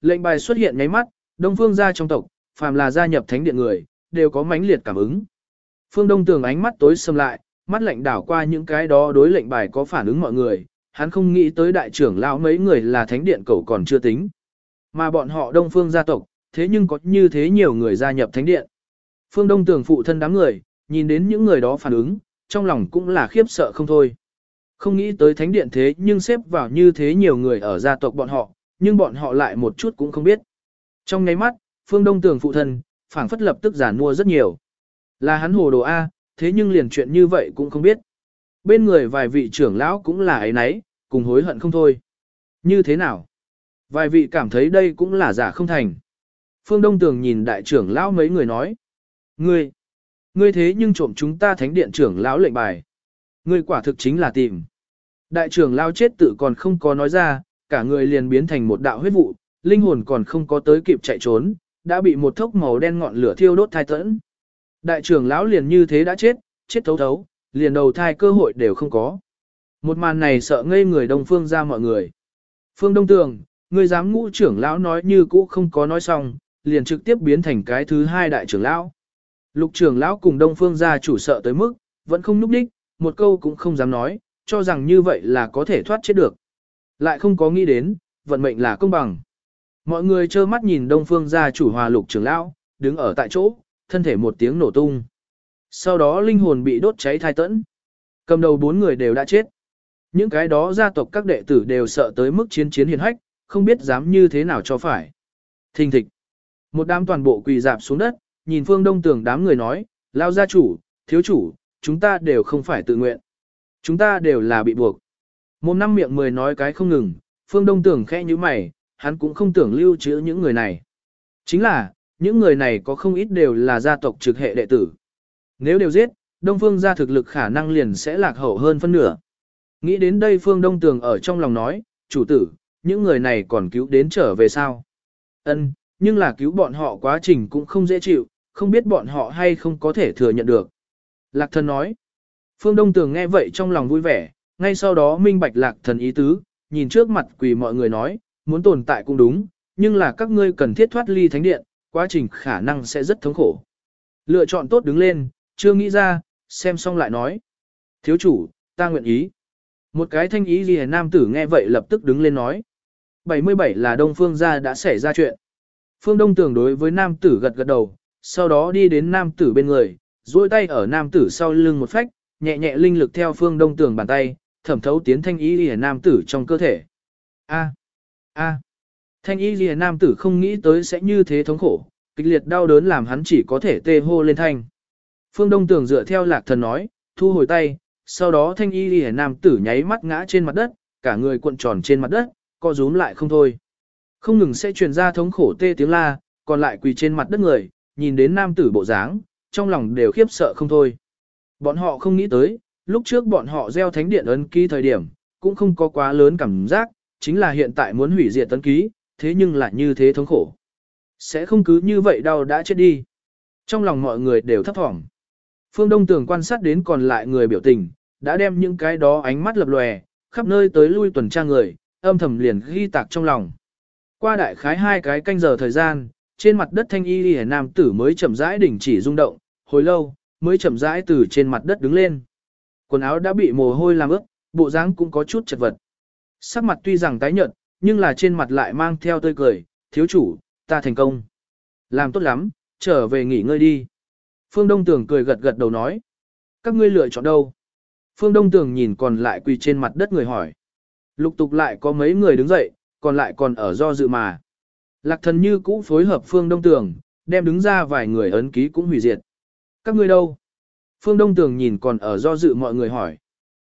Lệnh bài xuất hiện nháy mắt, Đông Phương gia trong tộc, phàm là gia nhập thánh điện người, đều có mãnh liệt cảm ứng. Phương Đông Tường ánh mắt tối sầm lại, mắt lạnh đảo qua những cái đó đối lệnh bài có phản ứng mọi người, hắn không nghĩ tới đại trưởng lão mấy người là thánh điện cậu còn chưa tính. Mà bọn họ Đông Phương gia tộc, thế nhưng có như thế nhiều người gia nhập thánh điện. Phương Đông Tường phụ thân đám người, nhìn đến những người đó phản ứng, trong lòng cũng là khiếp sợ không thôi. Không nghĩ tới thánh điện thế nhưng xếp vào như thế nhiều người ở gia tộc bọn họ, nhưng bọn họ lại một chút cũng không biết. Trong nháy mắt, Phương Đông Tường phụ thân, phảng phất lập tức giả mua rất nhiều. Là hắn hồ đồ A, thế nhưng liền chuyện như vậy cũng không biết. Bên người vài vị trưởng lão cũng là ấy nấy, cùng hối hận không thôi. Như thế nào? Vài vị cảm thấy đây cũng là giả không thành. Phương Đông Tường nhìn đại trưởng lão mấy người nói. Ngươi, ngươi thế nhưng trộm chúng ta thánh điện trưởng lão lệnh bài. Ngươi quả thực chính là tìm. Đại trưởng lão chết tự còn không có nói ra, cả người liền biến thành một đạo huyết vụ, linh hồn còn không có tới kịp chạy trốn, đã bị một thốc màu đen ngọn lửa thiêu đốt thai tẫn. Đại trưởng lão liền như thế đã chết, chết thấu thấu, liền đầu thai cơ hội đều không có. Một màn này sợ ngây người đông phương ra mọi người. Phương Đông Tường, người dám ngũ trưởng lão nói như cũ không có nói xong, liền trực tiếp biến thành cái thứ hai đại trưởng lão. Lục trưởng lão cùng đông phương gia chủ sợ tới mức, vẫn không núp đích, một câu cũng không dám nói, cho rằng như vậy là có thể thoát chết được. Lại không có nghĩ đến, vận mệnh là công bằng. Mọi người trơ mắt nhìn đông phương gia chủ hòa lục trưởng lão, đứng ở tại chỗ, thân thể một tiếng nổ tung. Sau đó linh hồn bị đốt cháy thai tẫn. Cầm đầu bốn người đều đã chết. Những cái đó gia tộc các đệ tử đều sợ tới mức chiến chiến hiền hách, không biết dám như thế nào cho phải. Thình thịch. Một đám toàn bộ quỳ dạp xuống đất, nhìn phương đông tường đám người nói, lao gia chủ, thiếu chủ, chúng ta đều không phải tự nguyện. Chúng ta đều là bị buộc. Một năm miệng mười nói cái không ngừng, phương đông tường khẽ như mày, hắn cũng không tưởng lưu trữ những người này. Chính là, những người này có không ít đều là gia tộc trực hệ đệ tử. Nếu đều giết, Đông Phương gia thực lực khả năng liền sẽ lạc hậu hơn phân nửa. Nghĩ đến đây Phương Đông Tường ở trong lòng nói, chủ tử, những người này còn cứu đến trở về sao? Ân, nhưng là cứu bọn họ quá trình cũng không dễ chịu, không biết bọn họ hay không có thể thừa nhận được. Lạc thân nói, Phương Đông Tường nghe vậy trong lòng vui vẻ, ngay sau đó minh bạch lạc thần ý tứ, nhìn trước mặt quỳ mọi người nói, muốn tồn tại cũng đúng, nhưng là các ngươi cần thiết thoát ly thánh điện, quá trình khả năng sẽ rất thống khổ. Lựa chọn tốt đứng lên, chưa nghĩ ra, xem xong lại nói. Thiếu chủ, ta nguyện ý. Một cái thanh ý gì nam tử nghe vậy lập tức đứng lên nói. 77 là Đông Phương gia đã xảy ra chuyện. Phương Đông tưởng đối với nam tử gật gật đầu, sau đó đi đến nam tử bên người, duỗi tay ở nam tử sau lưng một phách, nhẹ nhẹ linh lực theo Phương Đông tưởng bàn tay, thẩm thấu tiến thanh ý lìa nam tử trong cơ thể. A. A. Thanh y lìa nam tử không nghĩ tới sẽ như thế thống khổ, kịch liệt đau đớn làm hắn chỉ có thể tê hô lên thanh. Phương Đông Tường dựa theo lạc thần nói, thu hồi tay, sau đó thanh y lìa nam tử nháy mắt ngã trên mặt đất, cả người cuộn tròn trên mặt đất, co rúm lại không thôi. Không ngừng sẽ truyền ra thống khổ tê tiếng la, còn lại quỳ trên mặt đất người, nhìn đến nam tử bộ dáng, trong lòng đều khiếp sợ không thôi. Bọn họ không nghĩ tới, lúc trước bọn họ gieo thánh điện ấn ký thời điểm, cũng không có quá lớn cảm giác, chính là hiện tại muốn hủy diệt ấn ký, thế nhưng lại như thế thống khổ. Sẽ không cứ như vậy đau đã chết đi. Trong lòng mọi người đều thấp thỏm. Phương Đông Tường quan sát đến còn lại người biểu tình, đã đem những cái đó ánh mắt lập lòe, khắp nơi tới lui tuần tra người, âm thầm liền ghi tạc trong lòng. Qua đại khái hai cái canh giờ thời gian, trên mặt đất thanh y lìa nam tử mới chậm rãi đỉnh chỉ rung động, hồi lâu, mới chậm rãi từ trên mặt đất đứng lên. Quần áo đã bị mồ hôi làm ướt, bộ dáng cũng có chút chật vật. Sắc mặt tuy rằng tái nhợt, nhưng là trên mặt lại mang theo tươi cười, thiếu chủ, ta thành công. Làm tốt lắm, trở về nghỉ ngơi đi. Phương Đông Tường cười gật gật đầu nói. Các ngươi lựa chọn đâu? Phương Đông Tường nhìn còn lại quỳ trên mặt đất người hỏi. Lục tục lại có mấy người đứng dậy, còn lại còn ở do dự mà. Lạc thần như cũ phối hợp Phương Đông Tường, đem đứng ra vài người ấn ký cũng hủy diệt. Các ngươi đâu? Phương Đông Tường nhìn còn ở do dự mọi người hỏi.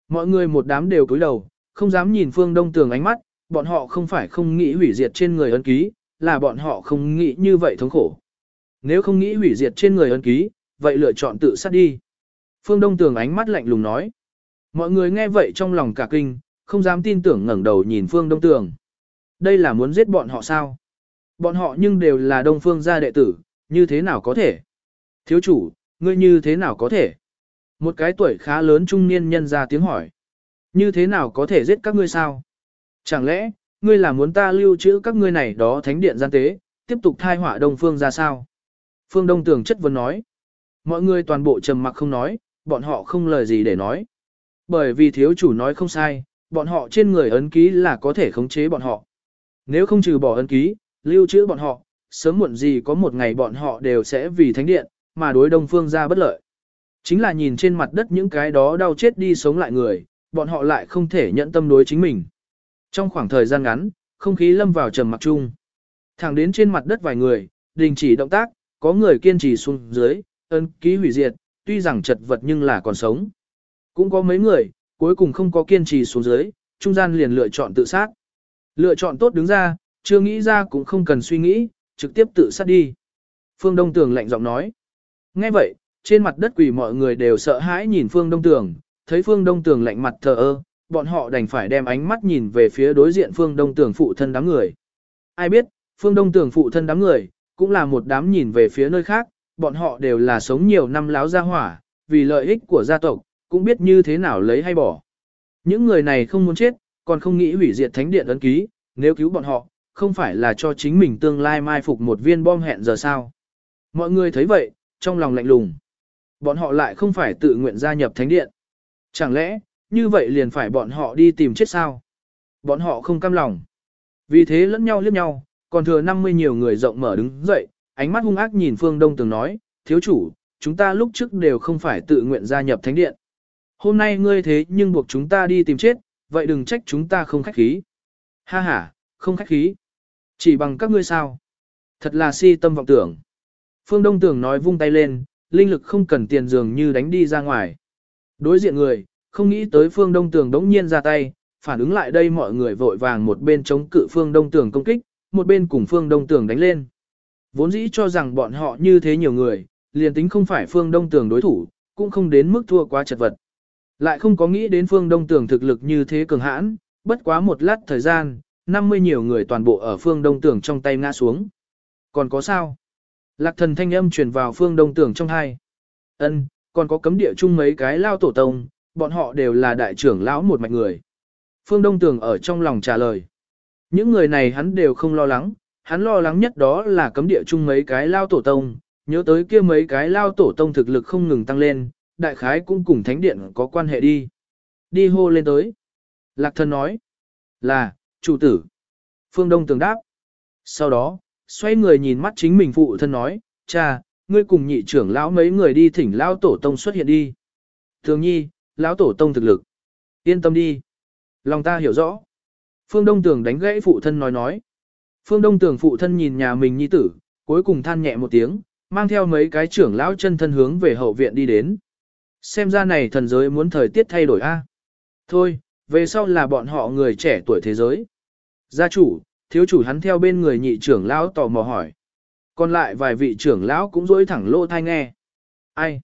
Mọi người một đám đều cúi đầu, không dám nhìn Phương Đông Tường ánh mắt, bọn họ không phải không nghĩ hủy diệt trên người ấn ký, là bọn họ không nghĩ như vậy thống khổ. Nếu không nghĩ hủy diệt trên người ấn ký, vậy lựa chọn tự sát đi. Phương Đông Tường ánh mắt lạnh lùng nói. Mọi người nghe vậy trong lòng cả kinh, không dám tin tưởng ngẩng đầu nhìn Phương Đông Tường. Đây là muốn giết bọn họ sao? Bọn họ nhưng đều là Đông Phương gia đệ tử, như thế nào có thể? Thiếu chủ, ngươi như thế nào có thể? Một cái tuổi khá lớn trung niên nhân ra tiếng hỏi. Như thế nào có thể giết các ngươi sao? Chẳng lẽ, ngươi là muốn ta lưu trữ các ngươi này đó thánh điện gian tế, tiếp tục thai họa Đông Phương ra sao? Phương Đông Tường chất vấn nói. Mọi người toàn bộ trầm mặc không nói, bọn họ không lời gì để nói. Bởi vì thiếu chủ nói không sai, bọn họ trên người ấn ký là có thể khống chế bọn họ. Nếu không trừ bỏ ấn ký, lưu trữ bọn họ, sớm muộn gì có một ngày bọn họ đều sẽ vì thánh điện, mà đối đông phương ra bất lợi. Chính là nhìn trên mặt đất những cái đó đau chết đi sống lại người, bọn họ lại không thể nhận tâm đối chính mình. Trong khoảng thời gian ngắn, không khí lâm vào trầm mặc chung. Thẳng đến trên mặt đất vài người, đình chỉ động tác, có người kiên trì xuống dưới, ấn ký hủy diệt, tuy rằng chật vật nhưng là còn sống. Cũng có mấy người, cuối cùng không có kiên trì xuống dưới, trung gian liền lựa chọn tự sát. Lựa chọn tốt đứng ra, chưa nghĩ ra cũng không cần suy nghĩ, trực tiếp tự sát đi. Phương Đông Tường lạnh giọng nói. Nghe vậy, trên mặt đất quỷ mọi người đều sợ hãi nhìn Phương Đông Tường, thấy Phương Đông Tường lạnh mặt thờ ơ, bọn họ đành phải đem ánh mắt nhìn về phía đối diện Phương Đông Tường phụ thân đám người. Ai biết, Phương Đông Tường phụ thân đám người, cũng là một đám nhìn về phía nơi khác, bọn họ đều là sống nhiều năm láo gia hỏa, vì lợi ích của gia tộc, cũng biết như thế nào lấy hay bỏ. Những người này không muốn chết, còn không nghĩ hủy diệt thánh điện ấn ký, nếu cứu bọn họ, không phải là cho chính mình tương lai mai phục một viên bom hẹn giờ sao. Mọi người thấy vậy, trong lòng lạnh lùng. Bọn họ lại không phải tự nguyện gia nhập thánh điện. Chẳng lẽ, như vậy liền phải bọn họ đi tìm chết sao? Bọn họ không cam lòng. Vì thế lẫn nhau liếc nhau, còn thừa 50 nhiều người rộng mở đứng dậy, ánh mắt hung ác nhìn Phương Đông từng nói, thiếu chủ, chúng ta lúc trước đều không phải tự nguyện gia nhập thánh điện. Hôm nay ngươi thế nhưng buộc chúng ta đi tìm chết, vậy đừng trách chúng ta không khách khí. Ha ha, không khách khí. Chỉ bằng các ngươi sao. Thật là si tâm vọng tưởng. Phương Đông Tường nói vung tay lên, linh lực không cần tiền dường như đánh đi ra ngoài. Đối diện người, không nghĩ tới Phương Đông Tường đống nhiên ra tay, phản ứng lại đây mọi người vội vàng một bên chống cự Phương Đông Tường công kích, một bên cùng Phương Đông Tường đánh lên. Vốn dĩ cho rằng bọn họ như thế nhiều người, liền tính không phải Phương Đông Tường đối thủ, cũng không đến mức thua quá chật vật. Lại không có nghĩ đến Phương Đông Tường thực lực như thế cường hãn, bất quá một lát thời gian, 50 nhiều người toàn bộ ở Phương Đông Tường trong tay ngã xuống. Còn có sao? Lạc thần thanh âm truyền vào Phương Đông Tường trong hai. Ân, còn có cấm địa chung mấy cái lao tổ tông, bọn họ đều là đại trưởng lão một mạch người. Phương Đông Tường ở trong lòng trả lời. Những người này hắn đều không lo lắng, hắn lo lắng nhất đó là cấm địa chung mấy cái lao tổ tông, nhớ tới kia mấy cái lao tổ tông thực lực không ngừng tăng lên, đại khái cũng cùng thánh điện có quan hệ đi. Đi hô lên tới. Lạc thần nói. Là, chủ tử. Phương Đông tường đáp. Sau đó, xoay người nhìn mắt chính mình phụ thân nói, cha, ngươi cùng nhị trưởng lão mấy người đi thỉnh lão tổ tông xuất hiện đi. Thường nhi, lão tổ tông thực lực. Yên tâm đi. Lòng ta hiểu rõ. Phương Đông Tường đánh gãy phụ thân nói nói. Phương Đông Tường phụ thân nhìn nhà mình nhi tử, cuối cùng than nhẹ một tiếng, mang theo mấy cái trưởng lão chân thân hướng về hậu viện đi đến. Xem ra này thần giới muốn thời tiết thay đổi a. Thôi, về sau là bọn họ người trẻ tuổi thế giới. Gia chủ, thiếu chủ hắn theo bên người nhị trưởng lão tò mò hỏi. Còn lại vài vị trưởng lão cũng dối thẳng lô thai nghe. Ai?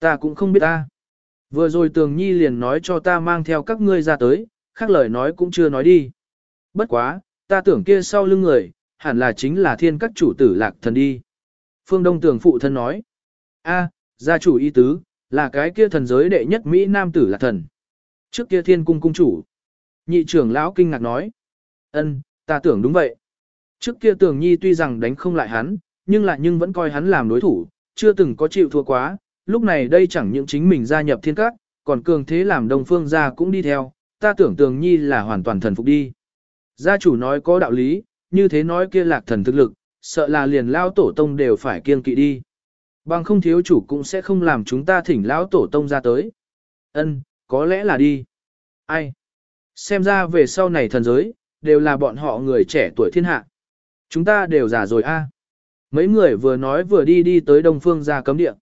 Ta cũng không biết ta. Vừa rồi tường nhi liền nói cho ta mang theo các ngươi ra tới, khác lời nói cũng chưa nói đi. Bất quá, ta tưởng kia sau lưng người, hẳn là chính là thiên các chủ tử lạc thần đi. Phương Đông tường phụ thân nói. a gia chủ y tứ, là cái kia thần giới đệ nhất Mỹ Nam tử lạc thần. Trước kia thiên cung cung chủ. Nhị trưởng lão kinh ngạc nói. ân ta tưởng đúng vậy. Trước kia tưởng nhi tuy rằng đánh không lại hắn, nhưng lại nhưng vẫn coi hắn làm đối thủ, chưa từng có chịu thua quá. Lúc này đây chẳng những chính mình gia nhập thiên các, còn cường thế làm đồng phương gia cũng đi theo, ta tưởng tưởng nhi là hoàn toàn thần phục đi. Gia chủ nói có đạo lý, như thế nói kia lạc thần thực lực, sợ là liền lao tổ tông đều phải kiêng kỵ đi. Bằng không thiếu chủ cũng sẽ không làm chúng ta thỉnh lão tổ tông ra tới. Ân, có lẽ là đi. Ai? Xem ra về sau này thần giới, đều là bọn họ người trẻ tuổi thiên hạ. Chúng ta đều già rồi a. Mấy người vừa nói vừa đi đi tới Đông Phương gia cấm địa.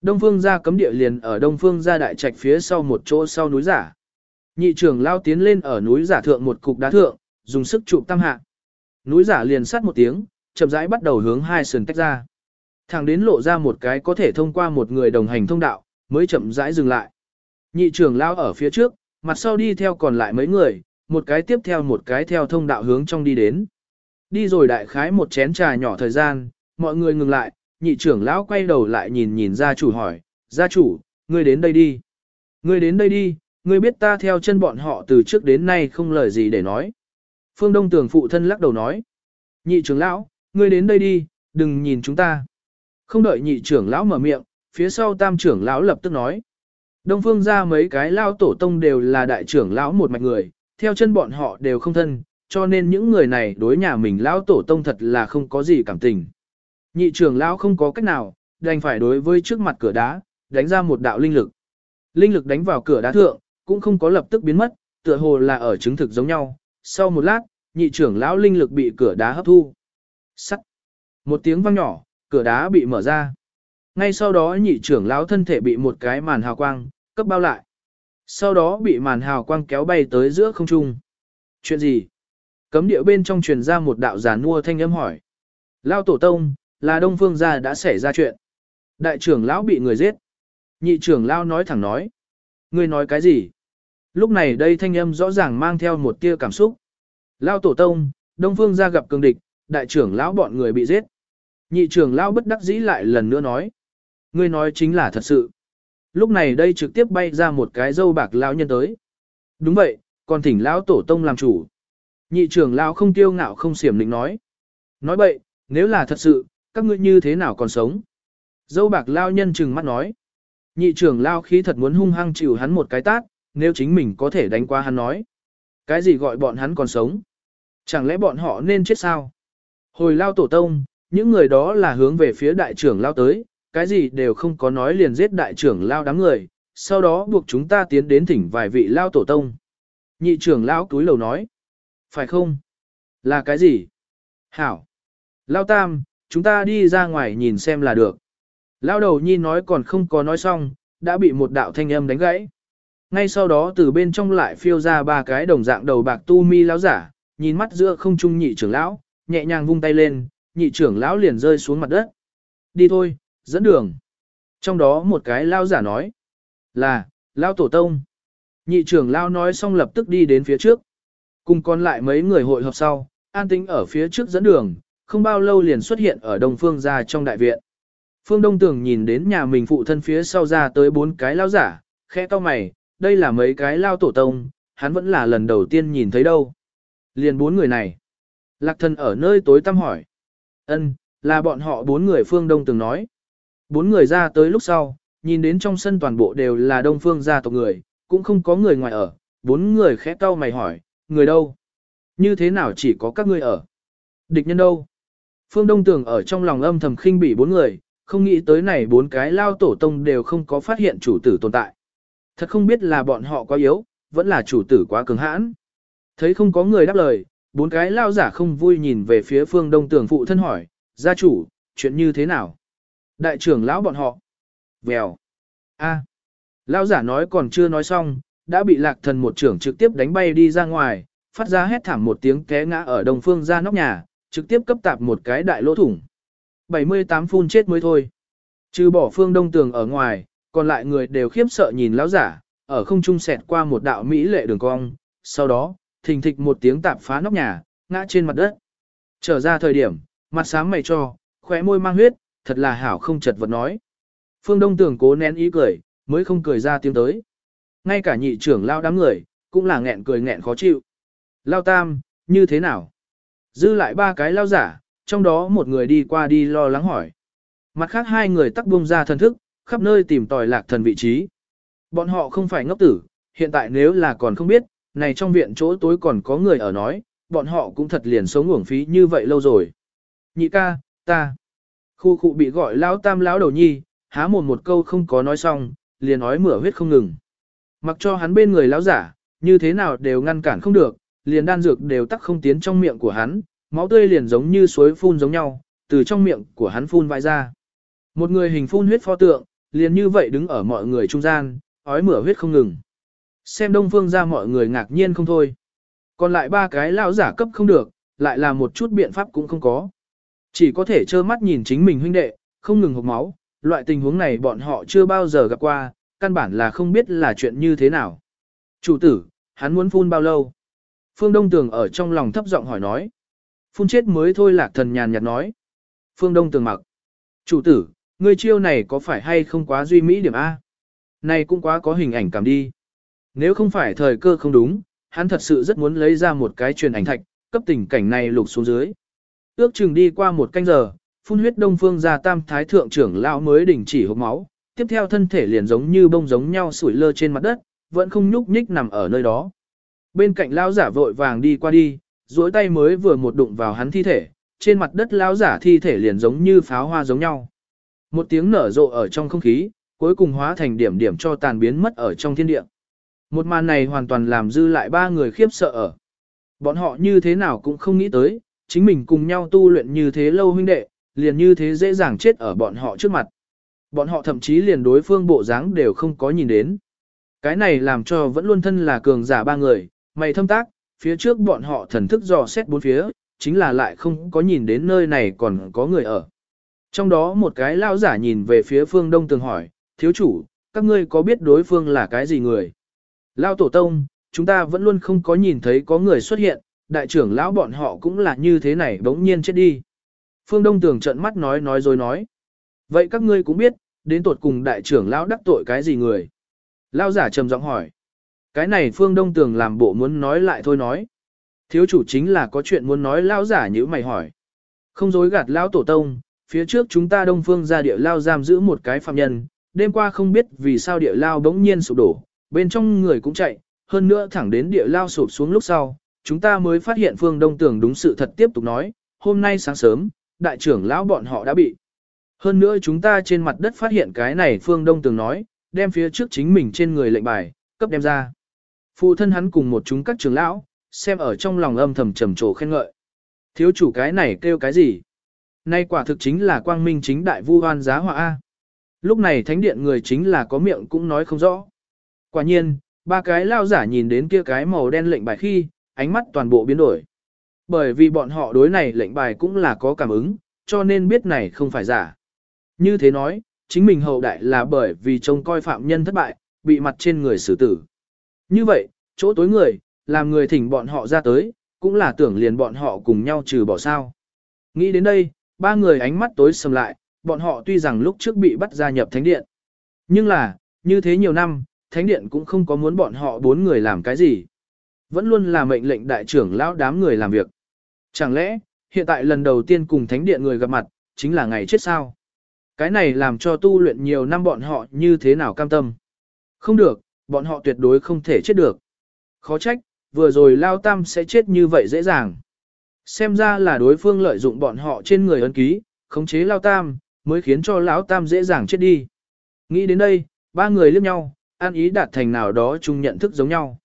Đông Phương gia cấm địa liền ở Đông Phương gia đại trạch phía sau một chỗ sau núi giả. Nhị trưởng lao tiến lên ở núi giả thượng một cục đá thượng, dùng sức chụp tam hạ. Núi giả liền sát một tiếng, chậm rãi bắt đầu hướng hai sườn tách ra. Thẳng đến lộ ra một cái có thể thông qua một người đồng hành thông đạo, mới chậm rãi dừng lại. Nhị trưởng lao ở phía trước, mặt sau đi theo còn lại mấy người, một cái tiếp theo một cái theo thông đạo hướng trong đi đến. Đi rồi đại khái một chén trà nhỏ thời gian, mọi người ngừng lại, nhị trưởng lão quay đầu lại nhìn nhìn gia chủ hỏi, gia chủ, ngươi đến đây đi. Ngươi đến đây đi, ngươi biết ta theo chân bọn họ từ trước đến nay không lời gì để nói. Phương Đông Tường phụ thân lắc đầu nói. Nhị trưởng lão, ngươi đến đây đi, đừng nhìn chúng ta. Không đợi nhị trưởng lão mở miệng, phía sau tam trưởng lão lập tức nói. Đông phương ra mấy cái lao tổ tông đều là đại trưởng lão một mạch người, theo chân bọn họ đều không thân, cho nên những người này đối nhà mình lão tổ tông thật là không có gì cảm tình. Nhị trưởng lão không có cách nào, đành phải đối với trước mặt cửa đá, đánh ra một đạo linh lực. Linh lực đánh vào cửa đá thượng, cũng không có lập tức biến mất, tựa hồ là ở chứng thực giống nhau. Sau một lát, nhị trưởng lão linh lực bị cửa đá hấp thu. Sắt. Một tiếng vang nhỏ, cửa đá bị mở ra. Ngay sau đó nhị trưởng lão thân thể bị một cái màn hào quang, cấp bao lại. Sau đó bị màn hào quang kéo bay tới giữa không trung. Chuyện gì? Cấm địa bên trong truyền ra một đạo giả nua thanh âm hỏi. Lao tổ tông, là Đông Phương gia đã xảy ra chuyện. Đại trưởng lão bị người giết. Nhị trưởng lão nói thẳng nói. Ngươi nói cái gì? Lúc này đây thanh âm rõ ràng mang theo một tia cảm xúc. Lao tổ tông, Đông Phương gia gặp cường địch, đại trưởng lão bọn người bị giết. Nhị trưởng lão bất đắc dĩ lại lần nữa nói. Ngươi nói chính là thật sự. Lúc này đây trực tiếp bay ra một cái dâu bạc lão nhân tới. Đúng vậy, còn thỉnh lão tổ tông làm chủ. Nhị trưởng lão không tiêu ngạo không xiểm định nói. Nói bậy, nếu là thật sự, các ngươi như thế nào còn sống? Dâu bạc lão nhân trừng mắt nói. Nhị trưởng lão khí thật muốn hung hăng chịu hắn một cái tát, nếu chính mình có thể đánh qua hắn nói. Cái gì gọi bọn hắn còn sống? Chẳng lẽ bọn họ nên chết sao? Hồi lao tổ tông, những người đó là hướng về phía đại trưởng lao tới, cái gì đều không có nói liền giết đại trưởng lao đám người, sau đó buộc chúng ta tiến đến thỉnh vài vị lao tổ tông. Nhị trưởng lão túi lầu nói. Phải không? Là cái gì? Hảo. Lao tam, chúng ta đi ra ngoài nhìn xem là được. Lao đầu nhi nói còn không có nói xong, đã bị một đạo thanh âm đánh gãy. Ngay sau đó từ bên trong lại phiêu ra ba cái đồng dạng đầu bạc tu mi lão giả, nhìn mắt giữa không trung nhị trưởng lão, nhẹ nhàng vung tay lên, nhị trưởng lão liền rơi xuống mặt đất. Đi thôi, dẫn đường. Trong đó một cái lao giả nói, là, lao tổ tông. Nhị trưởng lao nói xong lập tức đi đến phía trước. Cùng còn lại mấy người hội họp sau, an tĩnh ở phía trước dẫn đường, không bao lâu liền xuất hiện ở đông phương gia trong đại viện. Phương Đông Tường nhìn đến nhà mình phụ thân phía sau ra tới bốn cái lao giả, khẽ to mày, đây là mấy cái lao tổ tông, hắn vẫn là lần đầu tiên nhìn thấy đâu. Liền bốn người này. Lạc thần ở nơi tối tăm hỏi. ân là bọn họ bốn người Phương Đông Tường nói. Bốn người ra tới lúc sau, nhìn đến trong sân toàn bộ đều là đông phương gia tộc người, cũng không có người ngoài ở. Bốn người khẽ cau mày hỏi, người đâu? Như thế nào chỉ có các ngươi ở? Địch nhân đâu? Phương Đông Tường ở trong lòng âm thầm khinh bỉ bốn người, không nghĩ tới này bốn cái lao tổ tông đều không có phát hiện chủ tử tồn tại. Thật không biết là bọn họ quá yếu, vẫn là chủ tử quá cứng hãn. Thấy không có người đáp lời, bốn cái lao giả không vui nhìn về phía phương đông tường phụ thân hỏi, gia chủ, chuyện như thế nào? Đại trưởng lão bọn họ. Vèo. a lão giả nói còn chưa nói xong, đã bị lạc thần một trưởng trực tiếp đánh bay đi ra ngoài, phát ra hét thảm một tiếng té ngã ở đông phương ra nóc nhà, trực tiếp cấp tạp một cái đại lỗ thủng. 78 phun chết mới thôi. Trừ bỏ phương đông tường ở ngoài, còn lại người đều khiếp sợ nhìn lão giả, ở không trung xẹt qua một đạo mỹ lệ đường cong, sau đó, thình thịch một tiếng tạp phá nóc nhà, ngã trên mặt đất. Trở ra thời điểm, mặt sáng mày cho, khóe môi mang huyết, thật là hảo không chật vật nói. Phương Đông Tường cố nén ý cười, mới không cười ra tiếng tới. Ngay cả nhị trưởng lao đám người, cũng là nghẹn cười nghẹn khó chịu. Lao tam, như thế nào? Dư lại ba cái lao giả, trong đó một người đi qua đi lo lắng hỏi. Mặt khác hai người tắc buông ra thần thức, khắp nơi tìm tòi lạc thần vị trí. Bọn họ không phải ngốc tử, hiện tại nếu là còn không biết, này trong viện chỗ tối còn có người ở nói, bọn họ cũng thật liền sống uổng phí như vậy lâu rồi. Nhị ca, ta. Khu khu bị gọi lão tam lão đầu nhi, há mồm một câu không có nói xong, liền nói mửa huyết không ngừng. Mặc cho hắn bên người lão giả, như thế nào đều ngăn cản không được, liền đan dược đều tắc không tiến trong miệng của hắn, máu tươi liền giống như suối phun giống nhau, từ trong miệng của hắn phun vãi ra. Một người hình phun huyết pho tượng, liền như vậy đứng ở mọi người trung gian, ói mửa huyết không ngừng. Xem đông phương ra mọi người ngạc nhiên không thôi. Còn lại ba cái lão giả cấp không được, lại là một chút biện pháp cũng không có. Chỉ có thể trơ mắt nhìn chính mình huynh đệ, không ngừng hộp máu, loại tình huống này bọn họ chưa bao giờ gặp qua, căn bản là không biết là chuyện như thế nào. Chủ tử, hắn muốn phun bao lâu? Phương Đông Tường ở trong lòng thấp giọng hỏi nói. Phun chết mới thôi lạc thần nhàn nhạt nói. Phương Đông Tường mặc. Chủ tử, ngươi chiêu này có phải hay không quá duy mỹ điểm A? Này cũng quá có hình ảnh cảm đi. Nếu không phải thời cơ không đúng, hắn thật sự rất muốn lấy ra một cái truyền ảnh thạch, cấp tình cảnh này lục xuống dưới. Ước chừng đi qua một canh giờ, phun huyết đông phương ra tam thái thượng trưởng lão mới đình chỉ hộp máu, tiếp theo thân thể liền giống như bông giống nhau sủi lơ trên mặt đất, vẫn không nhúc nhích nằm ở nơi đó. Bên cạnh lão giả vội vàng đi qua đi, duỗi tay mới vừa một đụng vào hắn thi thể, trên mặt đất lão giả thi thể liền giống như pháo hoa giống nhau. Một tiếng nở rộ ở trong không khí, cuối cùng hóa thành điểm điểm cho tàn biến mất ở trong thiên địa. Một màn này hoàn toàn làm dư lại ba người khiếp sợ ở. Bọn họ như thế nào cũng không nghĩ tới, chính mình cùng nhau tu luyện như thế lâu huynh đệ, liền như thế dễ dàng chết ở bọn họ trước mặt. Bọn họ thậm chí liền đối phương bộ dáng đều không có nhìn đến. Cái này làm cho vẫn luôn thân là cường giả ba người, mày thâm tác, phía trước bọn họ thần thức dò xét bốn phía, chính là lại không có nhìn đến nơi này còn có người ở. Trong đó một cái lao giả nhìn về phía phương đông tường hỏi, thiếu chủ, các ngươi có biết đối phương là cái gì người? Lao tổ tông, chúng ta vẫn luôn không có nhìn thấy có người xuất hiện, đại trưởng lão bọn họ cũng là như thế này bỗng nhiên chết đi. Phương Đông Tường trợn mắt nói nói rồi nói. Vậy các ngươi cũng biết, đến tuột cùng đại trưởng lão đắc tội cái gì người? Lão giả trầm giọng hỏi. Cái này Phương Đông Tường làm bộ muốn nói lại thôi nói. Thiếu chủ chính là có chuyện muốn nói lão giả như mày hỏi. Không dối gạt lão tổ tông, phía trước chúng ta Đông Phương ra địa Lao giam giữ một cái phạm nhân, đêm qua không biết vì sao địa Lao bỗng nhiên sụp đổ, bên trong người cũng chạy, hơn nữa thẳng đến địa Lao sụp xuống lúc sau, chúng ta mới phát hiện Phương Đông Tường đúng sự thật tiếp tục nói, hôm nay sáng sớm, đại trưởng lão bọn họ đã bị. Hơn nữa chúng ta trên mặt đất phát hiện cái này Phương Đông Tường nói, đem phía trước chính mình trên người lệnh bài, cấp đem ra. Phụ thân hắn cùng một chúng các trưởng lão, xem ở trong lòng âm thầm trầm trồ khen ngợi. Thiếu chủ cái này kêu cái gì? Nay quả thực chính là quang minh chính đại vu hoan giá họa A. Lúc này thánh điện người chính là có miệng cũng nói không rõ. Quả nhiên, ba cái lao giả nhìn đến kia cái màu đen lệnh bài khi, ánh mắt toàn bộ biến đổi. Bởi vì bọn họ đối này lệnh bài cũng là có cảm ứng, cho nên biết này không phải giả. Như thế nói, chính mình hậu đại là bởi vì trông coi phạm nhân thất bại, bị mặt trên người xử tử. Như vậy, chỗ tối người, làm người thỉnh bọn họ ra tới, cũng là tưởng liền bọn họ cùng nhau trừ bỏ sao. Nghĩ đến đây, ba người ánh mắt tối sầm lại, bọn họ tuy rằng lúc trước bị bắt gia nhập thánh điện. Nhưng là, như thế nhiều năm, thánh điện cũng không có muốn bọn họ bốn người làm cái gì. Vẫn luôn là mệnh lệnh đại trưởng lão đám người làm việc. Chẳng lẽ, hiện tại lần đầu tiên cùng thánh điện người gặp mặt, chính là ngày chết sao? Cái này làm cho tu luyện nhiều năm bọn họ như thế nào cam tâm? Không được, bọn họ tuyệt đối không thể chết được. Khó trách, vừa rồi Lao Tam sẽ chết như vậy dễ dàng. Xem ra là đối phương lợi dụng bọn họ trên người ấn ký, khống chế Lao Tam, mới khiến cho Lão Tam dễ dàng chết đi. Nghĩ đến đây, ba người liếc nhau, an ý đạt thành nào đó chung nhận thức giống nhau.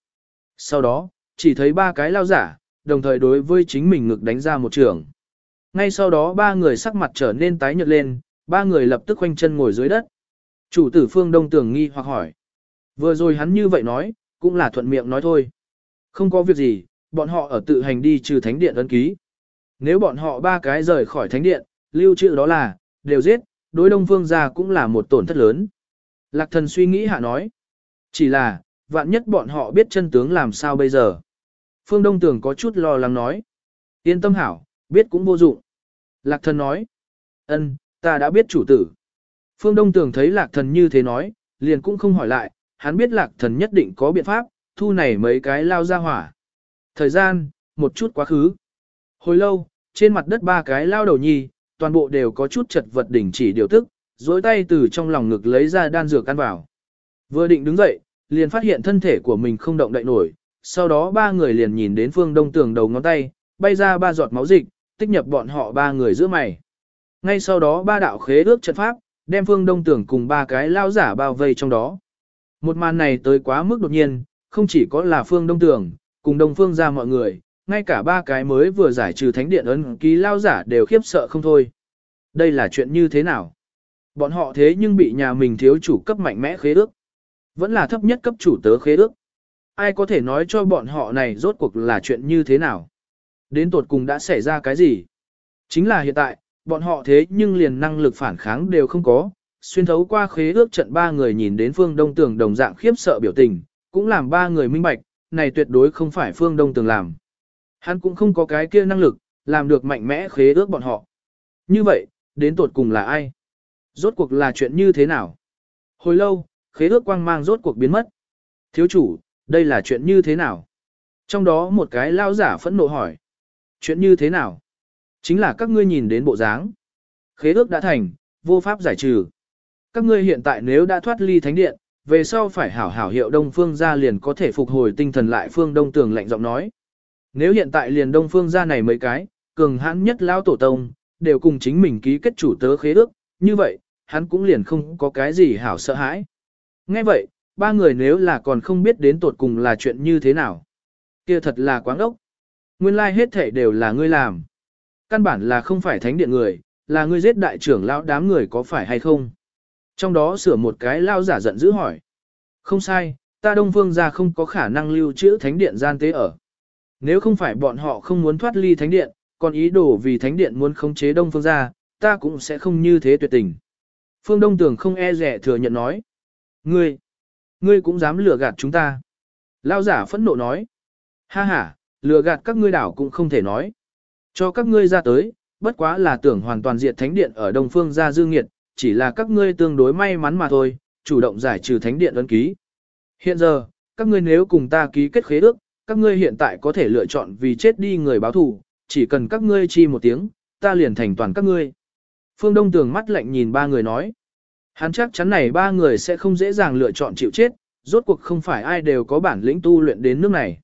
Sau đó, chỉ thấy ba cái lao giả, đồng thời đối với chính mình ngực đánh ra một trường. Ngay sau đó ba người sắc mặt trở nên tái nhợt lên, ba người lập tức khoanh chân ngồi dưới đất. Chủ tử phương đông tưởng nghi hoặc hỏi. Vừa rồi hắn như vậy nói, cũng là thuận miệng nói thôi. Không có việc gì, bọn họ ở tự hành đi trừ thánh điện ấn ký. Nếu bọn họ ba cái rời khỏi thánh điện, lưu trữ đó là, đều giết, đối đông phương ra cũng là một tổn thất lớn. Lạc thần suy nghĩ hạ nói. Chỉ là, vạn nhất bọn họ biết chân tướng làm sao bây giờ. Phương Đông Tường có chút lo lắng nói. Yên tâm hảo, biết cũng vô dụng. Lạc thần nói. ân, ta đã biết chủ tử. Phương Đông Tường thấy lạc thần như thế nói, liền cũng không hỏi lại, hắn biết lạc thần nhất định có biện pháp, thu này mấy cái lao ra hỏa. Thời gian, một chút quá khứ. Hồi lâu, trên mặt đất ba cái lao đầu nhi, toàn bộ đều có chút chật vật đỉnh chỉ điều tức, dối tay từ trong lòng ngực lấy ra đan dược ăn vào. Vừa định đứng dậy, liền phát hiện thân thể của mình không động đậy nổi, sau đó ba người liền nhìn đến phương đông tường đầu ngón tay, bay ra ba giọt máu dịch, tích nhập bọn họ ba người giữa mày. Ngay sau đó ba đạo khế ước trận pháp, đem phương đông tường cùng ba cái lao giả bao vây trong đó. Một màn này tới quá mức đột nhiên, không chỉ có là phương đông tường, cùng đông phương ra mọi người, ngay cả ba cái mới vừa giải trừ thánh điện ấn ký lao giả đều khiếp sợ không thôi. Đây là chuyện như thế nào? Bọn họ thế nhưng bị nhà mình thiếu chủ cấp mạnh mẽ khế ước. Vẫn là thấp nhất cấp chủ tớ khế ước. Ai có thể nói cho bọn họ này rốt cuộc là chuyện như thế nào? Đến tột cùng đã xảy ra cái gì? Chính là hiện tại, bọn họ thế nhưng liền năng lực phản kháng đều không có. Xuyên thấu qua khế ước trận ba người nhìn đến phương đông tường đồng dạng khiếp sợ biểu tình, cũng làm ba người minh bạch, này tuyệt đối không phải phương đông tường làm. Hắn cũng không có cái kia năng lực, làm được mạnh mẽ khế ước bọn họ. Như vậy, đến tột cùng là ai? Rốt cuộc là chuyện như thế nào? Hồi lâu, khế ước quang mang rốt cuộc biến mất. Thiếu chủ, đây là chuyện như thế nào? Trong đó một cái lao giả phẫn nộ hỏi. Chuyện như thế nào? Chính là các ngươi nhìn đến bộ dáng. Khế ước đã thành, vô pháp giải trừ. Các ngươi hiện tại nếu đã thoát ly thánh điện, về sau phải hảo hảo hiệu Đông Phương gia liền có thể phục hồi tinh thần lại Phương Đông Tường lạnh giọng nói. Nếu hiện tại liền Đông Phương gia này mấy cái, cường hãn nhất lao tổ tông, đều cùng chính mình ký kết chủ tớ khế ước, như vậy, hắn cũng liền không có cái gì hảo sợ hãi. Nghe vậy, ba người nếu là còn không biết đến tột cùng là chuyện như thế nào. kia thật là quáng ốc. Nguyên lai like hết thể đều là ngươi làm. Căn bản là không phải thánh điện người, là ngươi giết đại trưởng lão đám người có phải hay không? Trong đó sửa một cái lao giả giận dữ hỏi. Không sai, ta Đông Phương gia không có khả năng lưu trữ thánh điện gian tế ở. Nếu không phải bọn họ không muốn thoát ly thánh điện, còn ý đồ vì thánh điện muốn khống chế Đông Phương gia, ta cũng sẽ không như thế tuyệt tình. Phương Đông Tường không e rẻ thừa nhận nói. Ngươi, ngươi cũng dám lừa gạt chúng ta. Lao giả phẫn nộ nói. Ha ha, lừa gạt các ngươi đảo cũng không thể nói. Cho các ngươi ra tới, bất quá là tưởng hoàn toàn diệt thánh điện ở Đông Phương ra dư nghiệt, chỉ là các ngươi tương đối may mắn mà thôi, chủ động giải trừ thánh điện ấn ký. Hiện giờ, các ngươi nếu cùng ta ký kết khế ước, các ngươi hiện tại có thể lựa chọn vì chết đi người báo thù, chỉ cần các ngươi chi một tiếng, ta liền thành toàn các ngươi. Phương Đông Tường mắt lạnh nhìn ba người nói. Hắn chắc chắn này ba người sẽ không dễ dàng lựa chọn chịu chết, rốt cuộc không phải ai đều có bản lĩnh tu luyện đến nước này.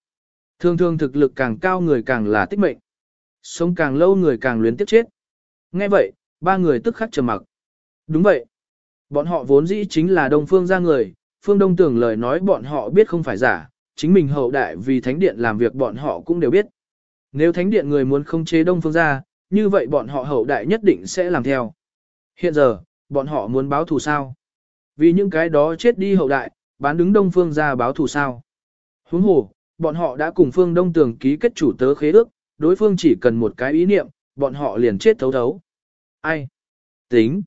Thường thường thực lực càng cao người càng là tích mệnh. Sống càng lâu người càng luyến tiếp chết. Nghe vậy, ba người tức khắc trầm mặc. Đúng vậy. Bọn họ vốn dĩ chính là Đông Phương gia người, Phương Đông tưởng lời nói bọn họ biết không phải giả, chính mình hậu đại vì Thánh Điện làm việc bọn họ cũng đều biết. Nếu Thánh Điện người muốn không chế Đông Phương gia, như vậy bọn họ hậu đại nhất định sẽ làm theo. Hiện giờ, bọn họ muốn báo thù sao? Vì những cái đó chết đi hậu đại, bán đứng Đông Phương gia báo thù sao? Huống hồ, bọn họ đã cùng Phương Đông Tường ký kết chủ tớ khế ước, đối phương chỉ cần một cái ý niệm, bọn họ liền chết thấu thấu. Ai? Tính.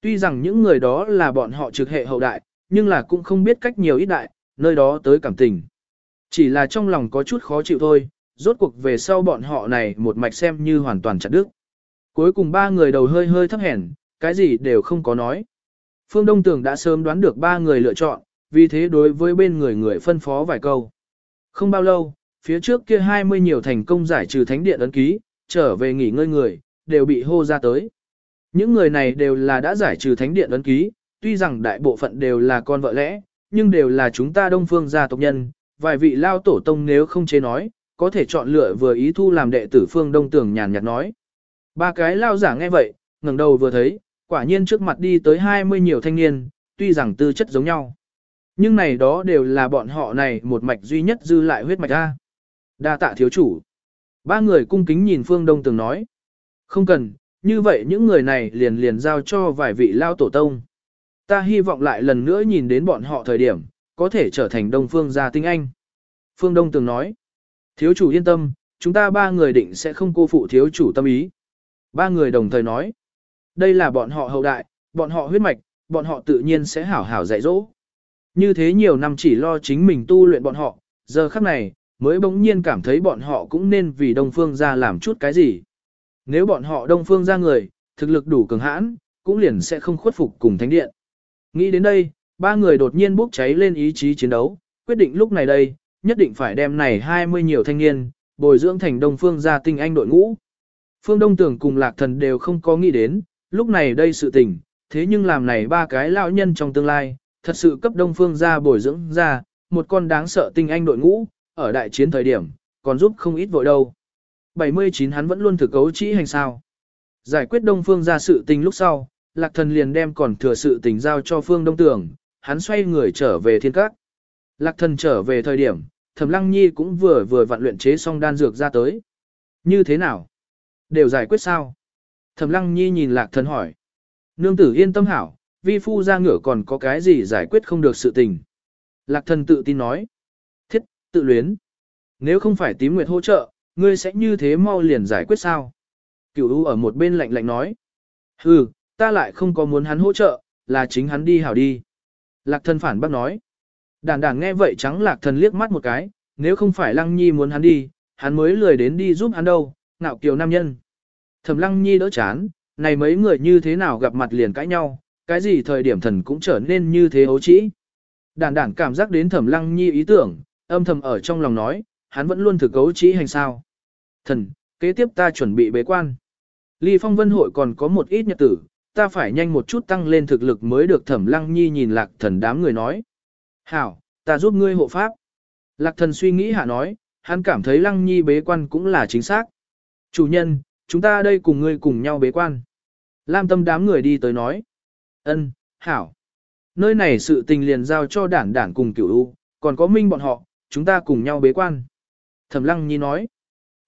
Tuy rằng những người đó là bọn họ trực hệ hậu đại, nhưng là cũng không biết cách nhiều ít đại, nơi đó tới cảm tình. Chỉ là trong lòng có chút khó chịu thôi, rốt cuộc về sau bọn họ này một mạch xem như hoàn toàn chặt đứt. Cuối cùng ba người đầu hơi hơi thấp hèn, cái gì đều không có nói. Phương Đông Tường đã sớm đoán được ba người lựa chọn, vì thế đối với bên người người phân phó vài câu. Không bao lâu, phía trước kia 20 nhiều thành công giải trừ thánh điện ấn ký, trở về nghỉ ngơi người, đều bị hô ra tới. Những người này đều là đã giải trừ thánh điện ấn ký, tuy rằng đại bộ phận đều là con vợ lẽ, nhưng đều là chúng ta đông phương gia tộc nhân, vài vị lao tổ tông nếu không chế nói, có thể chọn lựa vừa ý thu làm đệ tử phương đông tường nhàn nhạt nói. Ba cái lao giả nghe vậy, ngẩng đầu vừa thấy, quả nhiên trước mặt đi tới 20 nhiều thanh niên, tuy rằng tư chất giống nhau. Nhưng này đó đều là bọn họ này một mạch duy nhất dư lại huyết mạch A. Đa tạ thiếu chủ. Ba người cung kính nhìn phương đông từng nói. Không cần, như vậy những người này liền liền giao cho vài vị lao tổ tông. Ta hy vọng lại lần nữa nhìn đến bọn họ thời điểm, có thể trở thành đông phương gia tinh anh. Phương Đông từng nói, thiếu chủ yên tâm, chúng ta ba người định sẽ không cô phụ thiếu chủ tâm ý. Ba người đồng thời nói, đây là bọn họ hậu đại, bọn họ huyết mạch, bọn họ tự nhiên sẽ hảo hảo dạy dỗ. Như thế nhiều năm chỉ lo chính mình tu luyện bọn họ, giờ khắc này, mới bỗng nhiên cảm thấy bọn họ cũng nên vì Đông Phương gia làm chút cái gì. Nếu bọn họ đông phương ra người, thực lực đủ cường hãn, cũng liền sẽ không khuất phục cùng thánh điện. Nghĩ đến đây, ba người đột nhiên bốc cháy lên ý chí chiến đấu, quyết định lúc này đây, nhất định phải đem này 20 nhiều thanh niên, bồi dưỡng thành đông phương gia tinh anh đội ngũ. Phương Đông Tưởng cùng Lạc Thần đều không có nghĩ đến, lúc này đây sự tình, thế nhưng làm này ba cái lão nhân trong tương lai, thật sự cấp đông phương gia bồi dưỡng ra, một con đáng sợ tinh anh đội ngũ, ở đại chiến thời điểm, còn giúp không ít vội đâu. 79 hắn vẫn luôn thực cấu chỉ hành sao. Giải quyết Đông Phương ra sự tình lúc sau, Lạc Thần liền đem còn thừa sự tình giao cho Phương Đông Tường, hắn xoay người trở về thiên các. Lạc Thần trở về thời điểm, Thẩm Lăng Nhi cũng vừa vừa vặn luyện chế xong đan dược ra tới. Như thế nào? Đều giải quyết sao? Thẩm Lăng Nhi nhìn Lạc Thần hỏi. Nương tử yên tâm hảo, vi phu ra ngửa còn có cái gì giải quyết không được sự tình. Lạc Thần tự tin nói. Thiết, tự luyến. Nếu không phải tím nguyệt hỗ trợ, ngươi sẽ như thế mau liền giải quyết sao? Cửu U ở một bên lạnh lạnh nói. Hừ, ta lại không có muốn hắn hỗ trợ, là chính hắn đi hảo đi. Lạc thần phản bác nói. Đàn đàn nghe vậy trắng lạc thần liếc mắt một cái, nếu không phải lăng nhi muốn hắn đi, hắn mới lười đến đi giúp hắn đâu, ngạo kiều nam nhân. Thẩm lăng nhi đỡ chán, này mấy người như thế nào gặp mặt liền cãi nhau, cái gì thời điểm thần cũng trở nên như thế ấu trĩ. Đàn đản cảm giác đến thẩm lăng nhi ý tưởng, âm thầm ở trong lòng nói, hắn vẫn luôn thực cấu trĩ hành sao. Thần, kế tiếp ta chuẩn bị bế quan. Ly phong vân hội còn có một ít nhật tử, ta phải nhanh một chút tăng lên thực lực mới được thẩm lăng nhi nhìn lạc thần đám người nói. Hảo, ta giúp ngươi hộ pháp. Lạc thần suy nghĩ hạ nói, hắn cảm thấy lăng nhi bế quan cũng là chính xác. Chủ nhân, chúng ta đây cùng ngươi cùng nhau bế quan. Lam tâm đám người đi tới nói. ân, hảo. Nơi này sự tình liền giao cho đản đản cùng cửu u, còn có minh bọn họ, chúng ta cùng nhau bế quan. Thẩm lăng nhi nói.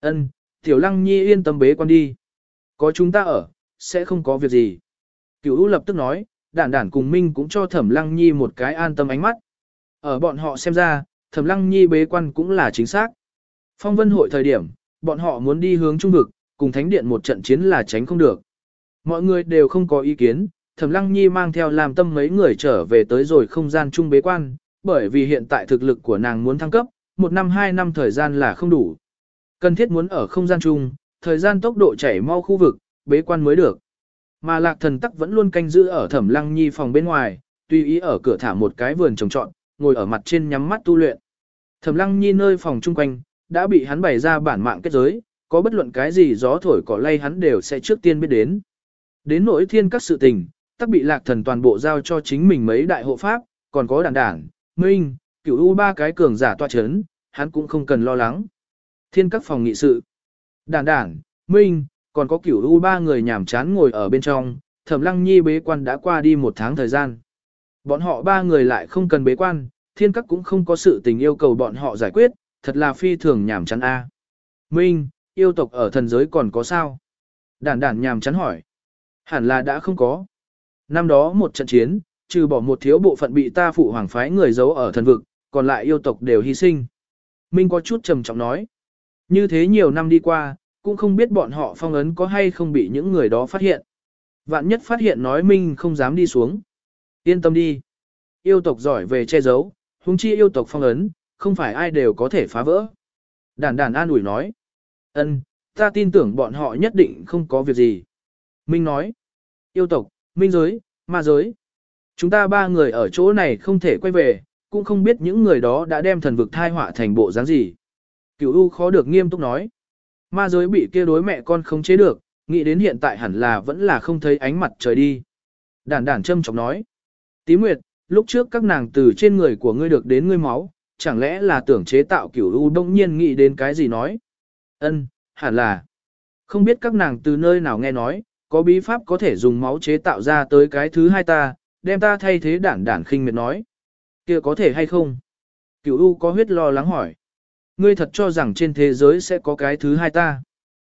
ân, tiểu lăng nhi yên tâm bế quan đi. Có chúng ta ở, sẽ không có việc gì. Cửu u lập tức nói, đản đản cùng minh cũng cho thẩm lăng nhi một cái an tâm ánh mắt. Ở bọn họ xem ra, thẩm lăng nhi bế quan cũng là chính xác. Phong vân hội thời điểm, bọn họ muốn đi hướng trung vực, cùng thánh điện một trận chiến là tránh không được. Mọi người đều không có ý kiến, Thẩm Lăng Nhi mang theo làm tâm mấy người trở về tới rồi không gian trung bế quan, bởi vì hiện tại thực lực của nàng muốn thăng cấp, một năm hai năm thời gian là không đủ. Cần thiết muốn ở không gian chung, thời gian tốc độ chảy mau khu vực, bế quan mới được. Mà lạc thần tắc vẫn luôn canh giữ ở Thẩm Lăng Nhi phòng bên ngoài, tùy ý ở cửa thả một cái vườn trồng trọt, ngồi ở mặt trên nhắm mắt tu luyện. Thẩm Lăng Nhi nơi phòng chung quanh, đã bị hắn bày ra bản mạng kết giới, có bất luận cái gì gió thổi cỏ lay hắn đều sẽ trước tiên biết đến. Đến nỗi thiên các sự tình, tắc bị lạc thần toàn bộ giao cho chính mình mấy đại hộ pháp, còn có đàn đảng, minh, cửu u ba cái cường giả toa chấn, hắn cũng không cần lo lắng. Thiên các phòng nghị sự, đàn đảng, minh, còn có cửu u ba người nhảm chán ngồi ở bên trong, thẩm lăng nhi bế quan đã qua đi một tháng thời gian. Bọn họ ba người lại không cần bế quan, thiên các cũng không có sự tình yêu cầu bọn họ giải quyết, thật là phi thường nhảm chán a. Minh, yêu tộc ở thần giới còn có sao? Đản đản nhàm chán hỏi. Hẳn là đã không có. Năm đó một trận chiến, trừ bỏ một thiếu bộ phận bị ta phụ hoàng phái người giấu ở thần vực, còn lại yêu tộc đều hy sinh. Minh có chút trầm trọng nói. Như thế nhiều năm đi qua, cũng không biết bọn họ phong ấn có hay không bị những người đó phát hiện. Vạn nhất phát hiện nói Minh không dám đi xuống. Yên tâm đi. Yêu tộc giỏi về che giấu, huống chi yêu tộc phong ấn, không phải ai đều có thể phá vỡ. Đản đản an ủi nói ân, ta tin tưởng bọn họ nhất định không có việc gì. Minh nói. Yêu tộc, minh giới, ma giới. Chúng ta ba người ở chỗ này không thể quay về, cũng không biết những người đó đã đem thần vực thai họa thành bộ dáng gì. Cửu U khó được nghiêm túc nói. Ma giới bị kia đối mẹ con không chế được, nghĩ đến hiện tại hẳn là vẫn là không thấy ánh mặt trời đi. Đản đản châm chọc nói. Tí Nguyệt, lúc trước các nàng từ trên người của ngươi được đến ngươi máu, chẳng lẽ là tưởng chế tạo cửu U đông nhiên nghĩ đến cái gì nói. Ân, hẳn là. Không biết các nàng từ nơi nào nghe nói, có bí pháp có thể dùng máu chế tạo ra tới cái thứ hai ta, đem ta thay thế đản đản khinh miệt nói. kia có thể hay không? Cửu U có huyết lo lắng hỏi. Ngươi thật cho rằng trên thế giới sẽ có cái thứ hai ta.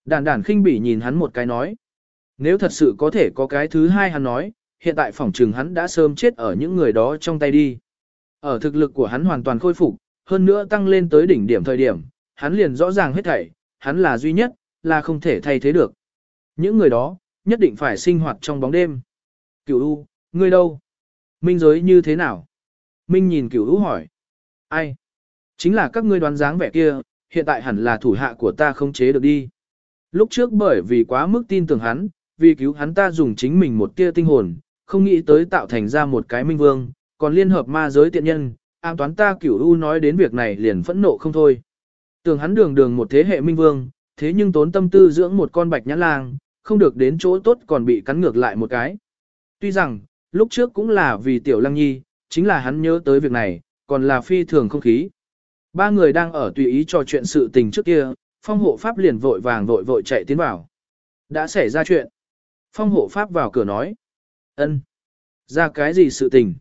Đản đản khinh bỉ nhìn hắn một cái nói. Nếu thật sự có thể có cái thứ hai hắn nói, hiện tại phỏng trừng hắn đã sớm chết ở những người đó trong tay đi. Ở thực lực của hắn hoàn toàn khôi phục, hơn nữa tăng lên tới đỉnh điểm thời điểm, hắn liền rõ ràng hết thảy, hắn là duy nhất, là không thể thay thế được. Những người đó, nhất định phải sinh hoạt trong bóng đêm. Cửu U, ngươi đâu? Minh giới như thế nào? Minh nhìn Cửu U hỏi. Ai? Chính là các ngươi đoán dáng vẻ kia, hiện tại hẳn là thủ hạ của ta không chế được đi. Lúc trước bởi vì quá mức tin tưởng hắn, vì cứu hắn ta dùng chính mình một tia tinh hồn, không nghĩ tới tạo thành ra một cái minh vương, còn liên hợp ma giới tiện nhân, an toán ta cửu u nói đến việc này liền phẫn nộ không thôi. Tưởng hắn đường đường một thế hệ minh vương, thế nhưng tốn tâm tư dưỡng một con bạch nhãn lang, không được đến chỗ tốt còn bị cắn ngược lại một cái. Tuy rằng, lúc trước cũng là vì tiểu lăng nhi, chính là hắn nhớ tới việc này, còn là phi thường không khí. Ba người đang ở tùy ý trò chuyện sự tình trước kia, phong hộ pháp liền vội vàng vội vội chạy tiến vào. Đã xảy ra chuyện. Phong hộ pháp vào cửa nói. ân, Ra cái gì sự tình?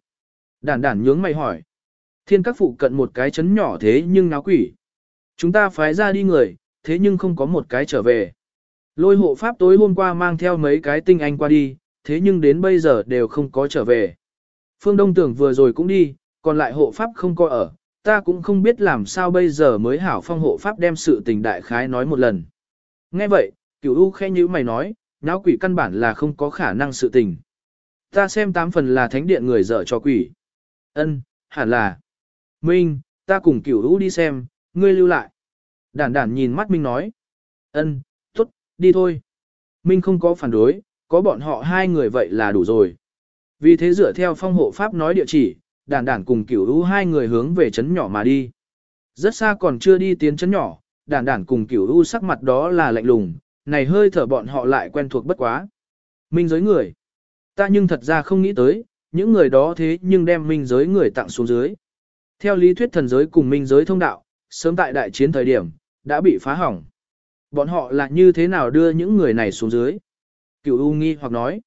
Đản đản nhướng mày hỏi. Thiên các phụ cận một cái chấn nhỏ thế nhưng náo quỷ. Chúng ta phái ra đi người, thế nhưng không có một cái trở về. Lôi hộ pháp tối hôm qua mang theo mấy cái tinh anh qua đi, thế nhưng đến bây giờ đều không có trở về. Phương Đông Tưởng vừa rồi cũng đi, còn lại hộ pháp không có ở, ta cũng không biết làm sao bây giờ mới hảo phong hộ pháp đem sự tình đại khái nói một lần. Nghe vậy, cửu U khe như mày nói, náo quỷ căn bản là không có khả năng sự tình. Ta xem tám phần là thánh điện người dở cho quỷ. Ân, hẳn là. Minh, ta cùng cửu U đi xem, ngươi lưu lại. Đản đản nhìn mắt Minh nói. Ân, tốt, đi thôi. Minh không có phản đối, có bọn họ hai người vậy là đủ rồi. Vì thế dựa theo phong hộ pháp nói địa chỉ, đản đản cùng cửu U hai người hướng về chấn nhỏ mà đi. Rất xa còn chưa đi tiến chấn nhỏ, đản đản cùng cửu u sắc mặt đó là lạnh lùng, này hơi thở bọn họ lại quen thuộc bất quá. Minh giới người. Ta nhưng thật ra không nghĩ tới, những người đó thế nhưng đem minh giới người tặng xuống dưới. Theo lý thuyết thần giới cùng minh giới thông đạo, sớm tại đại chiến thời điểm, đã bị phá hỏng. Bọn họ là như thế nào đưa những người này xuống dưới? Cửu U nghi hoặc nói,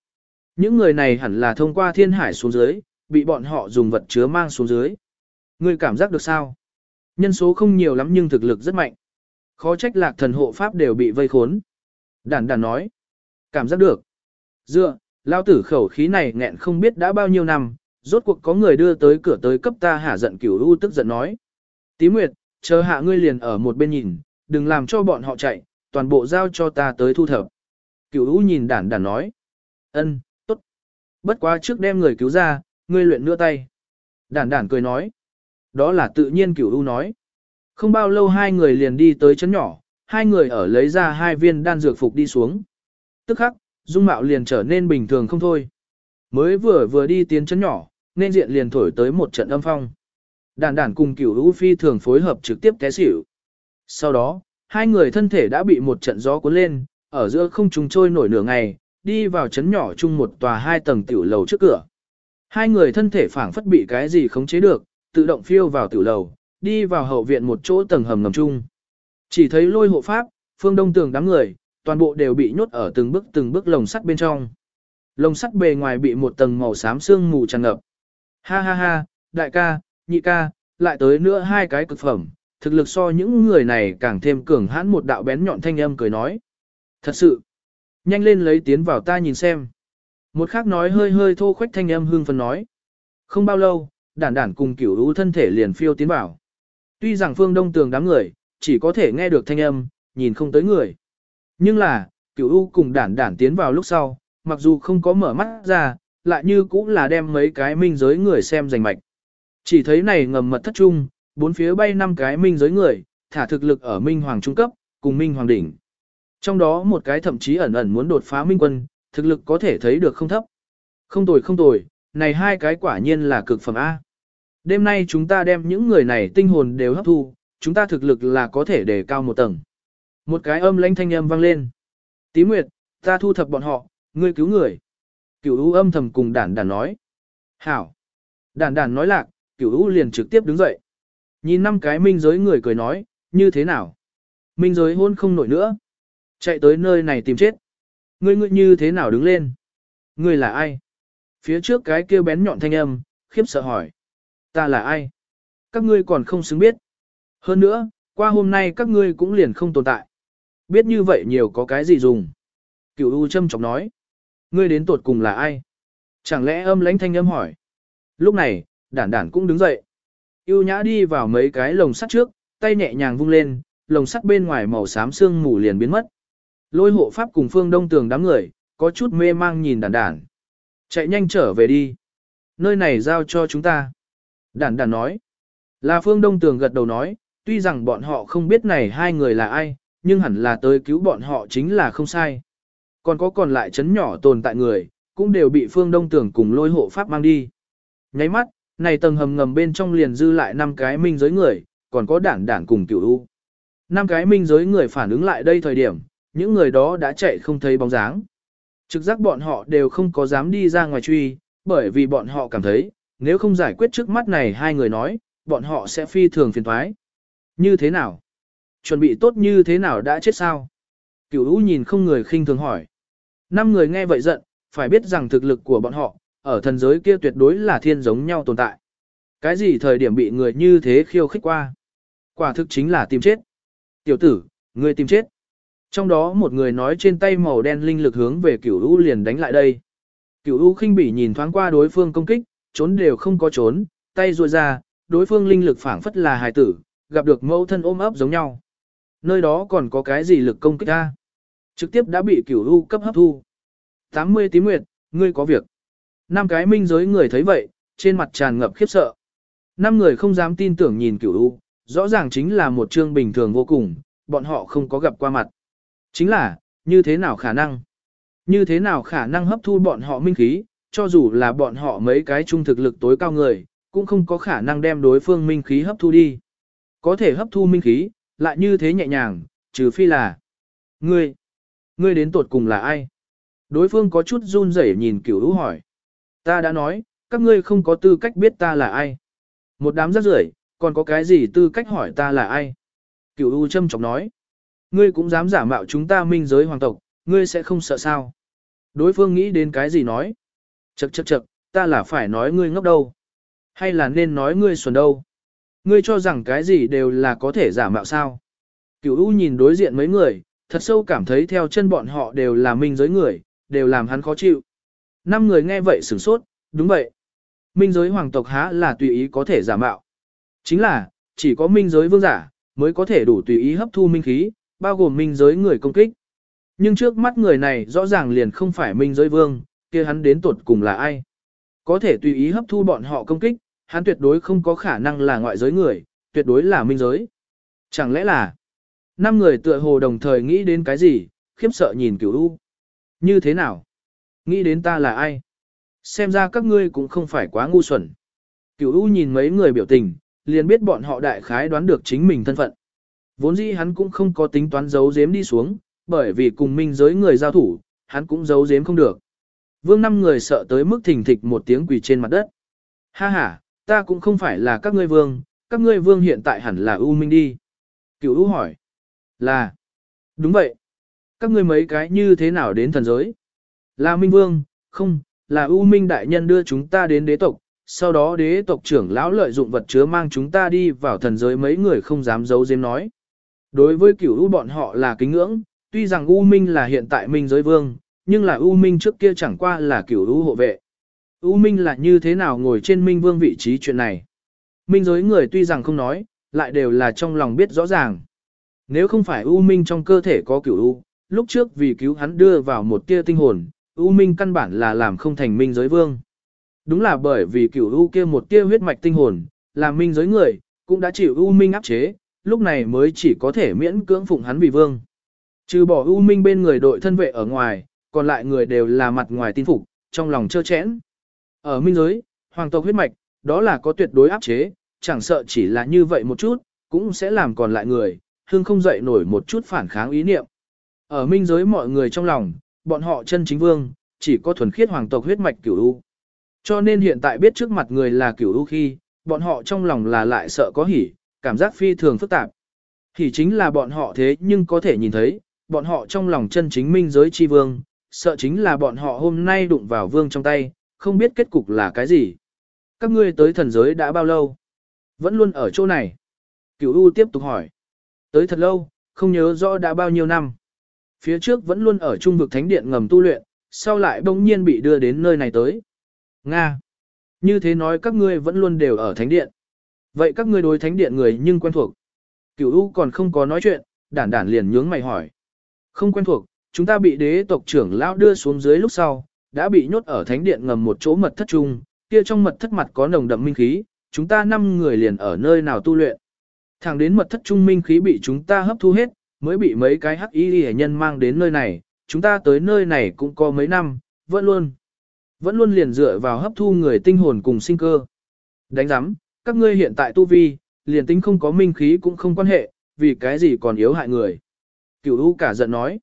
những người này hẳn là thông qua thiên hải xuống dưới, bị bọn họ dùng vật chứa mang xuống dưới. Ngươi cảm giác được sao? Nhân số không nhiều lắm nhưng thực lực rất mạnh. Khó trách lạc thần hộ pháp đều bị vây khốn. Đản đản nói, cảm giác được. Dựa, lao tử khẩu khí này nghẹn không biết đã bao nhiêu năm, rốt cuộc có người đưa tới cửa tới cấp ta hả giận cửu u tức giận nói. Tí Nguyệt, chờ hạ ngươi liền ở một bên nhìn, đừng làm cho bọn họ chạy, toàn bộ giao cho ta tới thu thập. Cửu u nhìn đản đản nói. ân, tốt. Bất quá trước đem người cứu ra, ngươi luyện nữa tay. Đản đản cười nói. Đó là tự nhiên cửu u nói. Không bao lâu hai người liền đi tới chấn nhỏ, hai người ở lấy ra hai viên đan dược phục đi xuống. Tức khắc, dung mạo liền trở nên bình thường không thôi. Mới vừa vừa đi tiến chấn nhỏ, nên diện liền thổi tới một trận âm phong. Đàn đàn cùng cửu hữu phi thường phối hợp trực tiếp té xỉu. Sau đó, hai người thân thể đã bị một trận gió cuốn lên, ở giữa không trung trôi nổi nửa ngày, đi vào chấn nhỏ chung một tòa hai tầng tiểu lầu trước cửa. Hai người thân thể phảng phất bị cái gì khống chế được, tự động phiêu vào tiểu lầu, đi vào hậu viện một chỗ tầng hầm ngầm chung. Chỉ thấy lôi hộ pháp, phương đông tường đám người, toàn bộ đều bị nhốt ở từng bước từng bước lồng sắt bên trong. Lồng sắt bề ngoài bị một tầng màu xám xương mù tràn ngập. Ha ha ha, đại ca, nhị ca, lại tới nữa hai cái cực phẩm, thực lực so những người này càng thêm cường hãn một đạo bén nhọn thanh âm cười nói. Thật sự, nhanh lên lấy tiến vào ta nhìn xem. Một khác nói hơi hơi thô khoách thanh âm hương phân nói. Không bao lâu, đản đản cùng cửu u thân thể liền phiêu tiến vào. Tuy rằng phương đông tường đám người, chỉ có thể nghe được thanh âm, nhìn không tới người. Nhưng là, cửu u cùng đản đản tiến vào lúc sau, mặc dù không có mở mắt ra, lại như cũng là đem mấy cái minh giới người xem giành mạch. Chỉ thấy này ngầm mật thất trung, bốn phía bay năm cái minh giới người, thả thực lực ở minh hoàng trung cấp, cùng minh hoàng đỉnh. Trong đó một cái thậm chí ẩn ẩn muốn đột phá minh quân, thực lực có thể thấy được không thấp. Không tồi không tồi, này hai cái quả nhiên là cực phẩm A. Đêm nay chúng ta đem những người này tinh hồn đều hấp thu, chúng ta thực lực là có thể đề cao một tầng. Một cái âm lãnh thanh âm vang lên. Tí Nguyệt, ta thu thập bọn họ, ngươi cứu người. Cửu U âm thầm cùng đản đản nói. Hảo. Đản đản nói lạc, cửu U liền trực tiếp đứng dậy. Nhìn năm cái minh giới người cười nói, như thế nào? Minh giới hôn không nổi nữa. Chạy tới nơi này tìm chết. Ngươi ngươi như thế nào đứng lên? Ngươi là ai? Phía trước cái kia bén nhọn thanh âm, khiếp sợ hỏi. Ta là ai? Các ngươi còn không xứng biết. Hơn nữa, qua hôm nay các ngươi cũng liền không tồn tại. Biết như vậy nhiều có cái gì dùng. Cửu U châm chọc nói. Ngươi đến tột cùng là ai? Chẳng lẽ âm lãnh thanh âm hỏi? Lúc này, đản đản cũng đứng dậy. Yêu nhã đi vào mấy cái lồng sắt trước, tay nhẹ nhàng vung lên, lồng sắt bên ngoài màu xám xương mù liền biến mất. Lôi hộ pháp cùng phương đông tường đám người, có chút mê mang nhìn đản đản. Chạy nhanh trở về đi. Nơi này giao cho chúng ta. Đản đản nói. Là phương đông tường gật đầu nói, tuy rằng bọn họ không biết này hai người là ai, nhưng hẳn là tới cứu bọn họ chính là không sai. Còn có còn lại chấn nhỏ tồn tại người, cũng đều bị phương đông tường cùng lôi hộ pháp mang đi. Nháy mắt, này tầng hầm ngầm bên trong liền dư lại năm cái minh giới người, còn có đản đản cùng cửu u. Năm cái minh giới người phản ứng lại đây thời điểm, những người đó đã chạy không thấy bóng dáng. Trực giác bọn họ đều không có dám đi ra ngoài truy, bởi vì bọn họ cảm thấy, nếu không giải quyết trước mắt này hai người nói, bọn họ sẽ phi thường phiền thoái. Như thế nào? Chuẩn bị tốt như thế nào đã chết sao? Cửu U nhìn không người khinh thường hỏi. Năm người nghe vậy giận, phải biết rằng thực lực của bọn họ, ở thần giới kia tuyệt đối là thiên giống nhau tồn tại. Cái gì thời điểm bị người như thế khiêu khích qua? Quả thực chính là tìm chết. Tiểu tử, người tìm chết. Trong đó một người nói trên tay màu đen linh lực hướng về cửu U liền đánh lại đây. Cửu U khinh bỉ nhìn thoáng qua đối phương công kích, trốn đều không có trốn, tay ruồi ra, đối phương linh lực phảng phất là hài tử, gặp được mẫu thân ôm ấp giống nhau. Nơi đó còn có cái gì lực công kích ta? Trực tiếp đã bị cửu U cấp hấp thu. 80 tím nguyệt, ngươi có việc. Năm cái minh giới người thấy vậy, trên mặt tràn ngập khiếp sợ. Năm người không dám tin tưởng nhìn cửu U, rõ ràng chính là một chương bình thường vô cùng, bọn họ không có gặp qua mặt. Chính là, như thế nào khả năng? Như thế nào khả năng hấp thu bọn họ minh khí, cho dù là bọn họ mấy cái trung thực lực tối cao người, cũng không có khả năng đem đối phương minh khí hấp thu đi. Có thể hấp thu minh khí, lại như thế nhẹ nhàng, trừ phi là Ngươi, ngươi đến tột cùng là ai? Đối phương có chút run rẩy nhìn cửu u hỏi. Ta đã nói, các ngươi không có tư cách biết ta là ai. Một đám rác rưởi, còn có cái gì tư cách hỏi ta là ai? Cửu u châm chọc nói. Ngươi cũng dám giả mạo chúng ta minh giới hoàng tộc, ngươi sẽ không sợ sao? Đối phương nghĩ đến cái gì nói? Chậc chậc chậc, ta là phải nói ngươi ngốc đâu? Hay là nên nói ngươi xuẩn đâu? Ngươi cho rằng cái gì đều là có thể giả mạo sao? Cửu u nhìn đối diện mấy người, thật sâu cảm thấy theo chân bọn họ đều là minh giới người, đều làm hắn khó chịu. Năm người nghe vậy sửng sốt, đúng vậy. Minh giới hoàng tộc há là tùy ý có thể giả mạo. Chính là, chỉ có minh giới vương giả, mới có thể đủ tùy ý hấp thu minh khí, bao gồm minh giới người công kích. Nhưng trước mắt người này rõ ràng liền không phải minh giới vương, kia hắn đến tuột cùng là ai. Có thể tùy ý hấp thu bọn họ công kích, hắn tuyệt đối không có khả năng là ngoại giới người, tuyệt đối là minh giới. Chẳng lẽ là Năm người tựa hồ đồng thời nghĩ đến cái gì, khiếp sợ nhìn cửu u. Như thế nào? Nghĩ đến ta là ai? Xem ra các ngươi cũng không phải quá ngu xuẩn. Cửu u nhìn mấy người biểu tình, liền biết bọn họ đại khái đoán được chính mình thân phận. Vốn dĩ hắn cũng không có tính toán giấu giếm đi xuống, bởi vì cùng minh giới người giao thủ, hắn cũng giấu giếm không được. Vương năm người sợ tới mức thình thịch một tiếng quỳ trên mặt đất. Ha ha, ta cũng không phải là các ngươi vương, các ngươi vương hiện tại hẳn là U Minh đi. Cửu U hỏi. Là. Đúng vậy. Các ngươi mấy cái như thế nào đến thần giới? Là Minh Vương, không, là U Minh Đại Nhân đưa chúng ta đến đế tộc, sau đó đế tộc trưởng lão lợi dụng vật chứa mang chúng ta đi vào thần giới mấy người không dám giấu giếm nói. Đối với cửu U bọn họ là kính ngưỡng, tuy rằng U Minh là hiện tại Minh giới vương, nhưng là U Minh trước kia chẳng qua là cửu U hộ vệ. U Minh là như thế nào ngồi trên Minh vương vị trí chuyện này. Minh giới người tuy rằng không nói, lại đều là trong lòng biết rõ ràng. Nếu không phải U Minh trong cơ thể có cửu U, lúc trước vì cứu hắn đưa vào một tia tinh hồn, U Minh căn bản là làm không thành minh giới vương. Đúng là bởi vì cửu U kia một tia huyết mạch tinh hồn, làm minh giới người, cũng đã chịu U Minh áp chế, lúc này mới chỉ có thể miễn cưỡng phụng hắn vì vương. Trừ bỏ U Minh bên người đội thân vệ ở ngoài, còn lại người đều là mặt ngoài tin phục, trong lòng trơ chẽn. Ở minh giới, hoàng tộc huyết mạch, đó là có tuyệt đối áp chế, chẳng sợ chỉ là như vậy một chút, cũng sẽ làm còn lại người, hương không dậy nổi một chút phản kháng ý niệm. Ở minh giới mọi người trong lòng, bọn họ chân chính vương, chỉ có thuần khiết hoàng tộc huyết mạch cửu u. Cho nên hiện tại biết trước mặt người là cửu u khi, bọn họ trong lòng là lại sợ có hỉ, cảm giác phi thường phức tạp. Hỉ chính là bọn họ thế nhưng có thể nhìn thấy, bọn họ trong lòng chân chính minh giới chi vương, sợ chính là bọn họ hôm nay đụng vào vương trong tay, không biết kết cục là cái gì. Các ngươi tới thần giới đã bao lâu? Vẫn luôn ở chỗ này. Cửu U tiếp tục hỏi. Tới thật lâu, không nhớ rõ đã bao nhiêu năm. Phía trước vẫn luôn ở trung vực thánh điện ngầm tu luyện, sau lại bỗng nhiên bị đưa đến nơi này tới. Nga. Như thế nói các ngươi vẫn luôn đều ở thánh điện. Vậy các ngươi đối thánh điện người nhưng quen thuộc. Cửu U còn không có nói chuyện, đản đản liền nhướng mày hỏi. Không quen thuộc, chúng ta bị đế tộc trưởng lão đưa xuống dưới lúc sau, đã bị nhốt ở thánh điện ngầm một chỗ mật thất trung, kia trong mật thất mặt có nồng đậm minh khí, chúng ta năm người liền ở nơi nào tu luyện. Thẳng đến mật thất trung minh khí bị chúng ta hấp thu hết, mới bị mấy cái hắc y hệ nhân mang đến nơi này, chúng ta tới nơi này cũng có mấy năm, vẫn luôn. Vẫn luôn liền dựa vào hấp thu người tinh hồn cùng sinh cơ. Đánh giám, các ngươi hiện tại tu vi, liền tính không có minh khí cũng không quan hệ, vì cái gì còn yếu hại người. Cửu U cả giận nói,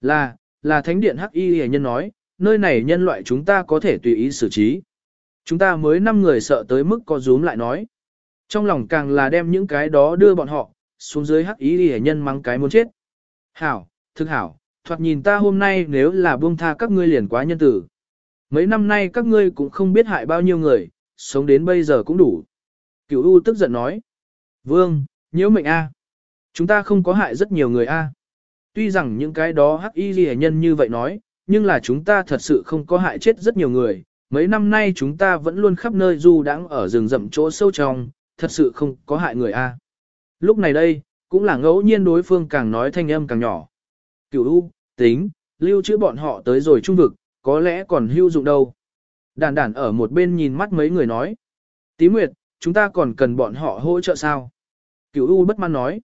là, là thánh điện hắc y hệ nhân nói, nơi này nhân loại chúng ta có thể tùy ý xử trí. Chúng ta mới năm người sợ tới mức có rúm lại nói. Trong lòng càng là đem những cái đó đưa bọn họ, xuống dưới hắc ý hề nhân mắng cái muốn chết. Hảo, thực hảo, thoạt nhìn ta hôm nay nếu là buông tha các ngươi liền quá nhân tử. Mấy năm nay các ngươi cũng không biết hại bao nhiêu người, sống đến bây giờ cũng đủ. Cửu U tức giận nói. Vương, nhiễu mệnh A. Chúng ta không có hại rất nhiều người A. Tuy rằng những cái đó hắc y ghi nhân như vậy nói, nhưng là chúng ta thật sự không có hại chết rất nhiều người. Mấy năm nay chúng ta vẫn luôn khắp nơi du đãng ở rừng rậm chỗ sâu trong, thật sự không có hại người a. Lúc này đây, cũng là ngẫu nhiên đối phương càng nói thanh âm càng nhỏ. Cửu U, tính, lưu trữ bọn họ tới rồi trung vực, có lẽ còn hữu dụng đâu. Đàn đàn ở một bên nhìn mắt mấy người nói. Tí Nguyệt, chúng ta còn cần bọn họ hỗ trợ sao? Cửu U bất mãn nói.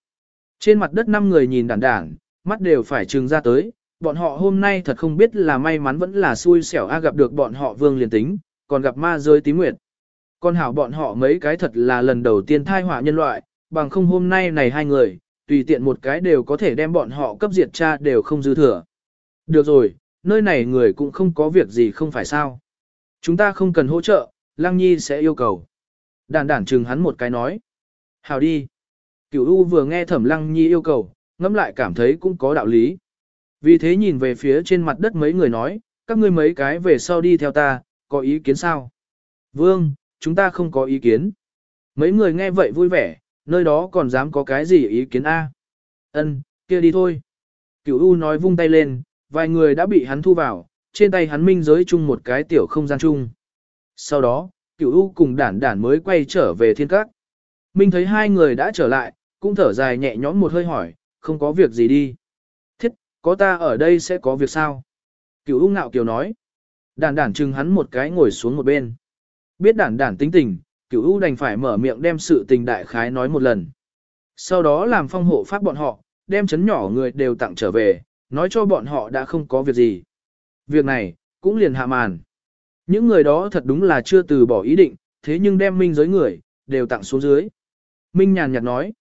Trên mặt đất năm người nhìn đàn đàn, mắt đều phải trừng ra tới. Bọn họ hôm nay thật không biết là may mắn vẫn là xui xẻo a gặp được bọn họ vương liền tính, còn gặp ma rơi tí nguyệt. Con hảo bọn họ mấy cái thật là lần đầu tiên thai họa nhân loại, bằng không hôm nay này hai người, tùy tiện một cái đều có thể đem bọn họ cấp diệt cha đều không dư thừa. Được rồi, nơi này người cũng không có việc gì không phải sao. Chúng ta không cần hỗ trợ, Lăng Nhi sẽ yêu cầu. Đản đản chừng hắn một cái nói. Hào đi. Cửu U vừa nghe Thẩm Lăng Nhi yêu cầu, ngẫm lại cảm thấy cũng có đạo lý. Vì thế nhìn về phía trên mặt đất mấy người nói, các ngươi mấy cái về sau đi theo ta, có ý kiến sao? Vương, chúng ta không có ý kiến. Mấy người nghe vậy vui vẻ, nơi đó còn dám có cái gì ý kiến A. Ân, kia đi thôi. Cửu U nói vung tay lên, vài người đã bị hắn thu vào, trên tay hắn minh giới chung một cái tiểu không gian chung. Sau đó, Cửu U cùng đản đản mới quay trở về thiên các. Minh thấy hai người đã trở lại, cũng thở dài nhẹ nhõm một hơi hỏi, không có việc gì đi. Thiết, có ta ở đây sẽ có việc sao? Cửu U ngạo kiều nói. Đản đản chừng hắn một cái ngồi xuống một bên. Biết đản đản tính tình, cửu U đành phải mở miệng đem sự tình đại khái nói một lần. Sau đó làm phong hộ pháp bọn họ, đem chấn nhỏ người đều tặng trở về, nói cho bọn họ đã không có việc gì. Việc này, cũng liền hạ màn. Những người đó thật đúng là chưa từ bỏ ý định, thế nhưng đem minh giới người, đều tặng xuống dưới. Minh nhàn nhạt nói,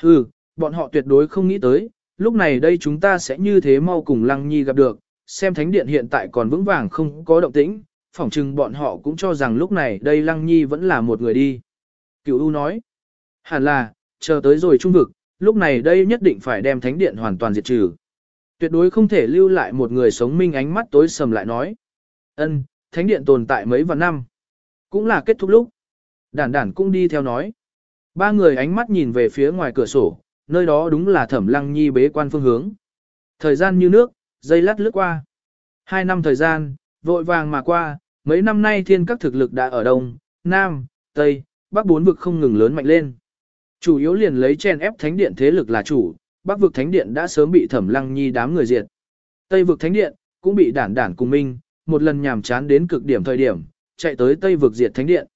hừ, bọn họ tuyệt đối không nghĩ tới, lúc này đây chúng ta sẽ như thế mau cùng Lăng Nhi gặp được, xem thánh điện hiện tại còn vững vàng không có động tĩnh, phỏng chừng bọn họ cũng cho rằng lúc này đây Lăng Nhi vẫn là một người đi. Cửu U nói, hẳn là, chờ tới rồi trung vực, lúc này đây nhất định phải đem thánh điện hoàn toàn diệt trừ. Tuyệt đối không thể lưu lại một người sống minh ánh mắt tối sầm lại nói. ân thánh điện tồn tại mấy vạn năm. Cũng là kết thúc lúc. Đản đản cũng đi theo nói. Ba người ánh mắt nhìn về phía ngoài cửa sổ, nơi đó đúng là thẩm lăng nhi bế quan phương hướng. Thời gian như nước, dây lát lướt qua. Hai năm thời gian, vội vàng mà qua, mấy năm nay thiên các thực lực đã ở Đông, Nam, Tây, Bắc bốn vực không ngừng lớn mạnh lên. Chủ yếu liền lấy chen ép thánh điện thế lực là chủ, Bắc vực thánh điện đã sớm bị thẩm lăng nhi đám người diệt. Tây vực thánh điện, cũng bị đản đản cùng minh, một lần nhàm chán đến cực điểm thời điểm, chạy tới Tây vực diệt thánh điện.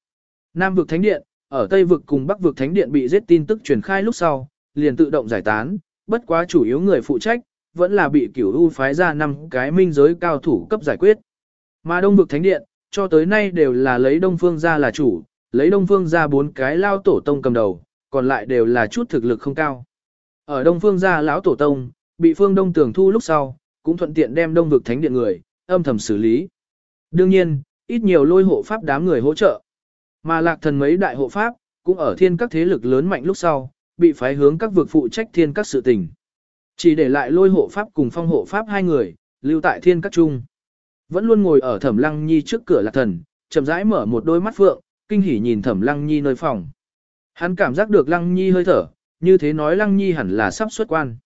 Nam vực thánh điện, ở Tây vực cùng Bắc vực thánh điện bị giết tin tức truyền khai lúc sau, liền tự động giải tán, bất quá chủ yếu người phụ trách, vẫn là bị cửu u phái ra năm cái minh giới cao thủ cấp giải quyết. Mà Đông vực thánh điện, cho tới nay đều là lấy Đông Phương ra là chủ, lấy Đông Phương ra bốn cái lao tổ tông cầm đầu, còn lại đều là chút thực lực không cao. Ở Đông Phương gia lão tổ tông, bị Phương Đông Tường thu lúc sau, cũng thuận tiện đem Đông vực thánh điện người, âm thầm xử lý. Đương nhiên, ít nhiều lôi hộ pháp đám người hỗ trợ. Mà lạc thần mấy đại hộ pháp, cũng ở thiên các thế lực lớn mạnh lúc sau, bị phái hướng các vực phụ trách thiên các sự tình. Chỉ để lại lôi hộ pháp cùng phong hộ pháp hai người, lưu tại thiên các chung. Vẫn luôn ngồi ở thẩm lăng nhi trước cửa lạc thần, chậm rãi mở một đôi mắt phượng, kinh hỉ nhìn thẩm lăng nhi nơi phòng. Hắn cảm giác được lăng nhi hơi thở, như thế nói lăng nhi hẳn là sắp xuất quan.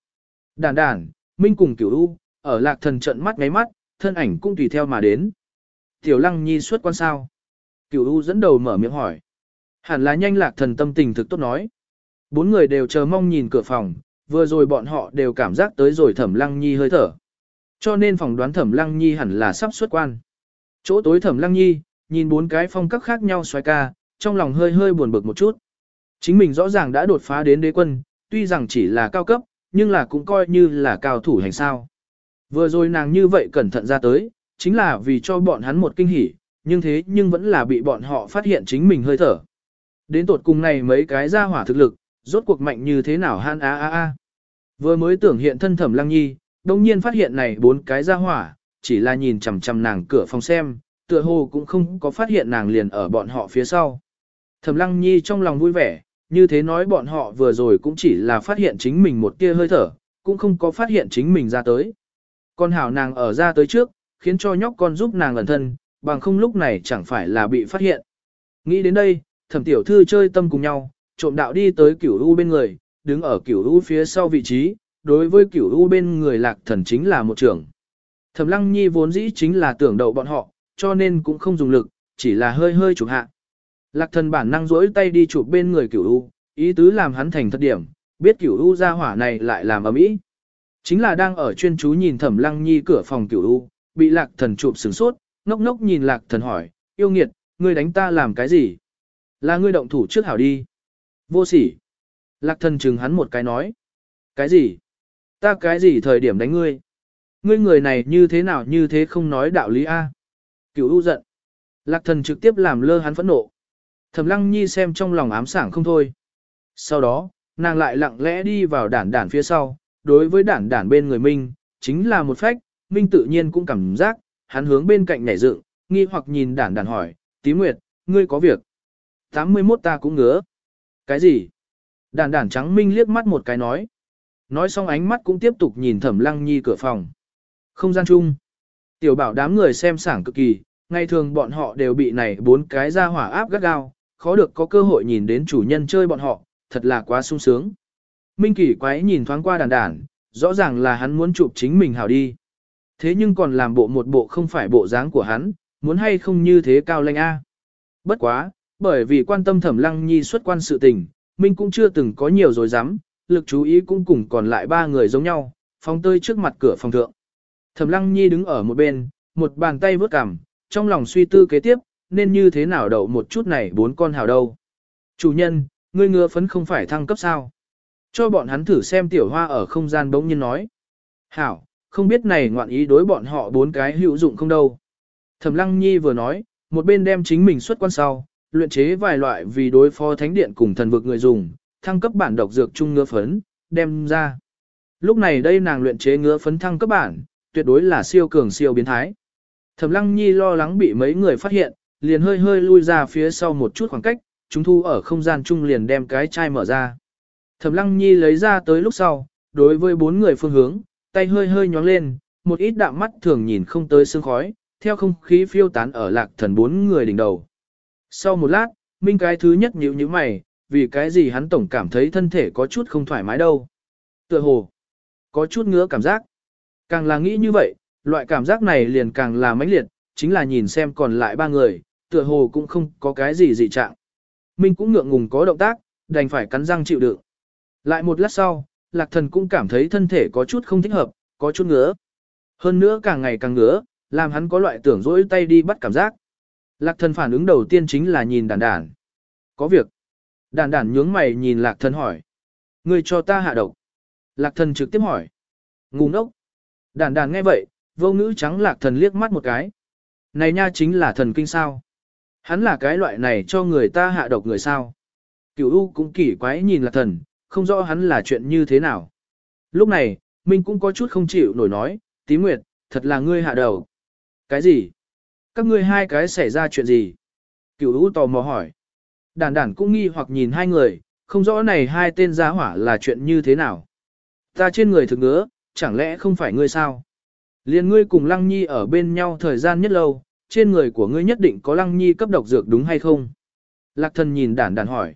Đản đản, Minh cùng cửu u, ở lạc thần trận mắt ngáy mắt, thân ảnh cũng tùy theo mà đến. Tiểu lăng nhi xuất quan sao? Cửu u dẫn đầu mở miệng hỏi. Hẳn là nhanh lạc thần tâm tình thực tốt nói. Bốn người đều chờ mong nhìn cửa phòng, vừa rồi bọn họ đều cảm giác tới rồi thẩm lăng nhi hơi thở. Cho nên phỏng đoán thẩm lăng nhi hẳn là sắp xuất quan. Chỗ tối thẩm lăng nhi, nhìn bốn cái phong cách khác nhau xoay ca, trong lòng hơi hơi buồn bực một chút. Chính mình rõ ràng đã đột phá đến đế quân, tuy rằng chỉ là cao cấp, nhưng là cũng coi như là cao thủ hành sao. Vừa rồi nàng như vậy cẩn thận ra tới, chính là vì cho bọn hắn một kinh hỉ, nhưng thế nhưng vẫn là bị bọn họ phát hiện chính mình hơi thở. Đến tột cùng này mấy cái ra hỏa thực lực, rốt cuộc mạnh như thế nào han a a a. Vừa mới tưởng hiện thân thẩm lăng nhi, đồng nhiên phát hiện này bốn cái ra hỏa, chỉ là nhìn chằm chằm nàng cửa phòng xem, tựa hồ cũng không có phát hiện nàng liền ở bọn họ phía sau. Thẩm lăng nhi trong lòng vui vẻ, như thế nói bọn họ vừa rồi cũng chỉ là phát hiện chính mình một tia hơi thở, cũng không có phát hiện chính mình ra tới. Con hảo nàng ở ra tới trước, khiến cho nhóc con giúp nàng ẩn thân, bằng không lúc này chẳng phải là bị phát hiện. Nghĩ đến đây, thẩm tiểu thư chơi tâm cùng nhau, trộm đạo đi tới cửu u bên người, đứng ở cửu u phía sau vị trí, đối với cửu u bên người lạc thần chính là một trưởng. Thẩm lăng nhi vốn dĩ chính là tưởng đầu bọn họ, cho nên cũng không dùng lực, chỉ là hơi hơi chụp hạ. Lạc thần bản năng rỗi tay đi chụp bên người cửu u, ý tứ làm hắn thành thất điểm, biết cửu u ra hỏa này lại làm ầm ĩ. Chính là đang ở chuyên chú nhìn thẩm lăng nhi cửa phòng cửu u, bị lạc thần chụp sửng sốt, ngốc ngốc nhìn lạc thần hỏi, yêu nghiệt, ngươi đánh ta làm cái gì? Là ngươi động thủ trước hảo đi. Vô sỉ. Lạc thần chừng hắn một cái nói. Cái gì? Ta cái gì thời điểm đánh ngươi? Ngươi người này như thế nào như thế không nói đạo lý A? Cửu u giận. Lạc thần trực tiếp làm lơ hắn phẫn nộ. Thẩm lăng nhi xem trong lòng ám sảng không thôi. Sau đó, nàng lại lặng lẽ đi vào đản đản phía sau, đối với đản đản bên người Minh, chính là một phách, Minh tự nhiên cũng cảm giác, hắn hướng bên cạnh nhảy dựng, nghi hoặc nhìn đản đản hỏi, tí nguyệt, ngươi có việc. 81 ta cũng ngứa. Cái gì? Đản đản trắng Minh liếc mắt một cái nói. Nói xong ánh mắt cũng tiếp tục nhìn thẩm lăng nhi cửa phòng. Không gian chung. Tiểu bảo đám người xem sảng cực kỳ, ngày thường bọn họ đều bị này bốn cái ra hỏa áp gắt gao, khó được có cơ hội nhìn đến chủ nhân chơi bọn họ, thật là quá sung sướng. Minh kỳ quái nhìn thoáng qua đàn đàn, rõ ràng là hắn muốn chụp chính mình hảo đi. Thế nhưng còn làm bộ một bộ không phải bộ dáng của hắn, muốn hay không như thế cao lanh A. Bất quá, bởi vì quan tâm thẩm lăng nhi xuất quan sự tình, Minh cũng chưa từng có nhiều rồi dám, lực chú ý cũng cùng còn lại ba người giống nhau, phóng tơi trước mặt cửa phòng thượng. Thẩm lăng nhi đứng ở một bên, một bàn tay vớt cằm, trong lòng suy tư kế tiếp, nên như thế nào đậu một chút này bốn con hào đâu. Chủ nhân, ngươi ngựa phấn không phải thăng cấp sao. Cho bọn hắn thử xem tiểu hoa ở không gian bỗng nhiên nói. Hảo, không biết này ngoạn ý đối bọn họ bốn cái hữu dụng không đâu. Thẩm lăng nhi vừa nói, một bên đem chính mình xuất quan sau, luyện chế vài loại vì đối phó thánh điện cùng thần vực người dùng, thăng cấp bản độc dược chung ngứa phấn, đem ra. Lúc này đây nàng luyện chế ngứa phấn thăng cấp bản, tuyệt đối là siêu cường siêu biến thái. Thẩm Lăng Nhi lo lắng bị mấy người phát hiện, liền hơi hơi lui ra phía sau một chút khoảng cách, chúng thu ở không gian chung liền đem cái chai mở ra. Thẩm Lăng Nhi lấy ra tới lúc sau, đối với bốn người phương hướng, tay hơi hơi nhóng lên, một ít đạm mắt thường nhìn không tới sương khói, theo không khí phiêu tán ở lạc thần bốn người đỉnh đầu. Sau một lát, Minh cái thứ nhất nhíu nhíu mày, vì cái gì hắn tổng cảm thấy thân thể có chút không thoải mái đâu. Tựa hồ, có chút ngứa cảm giác. Càng là nghĩ như vậy, loại cảm giác này liền càng là mãnh liệt, chính là nhìn xem còn lại ba người, tựa hồ cũng không có cái gì dị trạng. Minh cũng ngượng ngùng có động tác, đành phải cắn răng chịu đựng. Lại một lát sau, lạc thần cũng cảm thấy thân thể có chút không thích hợp, có chút ngứa. Hơn nữa càng ngày càng ngứa, làm hắn có loại tưởng rỗi tay đi bắt cảm giác. Lạc thần phản ứng đầu tiên chính là nhìn đàn đàn. Có việc. Đàn đàn nhướng mày nhìn lạc thần hỏi. Người cho ta hạ độc. Lạc thần trực tiếp hỏi. Ngu ngốc. Đàn đàn nghe vậy, vô ngữ trắng lạc thần liếc mắt một cái. Này nha chính là thần kinh sao. Hắn là cái loại này cho người ta hạ độc người sao. Cửu U cũng kỳ quái nhìn lạc thần, không rõ hắn là chuyện như thế nào. Lúc này, Minh cũng có chút không chịu nổi nói, tí nguyệt, thật là ngươi hạ đầu. Cái gì? Các ngươi hai cái xảy ra chuyện gì? Cửu U tò mò hỏi đản đản cũng nghi hoặc nhìn hai người, không rõ này hai tên gia hỏa là chuyện như thế nào. Ta trên người thực ngứa, chẳng lẽ không phải ngươi sao? Liên ngươi cùng Lăng Nhi ở bên nhau thời gian nhất lâu, trên người của ngươi nhất định có Lăng Nhi cấp độc dược đúng hay không? Lạc thần nhìn đản đản hỏi.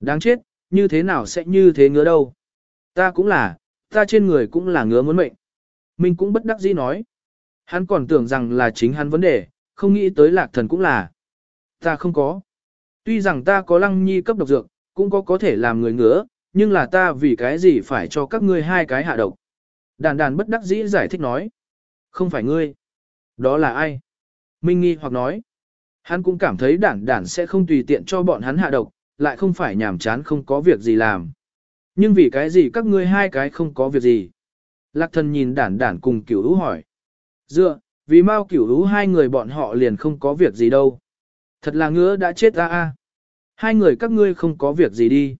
Đáng chết, như thế nào sẽ như thế ngứa đâu? Ta cũng là, ta trên người cũng là ngứa muốn mệnh. Minh cũng bất đắc dĩ nói. Hắn còn tưởng rằng là chính hắn vấn đề, không nghĩ tới lạc thần cũng là. Ta không có. Tuy rằng ta có Lăng Nhi cấp độc dược, cũng có có thể làm người ngứa, nhưng là ta vì cái gì phải cho các ngươi hai cái hạ độc. Đàn đàn bất đắc dĩ giải thích nói. Không phải ngươi. Đó là ai? Minh nghi hoặc nói. Hắn cũng cảm thấy đản đản sẽ không tùy tiện cho bọn hắn hạ độc, lại không phải nhàm chán không có việc gì làm. Nhưng vì cái gì các ngươi hai cái không có việc gì? Lạc thần nhìn đản đản cùng cửu hữu hỏi. Dựa, vì mau cửu hữu hai người bọn họ liền không có việc gì đâu. Thật là ngứa đã chết ra a. Hai người các ngươi không có việc gì đi.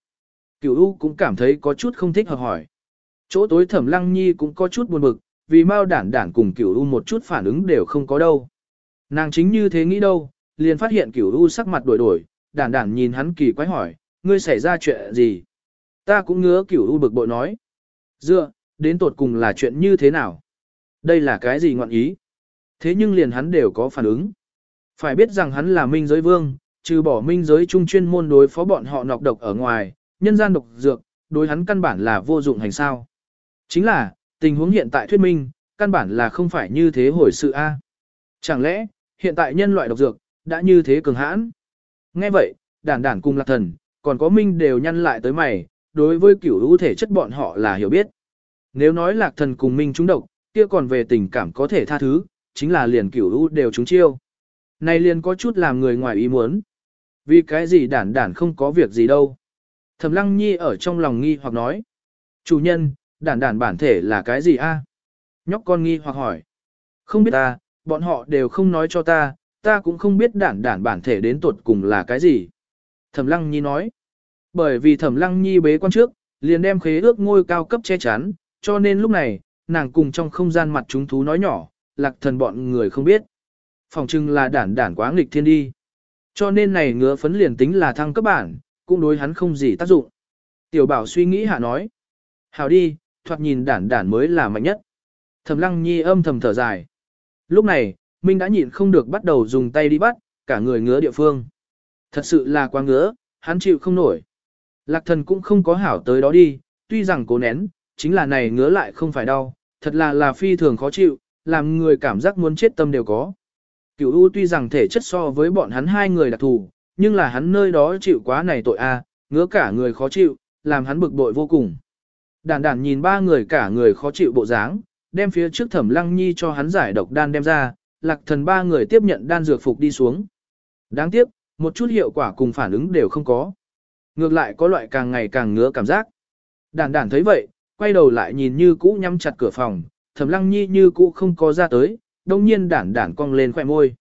Cửu u cũng cảm thấy có chút không thích hợp hỏi. Chỗ tối thẩm lăng nhi cũng có chút buồn bực, vì mau đản đản cùng cửu u một chút phản ứng đều không có đâu. Nàng chính như thế nghĩ đâu, liền phát hiện cửu u sắc mặt đổi đổi, đản đản nhìn hắn kỳ quái hỏi, ngươi xảy ra chuyện gì? Ta cũng ngứa cửu u bực bội nói. Dựa, đến tột cùng là chuyện như thế nào? Đây là cái gì ngọn ý? Thế nhưng liền hắn đều có phản ứng. Phải biết rằng hắn là minh giới vương, trừ bỏ minh giới trung chuyên môn đối phó bọn họ nọc độc ở ngoài, nhân gian độc dược, đối hắn căn bản là vô dụng hành sao. Chính là, tình huống hiện tại thuyết minh, căn bản là không phải như thế hồi sự A. Chẳng lẽ, hiện tại nhân loại độc dược, đã như thế cường hãn? Nghe vậy, đản đản cùng lạc thần, còn có minh đều nhăn lại tới mày, đối với kiểu hữu thể chất bọn họ là hiểu biết. Nếu nói lạc thần cùng minh trúng độc, kia còn về tình cảm có thể tha thứ, chính là liền kiểu hữu đều trúng chiêu. Này liền có chút làm người ngoài ý muốn. Vì cái gì đản đản không có việc gì đâu. Thẩm lăng nhi ở trong lòng nghi hoặc nói. Chủ nhân, đản đản bản thể là cái gì a? Nhóc con nghi hoặc hỏi. Không biết ta, bọn họ đều không nói cho ta, ta cũng không biết đản đản bản thể đến tuột cùng là cái gì. Thẩm lăng nhi nói. Bởi vì thẩm lăng nhi bế quan trước, liền đem khế ước ngôi cao cấp che chắn, cho nên lúc này, nàng cùng trong không gian mặt chúng thú nói nhỏ, lạc thần bọn người không biết. Phòng trưng là đản đản quá nghịch thiên đi. Cho nên này ngứa phấn liền tính là thăng cấp bản, cũng đối hắn không gì tác dụng. Tiểu bảo suy nghĩ hạ nói. Hào đi, thoạt nhìn đản đản mới là mạnh nhất. Thẩm lăng nhi âm thầm thở dài. Lúc này, Minh đã nhịn không được bắt đầu dùng tay đi bắt, cả người ngứa địa phương. Thật sự là quá ngứa, hắn chịu không nổi. Lạc thần cũng không có hảo tới đó đi, tuy rằng cố nén, chính là này ngứa lại không phải đau, thật là là phi thường khó chịu, làm người cảm giác muốn chết tâm đều có. Cửu U tuy rằng thể chất so với bọn hắn hai người đặc thù, nhưng là hắn nơi đó chịu quá này tội a, ngứa cả người khó chịu, làm hắn bực bội vô cùng. Đản đản nhìn ba người cả người khó chịu bộ dáng, đem phía trước thẩm lăng nhi cho hắn giải độc đan đem ra, lạc thần ba người tiếp nhận đan dược phục đi xuống. Đáng tiếc, một chút hiệu quả cùng phản ứng đều không có. Ngược lại có loại càng ngày càng ngứa cảm giác. Đản đản thấy vậy, quay đầu lại nhìn như cũ nhắm chặt cửa phòng, thẩm lăng nhi như cũ không có ra tới, đông nhiên đản đản cong lên khỏe môi.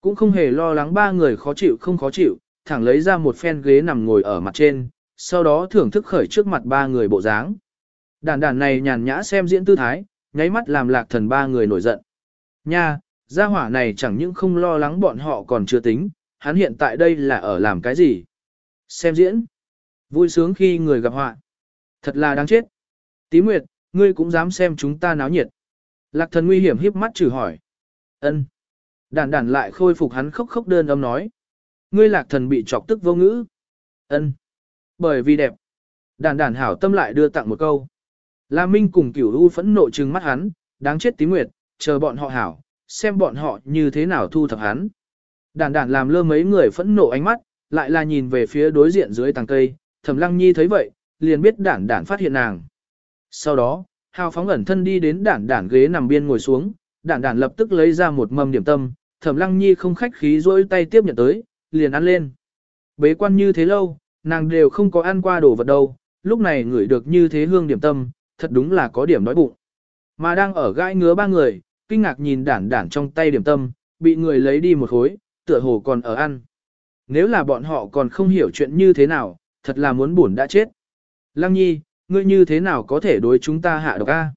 Cũng không hề lo lắng ba người khó chịu không khó chịu, thẳng lấy ra một phen ghế nằm ngồi ở mặt trên, sau đó thưởng thức khởi trước mặt ba người bộ dáng. Đản đản này nhàn nhã xem diễn tư thái, nháy mắt làm lạc thần ba người nổi giận. Nha, gia hỏa này chẳng những không lo lắng bọn họ còn chưa tính, hắn hiện tại đây là ở làm cái gì? Xem diễn. Vui sướng khi người gặp họa. Thật là đáng chết. Tí Nguyệt, ngươi cũng dám xem chúng ta náo nhiệt. Lạc thần nguy hiểm híp mắt trừ hỏi. ân Đản đản lại khôi phục hắn khóc khóc đơn âm nói. Ngươi lạc thần bị chọc tức vô ngữ. ân Bởi vì đẹp. Đản đản hảo tâm lại đưa tặng một câu. La Minh cùng cửu u phẫn nộ trừng mắt hắn, đáng chết tí nguyệt, chờ bọn họ hảo, xem bọn họ như thế nào thu thập hắn. Đản đản làm lơ mấy người phẫn nộ ánh mắt, lại là nhìn về phía đối diện dưới tàng cây, thẩm lăng nhi thấy vậy, liền biết đản đản phát hiện nàng. Sau đó, hào phóng ẩn thân đi đến đản đản ghế nằm biên ngồi xuống, đản đản lập tức lấy ra một mâm điểm tâm, thẩm lăng nhi không khách khí rỗi tay tiếp nhận tới, liền ăn lên. Bế quan như thế lâu, nàng đều không có ăn qua đồ vật đâu, lúc này ngửi được như thế hương điểm tâm, thật đúng là có điểm đói bụng. Mà đang ở gãi ngứa ba người, kinh ngạc nhìn đản đản trong tay điểm tâm, bị người lấy đi một khối, tựa hồ còn ở ăn. Nếu là bọn họ còn không hiểu chuyện như thế nào, thật là muốn buồn đã chết. Lăng nhi, ngươi như thế nào có thể đối chúng ta hạ độc a?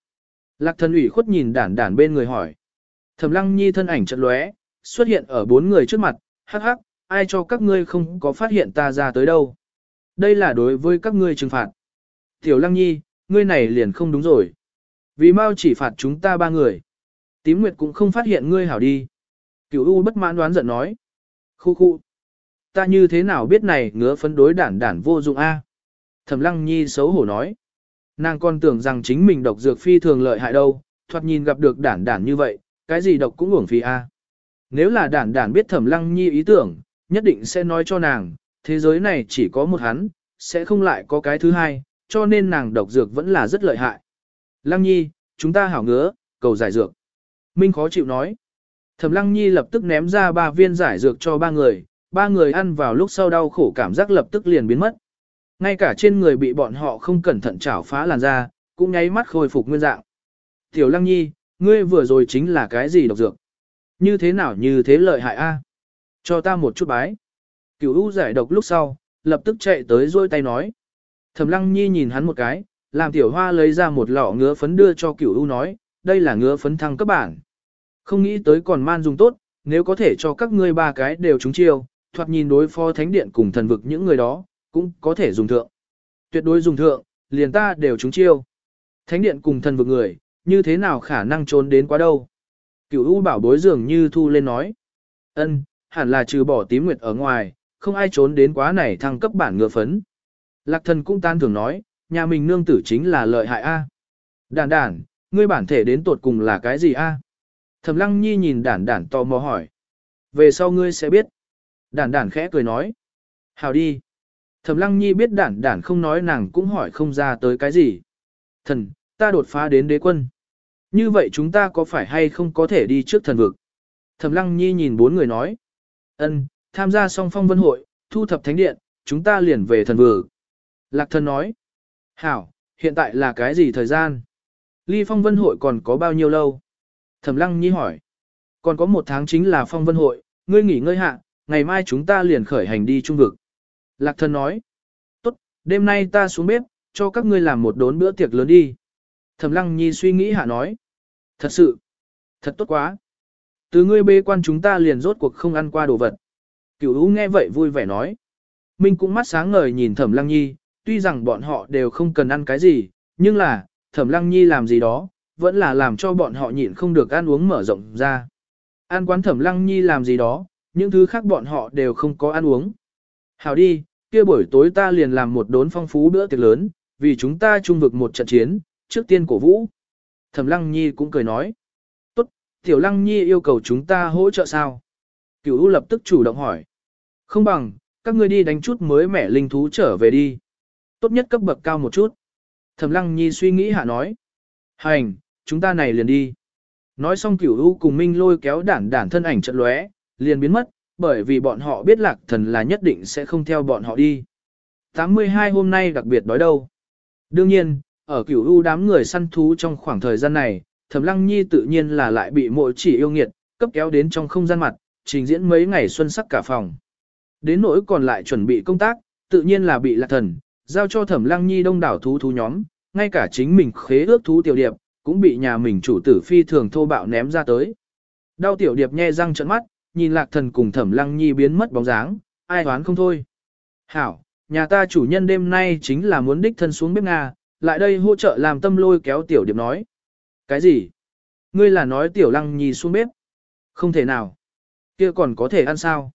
Lạc thần ủy khuất nhìn đản đản bên người hỏi. Thẩm lăng nhi thân ảnh chật lóe, xuất hiện ở bốn người trước mặt, hắc hắc, ai cho các ngươi không có phát hiện ta ra tới đâu. Đây là đối với các ngươi trừng phạt. Tiểu lăng nhi, ngươi này liền không đúng rồi. Vì mau chỉ phạt chúng ta ba người. Tím Nguyệt cũng không phát hiện ngươi hảo đi. Cửu U bất mãn đoán giận nói. Khu khu. Ta như thế nào biết này ngứa phấn đối đản đản vô dụng a? Thẩm Lăng Nhi xấu hổ nói. Nàng còn tưởng rằng chính mình độc dược phi thường lợi hại đâu, thoạt nhìn gặp được đản đản như vậy, cái gì độc cũng uổng phí a. Nếu là đản đản biết Thẩm Lăng Nhi ý tưởng, nhất định sẽ nói cho nàng, thế giới này chỉ có một hắn, sẽ không lại có cái thứ hai, cho nên nàng độc dược vẫn là rất lợi hại. Lăng Nhi, chúng ta hảo ngứa, cầu giải dược. Minh khó chịu nói. Thẩm Lăng Nhi lập tức ném ra ba viên giải dược cho ba người, ba người ăn vào lúc sau đau khổ cảm giác lập tức liền biến mất. Ngay cả trên người bị bọn họ không cẩn thận chảo phá làn da, cũng nháy mắt khôi phục nguyên dạng. Tiểu Lăng Nhi, ngươi vừa rồi chính là cái gì độc dược? Như thế nào như thế lợi hại a? Cho ta một chút bái. Cửu U giải độc lúc sau, lập tức chạy tới rôi tay nói. Thẩm Lăng Nhi nhìn hắn một cái, làm tiểu hoa lấy ra một lọ ngứa phấn đưa cho Cửu U nói, đây là ngứa phấn thăng cấp bản. Không nghĩ tới còn man dùng tốt, nếu có thể cho các ngươi ba cái đều trúng chiêu, thoạt nhìn đối phó thánh điện cùng thần vực những người đó, cũng có thể dùng thượng. Tuyệt đối dùng thượng, liền ta đều trúng chiêu. Thánh điện cùng thần vực người, như thế nào khả năng trốn đến quá đâu. Cửu U bảo bối dường như thu lên nói. ân, hẳn là trừ bỏ tím nguyệt ở ngoài, không ai trốn đến quá này thăng cấp bản ngựa phấn. Lạc thần cũng tan thường nói, nhà mình nương tử chính là lợi hại A. Đản đản, ngươi bản thể đến tột cùng là cái gì A? Thẩm lăng nhi nhìn đản đản tò mò hỏi. Về sau ngươi sẽ biết. Đản đản khẽ cười nói. Hào đi. Thẩm lăng nhi biết đản đản không nói nàng cũng hỏi không ra tới cái gì. Thần, ta đột phá đến đế quân. Như vậy chúng ta có phải hay không có thể đi trước thần vực? Thẩm lăng nhi nhìn bốn người nói. ân, tham gia song phong vân hội, thu thập thánh điện, chúng ta liền về thần vực. Lạc thần nói. Hảo, hiện tại là cái gì thời gian? Ly phong vân hội còn có bao nhiêu lâu? Thẩm lăng nhi hỏi. Còn có một tháng chính là phong vân hội, ngươi nghỉ ngơi hạ, ngày mai chúng ta liền khởi hành đi trung vực. Lạc thần nói. Tốt, đêm nay ta xuống bếp, cho các ngươi làm một đốn bữa tiệc lớn đi. Thẩm Lăng Nhi suy nghĩ hạ nói. Thật sự, thật tốt quá. Từ ngươi bê quan chúng ta liền rốt cuộc không ăn qua đồ vật. Cửu U nghe vậy vui vẻ nói. Minh cũng mắt sáng ngời nhìn Thẩm Lăng Nhi, tuy rằng bọn họ đều không cần ăn cái gì, nhưng là, Thẩm Lăng Nhi làm gì đó, vẫn là làm cho bọn họ nhịn không được ăn uống mở rộng ra. Ăn quán Thẩm Lăng Nhi làm gì đó, những thứ khác bọn họ đều không có ăn uống. Hảo đi, kia buổi tối ta liền làm một đốn phong phú bữa tiệc lớn, vì chúng ta chung vực một trận chiến, trước tiên cổ vũ. Thẩm Lăng Nhi cũng cười nói. Tốt, Tiểu Lăng Nhi yêu cầu chúng ta hỗ trợ sao? Cửu U lập tức chủ động hỏi. Không bằng, các ngươi đi đánh chút mới mẻ linh thú trở về đi. Tốt nhất cấp bậc cao một chút. Thẩm Lăng Nhi suy nghĩ hạ nói. Hành, chúng ta này liền đi. Nói xong Cửu U cùng Minh lôi kéo đản đản thân ảnh trận lóe, liền biến mất, bởi vì bọn họ biết lạc thần là nhất định sẽ không theo bọn họ đi. 82 hôm nay đặc biệt đói đâu. Đương nhiên, ở cửu u đám người săn thú trong khoảng thời gian này, Thẩm Lăng Nhi tự nhiên là lại bị mỗi chỉ yêu nghiệt, cấp kéo đến trong không gian mặt, trình diễn mấy ngày xuân sắc cả phòng. Đến nỗi còn lại chuẩn bị công tác, tự nhiên là bị lạc thần, giao cho Thẩm Lăng Nhi đông đảo thú thú nhóm, ngay cả chính mình khế ước thú tiểu điệp, cũng bị nhà mình chủ tử phi thường thô bạo ném ra tới. Đau tiểu điệp nhe răng trợn mắt, nhìn lạc thần cùng Thẩm Lăng Nhi biến mất bóng dáng, ai đoán không thôi. Hảo, nhà ta chủ nhân đêm nay chính là muốn đích thân xuống bếp Nga, lại đây hỗ trợ làm tâm lôi kéo tiểu điệp nói. Cái gì? Ngươi là nói tiểu lăng nhi xuống bếp? Không thể nào. kia còn có thể ăn sao?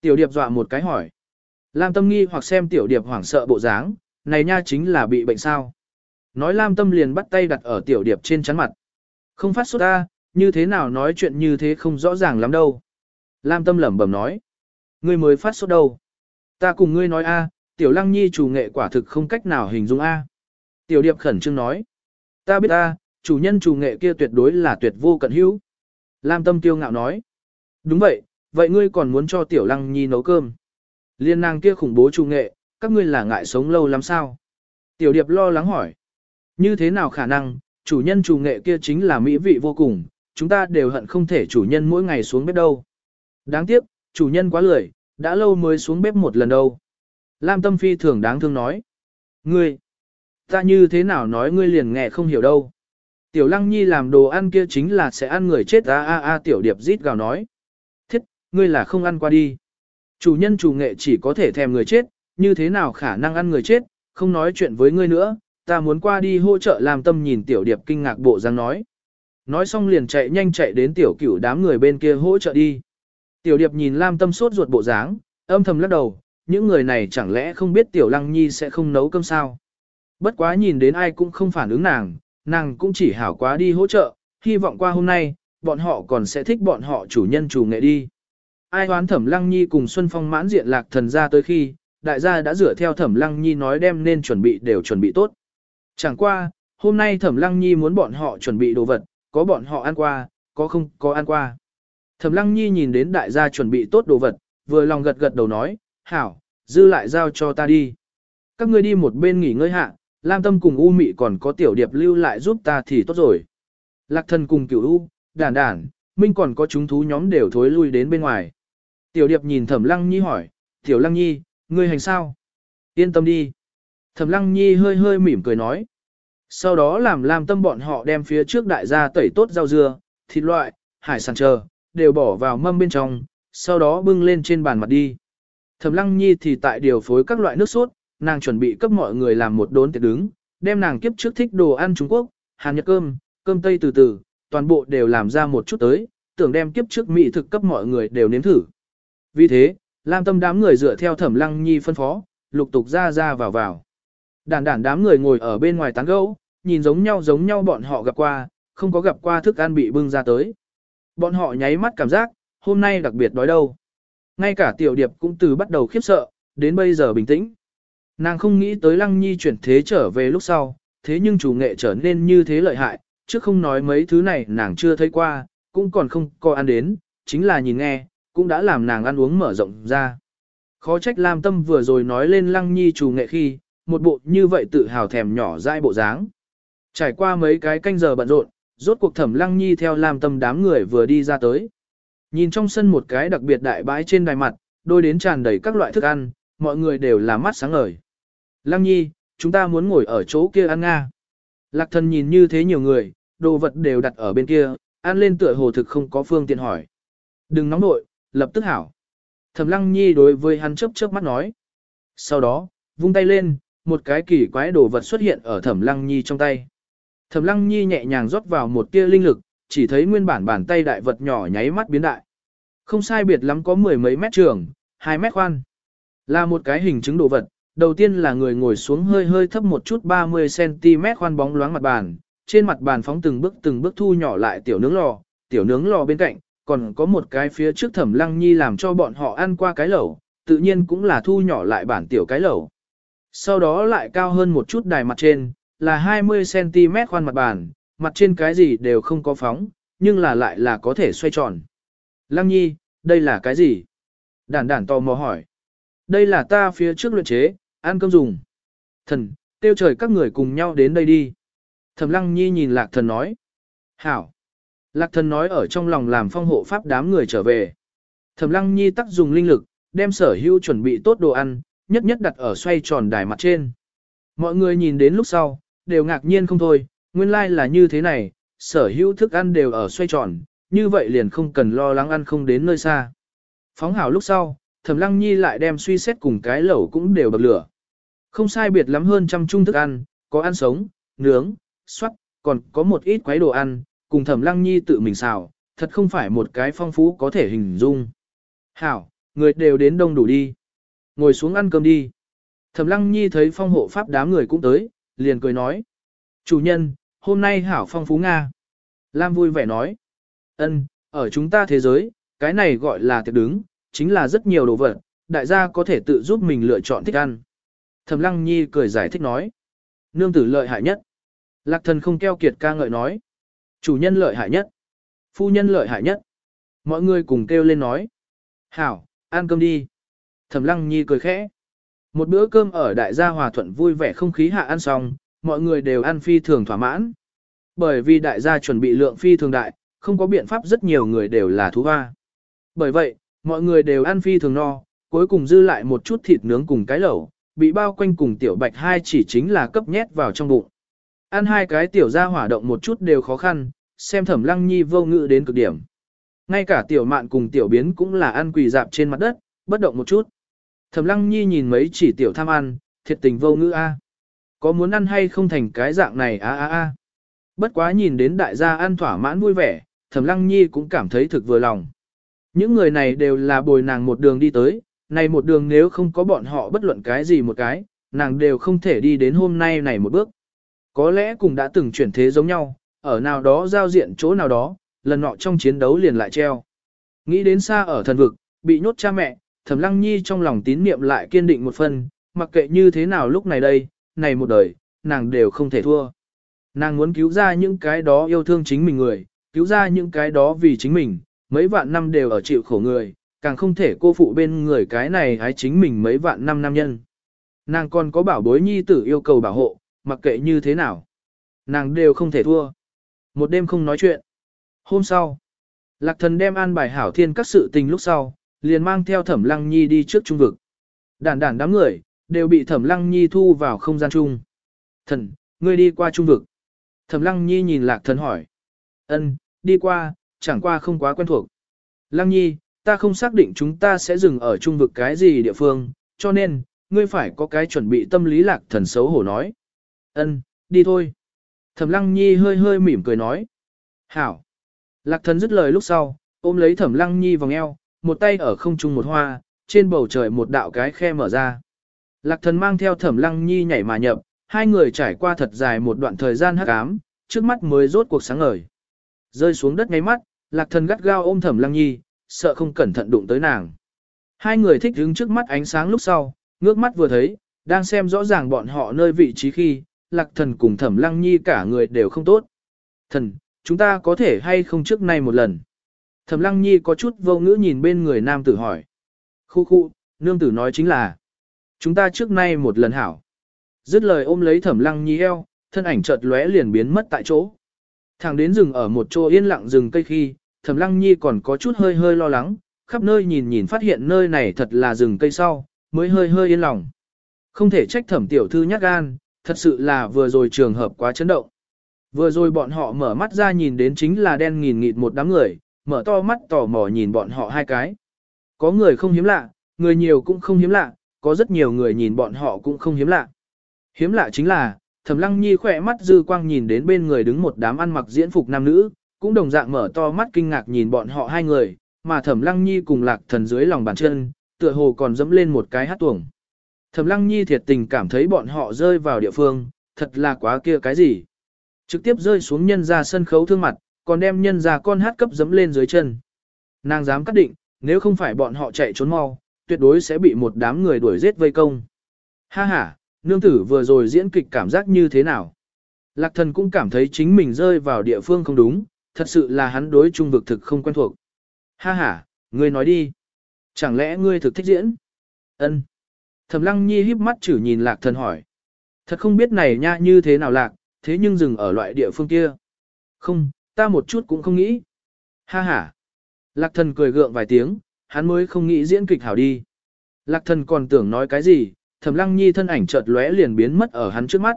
Tiểu điệp dọa một cái hỏi. Lam tâm nghi hoặc xem tiểu điệp hoảng sợ bộ dáng, này nha chính là bị bệnh sao. Nói Lam tâm liền bắt tay đặt ở tiểu điệp trên chắn mặt. Không phát sốt ta, như thế nào nói chuyện như thế không rõ ràng lắm đâu. Lam tâm lẩm bẩm nói. Ngươi mới phát sốt đâu. Ta cùng ngươi nói a, tiểu lăng nhi chủ nghệ quả thực không cách nào hình dung a. Tiểu điệp khẩn trương nói. Ta biết a, chủ nhân chủ nghệ kia tuyệt đối là tuyệt vô cận hữu. Lam tâm tiêu ngạo nói. Đúng vậy, vậy ngươi còn muốn cho tiểu lăng nhi nấu cơm. Liên nàng kia khủng bố chủ nghệ, các ngươi là ngại sống lâu lắm sao? Tiểu điệp lo lắng hỏi. Như thế nào khả năng, chủ nhân chủ nghệ kia chính là mỹ vị vô cùng, chúng ta đều hận không thể chủ nhân mỗi ngày xuống bếp đâu. Đáng tiếc, chủ nhân quá lười, đã lâu mới xuống bếp một lần đâu. Lam tâm phi thường đáng thương nói. Ngươi, Ta như thế nào nói ngươi liền nghe không hiểu đâu. Tiểu lăng nhi làm đồ ăn kia chính là sẽ ăn người chết a a a tiểu điệp rít gào nói. Thiết, ngươi là không ăn qua đi. Chủ nhân chủ nghệ chỉ có thể thèm người chết, như thế nào khả năng ăn người chết, không nói chuyện với ngươi nữa, ta muốn qua đi hỗ trợ làm tâm nhìn tiểu điệp kinh ngạc bộ dáng nói. Nói xong liền chạy nhanh chạy đến tiểu cửu đám người bên kia hỗ trợ đi. Tiểu điệp nhìn Lam tâm sốt ruột bộ dáng, âm thầm lắc đầu, những người này chẳng lẽ không biết tiểu lăng nhi sẽ không nấu cơm sao. Bất quá nhìn đến ai cũng không phản ứng nàng, nàng cũng chỉ hảo quá đi hỗ trợ, hy vọng qua hôm nay, bọn họ còn sẽ thích bọn họ chủ nhân chủ nghệ đi. Ai hoán thẩm lăng nhi cùng Xuân Phong mãn diện lạc thần ra tới khi, đại gia đã dựa theo thẩm lăng nhi nói đem nên chuẩn bị đều chuẩn bị tốt. Chẳng qua, hôm nay thẩm lăng nhi muốn bọn họ chuẩn bị đồ vật, có bọn họ ăn qua, có không có ăn qua. Thẩm lăng nhi nhìn đến đại gia chuẩn bị tốt đồ vật, vừa lòng gật gật đầu nói, hảo, dư lại giao cho ta đi. Các ngươi đi một bên nghỉ ngơi hạ, Lam Tâm cùng U Mị còn có tiểu điệp lưu lại giúp ta thì tốt rồi. Lạc thần cùng cửu U, đản đản, Minh còn có chúng thú nhóm đều thối lui đến bên ngoài. Tiểu điệp nhìn Thẩm Lăng Nhi hỏi, Tiểu Lăng Nhi, ngươi hành sao? Yên tâm đi. Thẩm Lăng Nhi hơi hơi mỉm cười nói. Sau đó làm Lam Tâm bọn họ đem phía trước đại gia tẩy tốt rau dưa, thịt loại, hải sản chờ, đều bỏ vào mâm bên trong, sau đó bưng lên trên bàn mặt đi. Thẩm Lăng Nhi thì tại điều phối các loại nước sốt, nàng chuẩn bị cấp mọi người làm một đốn tiệc đứng, đem nàng kiếp trước thích đồ ăn Trung Quốc, Hàn Nhật cơm, cơm Tây từ từ, toàn bộ đều làm ra một chút tới, tưởng đem kiếp trước mỹ thực cấp mọi người đều nếm thử. Vì thế, Lam Tâm đám người dựa theo Thẩm Lăng Nhi phân phó, lục tục ra ra vào vào. Đàn đàn đám người ngồi ở bên ngoài tán gẫu, nhìn giống nhau giống nhau bọn họ gặp qua, không có gặp qua thức ăn bị bưng ra tới. Bọn họ nháy mắt cảm giác, hôm nay đặc biệt đói đâu. Ngay cả tiểu điệp cũng từ bắt đầu khiếp sợ, đến bây giờ bình tĩnh. Nàng không nghĩ tới Lăng Nhi chuyển thế trở về lúc sau, thế nhưng chủ nghệ trở nên như thế lợi hại, chứ không nói mấy thứ này nàng chưa thấy qua, cũng còn không coi ăn đến, chính là nhìn nghe, cũng đã làm nàng ăn uống mở rộng ra. Khó trách Lam Tâm vừa rồi nói lên Lăng Nhi chủ nghệ khi, một bộ như vậy tự hào thèm nhỏ dai bộ dáng. Trải qua mấy cái canh giờ bận rộn, rốt cuộc thẩm Lăng Nhi theo làm Tâm đám người vừa đi ra tới. Nhìn trong sân một cái đặc biệt đại bãi trên đài mặt, đôi đến tràn đầy các loại thức ăn, mọi người đều là mắt sáng ngời. Lăng nhi, chúng ta muốn ngồi ở chỗ kia ăn nga. Lạc thần nhìn như thế nhiều người, đồ vật đều đặt ở bên kia, ăn lên tựa hồ thực không có phương tiện hỏi. Đừng nóng nội, lập tức hảo. Thẩm lăng nhi đối với hắn chớp chớp mắt nói. Sau đó, vung tay lên, một cái kỳ quái đồ vật xuất hiện ở thẩm lăng nhi trong tay. Thẩm lăng nhi nhẹ nhàng rót vào một tia linh lực, chỉ thấy nguyên bản bàn tay đại vật nhỏ nháy mắt biến đại. Không sai biệt lắm có mười mấy mét trường, hai mét khoan. Là một cái hình chứng đồ vật, đầu tiên là người ngồi xuống hơi hơi thấp một chút 30cm khoan bóng loáng mặt bàn, trên mặt bàn phóng từng bước từng bước thu nhỏ lại tiểu nướng lò, tiểu nướng lò bên cạnh, còn có một cái phía trước thẩm lăng nhi làm cho bọn họ ăn qua cái lẩu, tự nhiên cũng là thu nhỏ lại bản tiểu cái lẩu. Sau đó lại cao hơn một chút đài mặt trên, là 20cm khoan mặt bàn, mặt trên cái gì đều không có phóng, nhưng là lại là có thể xoay tròn. Lăng nhi, đây là cái gì? Đản đản tò mò hỏi. Đây là ta phía trước luyện chế, ăn cơm dùng. Thần, tiêu trời các người cùng nhau đến đây đi. Thẩm lăng nhi nhìn lạc thần nói. Hảo. Lạc thần nói ở trong lòng làm phong hộ pháp đám người trở về. Thẩm lăng nhi tắc dùng linh lực, đem sở hữu chuẩn bị tốt đồ ăn, nhất nhất đặt ở xoay tròn đài mặt trên. Mọi người nhìn đến lúc sau, đều ngạc nhiên không thôi, nguyên lai like là như thế này, sở hữu thức ăn đều ở xoay tròn, như vậy liền không cần lo lắng ăn không đến nơi xa. Phóng hảo lúc sau, Thẩm Lăng Nhi lại đem suy xét cùng cái lẩu cũng đều bật lửa. Không sai biệt lắm hơn trăm chung thức ăn, có ăn sống, nướng, xoắt, còn có một ít quấy đồ ăn, cùng Thẩm Lăng Nhi tự mình xào, thật không phải một cái phong phú có thể hình dung. Hảo, người đều đến đông đủ đi. Ngồi xuống ăn cơm đi. Thẩm Lăng Nhi thấy phong hộ pháp đám người cũng tới, liền cười nói. Chủ nhân, hôm nay hảo phong phú Nga. Lam vui vẻ nói. ân, ở chúng ta thế giới, cái này gọi là tiệc đứng, chính là rất nhiều đồ vật, đại gia có thể tự giúp mình lựa chọn thích ăn. Thẩm Lăng Nhi cười giải thích nói. Nương tử lợi hại nhất. Lạc thần không keo kiệt ca ngợi nói. Chủ nhân lợi hại nhất. Phu nhân lợi hại nhất. Mọi người cùng kêu lên nói. Hảo, ăn cơm đi. Thẩm Lăng Nhi cười khẽ. Một bữa cơm ở đại gia hòa thuận vui vẻ không khí hạ ăn xong, mọi người đều ăn phi thường thỏa mãn. Bởi vì đại gia chuẩn bị lượng phi thường đại, không có biện pháp rất nhiều người đều là thú hoa. Bởi vậy, mọi người đều ăn phi thường no, cuối cùng dư lại một chút thịt nướng cùng cái lẩu, bị bao quanh cùng tiểu bạch hai chỉ chính là cấp nhét vào trong bụng. Ăn hai cái tiểu gia hỏa động một chút đều khó khăn, xem thẩm lăng nhi vô ngự đến cực điểm. Ngay cả tiểu mạn cùng tiểu biến cũng là ăn quỳ dạp trên mặt đất, bất động một chút. Thẩm lăng nhi nhìn mấy chỉ tiểu tham ăn, thiệt tình vô ngữ a. Có muốn ăn hay không thành cái dạng này a a a. Bất quá nhìn đến đại gia ăn thỏa mãn vui vẻ, thẩm lăng nhi cũng cảm thấy thực vừa lòng. Những người này đều là bồi nàng một đường đi tới, này một đường nếu không có bọn họ bất luận cái gì một cái, nàng đều không thể đi đến hôm nay này một bước. Có lẽ cùng đã từng chuyển thế giống nhau, ở nào đó giao diện chỗ nào đó, lần nọ trong chiến đấu liền lại treo. Nghĩ đến xa ở thần vực, bị nhốt cha mẹ, thẩm lăng nhi trong lòng tín niệm lại kiên định một phần, mặc kệ như thế nào lúc này đây, này một đời, nàng đều không thể thua. Nàng muốn cứu ra những cái đó yêu thương chính mình người, cứu ra những cái đó vì chính mình, mấy vạn năm đều ở chịu khổ người, càng không thể cô phụ bên người cái này hái chính mình mấy vạn năm nam nhân. Nàng còn có bảo bối nhi tử yêu cầu bảo hộ, mặc kệ như thế nào. Nàng đều không thể thua. Một đêm không nói chuyện. Hôm sau, Lạc thần đem an bài hảo thiên các sự tình lúc sau, liền mang theo thẩm lăng nhi đi trước trung vực. Đàn đàn đám người, đều bị thẩm lăng nhi thu vào không gian chung. Thần, ngươi đi qua trung vực. Thẩm lăng nhi nhìn lạc thần hỏi. Ân, đi qua, chẳng qua không quá quen thuộc. Lăng nhi, ta không xác định chúng ta sẽ dừng ở trung vực cái gì địa phương, cho nên, ngươi phải có cái chuẩn bị tâm lý lạc thần xấu hổ nói. Ân, đi thôi. Thẩm lăng nhi hơi hơi mỉm cười nói. Hảo. Lạc thần dứt lời lúc sau, ôm lấy thẩm lăng nhi vòng eo, một tay ở không trung một hoa, trên bầu trời một đạo cái khe mở ra. Lạc thần mang theo thẩm lăng nhi nhảy mà nhập, hai người trải qua thật dài một đoạn thời gian hắc ám, trước mắt mới rốt cuộc sáng ngời. Rơi xuống đất ngay mắt, lạc thần gắt gao ôm thẩm lăng nhi, sợ không cẩn thận đụng tới nàng. Hai người thích đứng trước mắt ánh sáng lúc sau, ngước mắt vừa thấy, đang xem rõ ràng bọn họ nơi vị trí khi, lạc thần cùng thẩm lăng nhi cả người đều không tốt. Thần, chúng ta có thể hay không trước nay một lần. Thẩm lăng nhi có chút vô ngữ nhìn bên người nam tử hỏi. Khu khu, nương tử nói chính là, chúng ta trước nay một lần hảo. Dứt lời ôm lấy thẩm lăng nhi eo, thân ảnh chợt lóe liền biến mất tại chỗ. Thẳng đến rừng ở một chỗ yên lặng rừng cây khi, Thẩm Lăng Nhi còn có chút hơi hơi lo lắng, khắp nơi nhìn nhìn phát hiện nơi này thật là rừng cây sau, mới hơi hơi yên lòng. Không thể trách Thẩm tiểu thư nhát gan, Thật sự là vừa rồi trường hợp quá chấn động. Vừa rồi bọn họ mở mắt ra nhìn đến chính là đen nghìn nghịt một đám người, mở to mắt tò mò nhìn bọn họ hai cái. Có người không hiếm lạ, người nhiều cũng không hiếm lạ, có rất nhiều người nhìn bọn họ cũng không hiếm lạ. Hiếm lạ chính là, Thẩm Lăng Nhi khỏe mắt dư quang nhìn đến bên người đứng một đám ăn mặc diễn phục nam nữ, cũng đồng dạng mở to mắt kinh ngạc nhìn bọn họ hai người, mà Thẩm Lăng Nhi cùng Lạc Thần dưới lòng bàn chân, tựa hồ còn dẫm lên một cái hát tuồng. Thẩm Lăng Nhi thiệt tình cảm thấy bọn họ rơi vào địa phương, thật là quá kia cái gì. Trực tiếp rơi xuống nhân ra sân khấu thương mặt, còn đem nhân ra con hát cấp dẫm lên dưới chân. Nàng dám cắt định, nếu không phải bọn họ chạy trốn mau, tuyệt đối sẽ bị một đám người đuổi giết vây công. Ha ha, nương tử vừa rồi diễn kịch cảm giác như thế nào? Lạc thần cũng cảm thấy chính mình rơi vào địa phương không đúng, thật sự là hắn đối trung vực thực không quen thuộc. Ha ha, ngươi nói đi. Chẳng lẽ ngươi thực thích diễn? Ân. Thẩm lăng nhi híp mắt chử nhìn lạc thần hỏi. Thật không biết này nha như thế nào lạc, thế nhưng dừng ở loại địa phương kia. Không, ta một chút cũng không nghĩ. Ha ha. Lạc thần cười gượng vài tiếng, hắn mới không nghĩ diễn kịch hảo đi. Lạc thần còn tưởng nói cái gì, thẩm lăng nhi thân ảnh chợt lóe liền biến mất ở hắn trước mắt.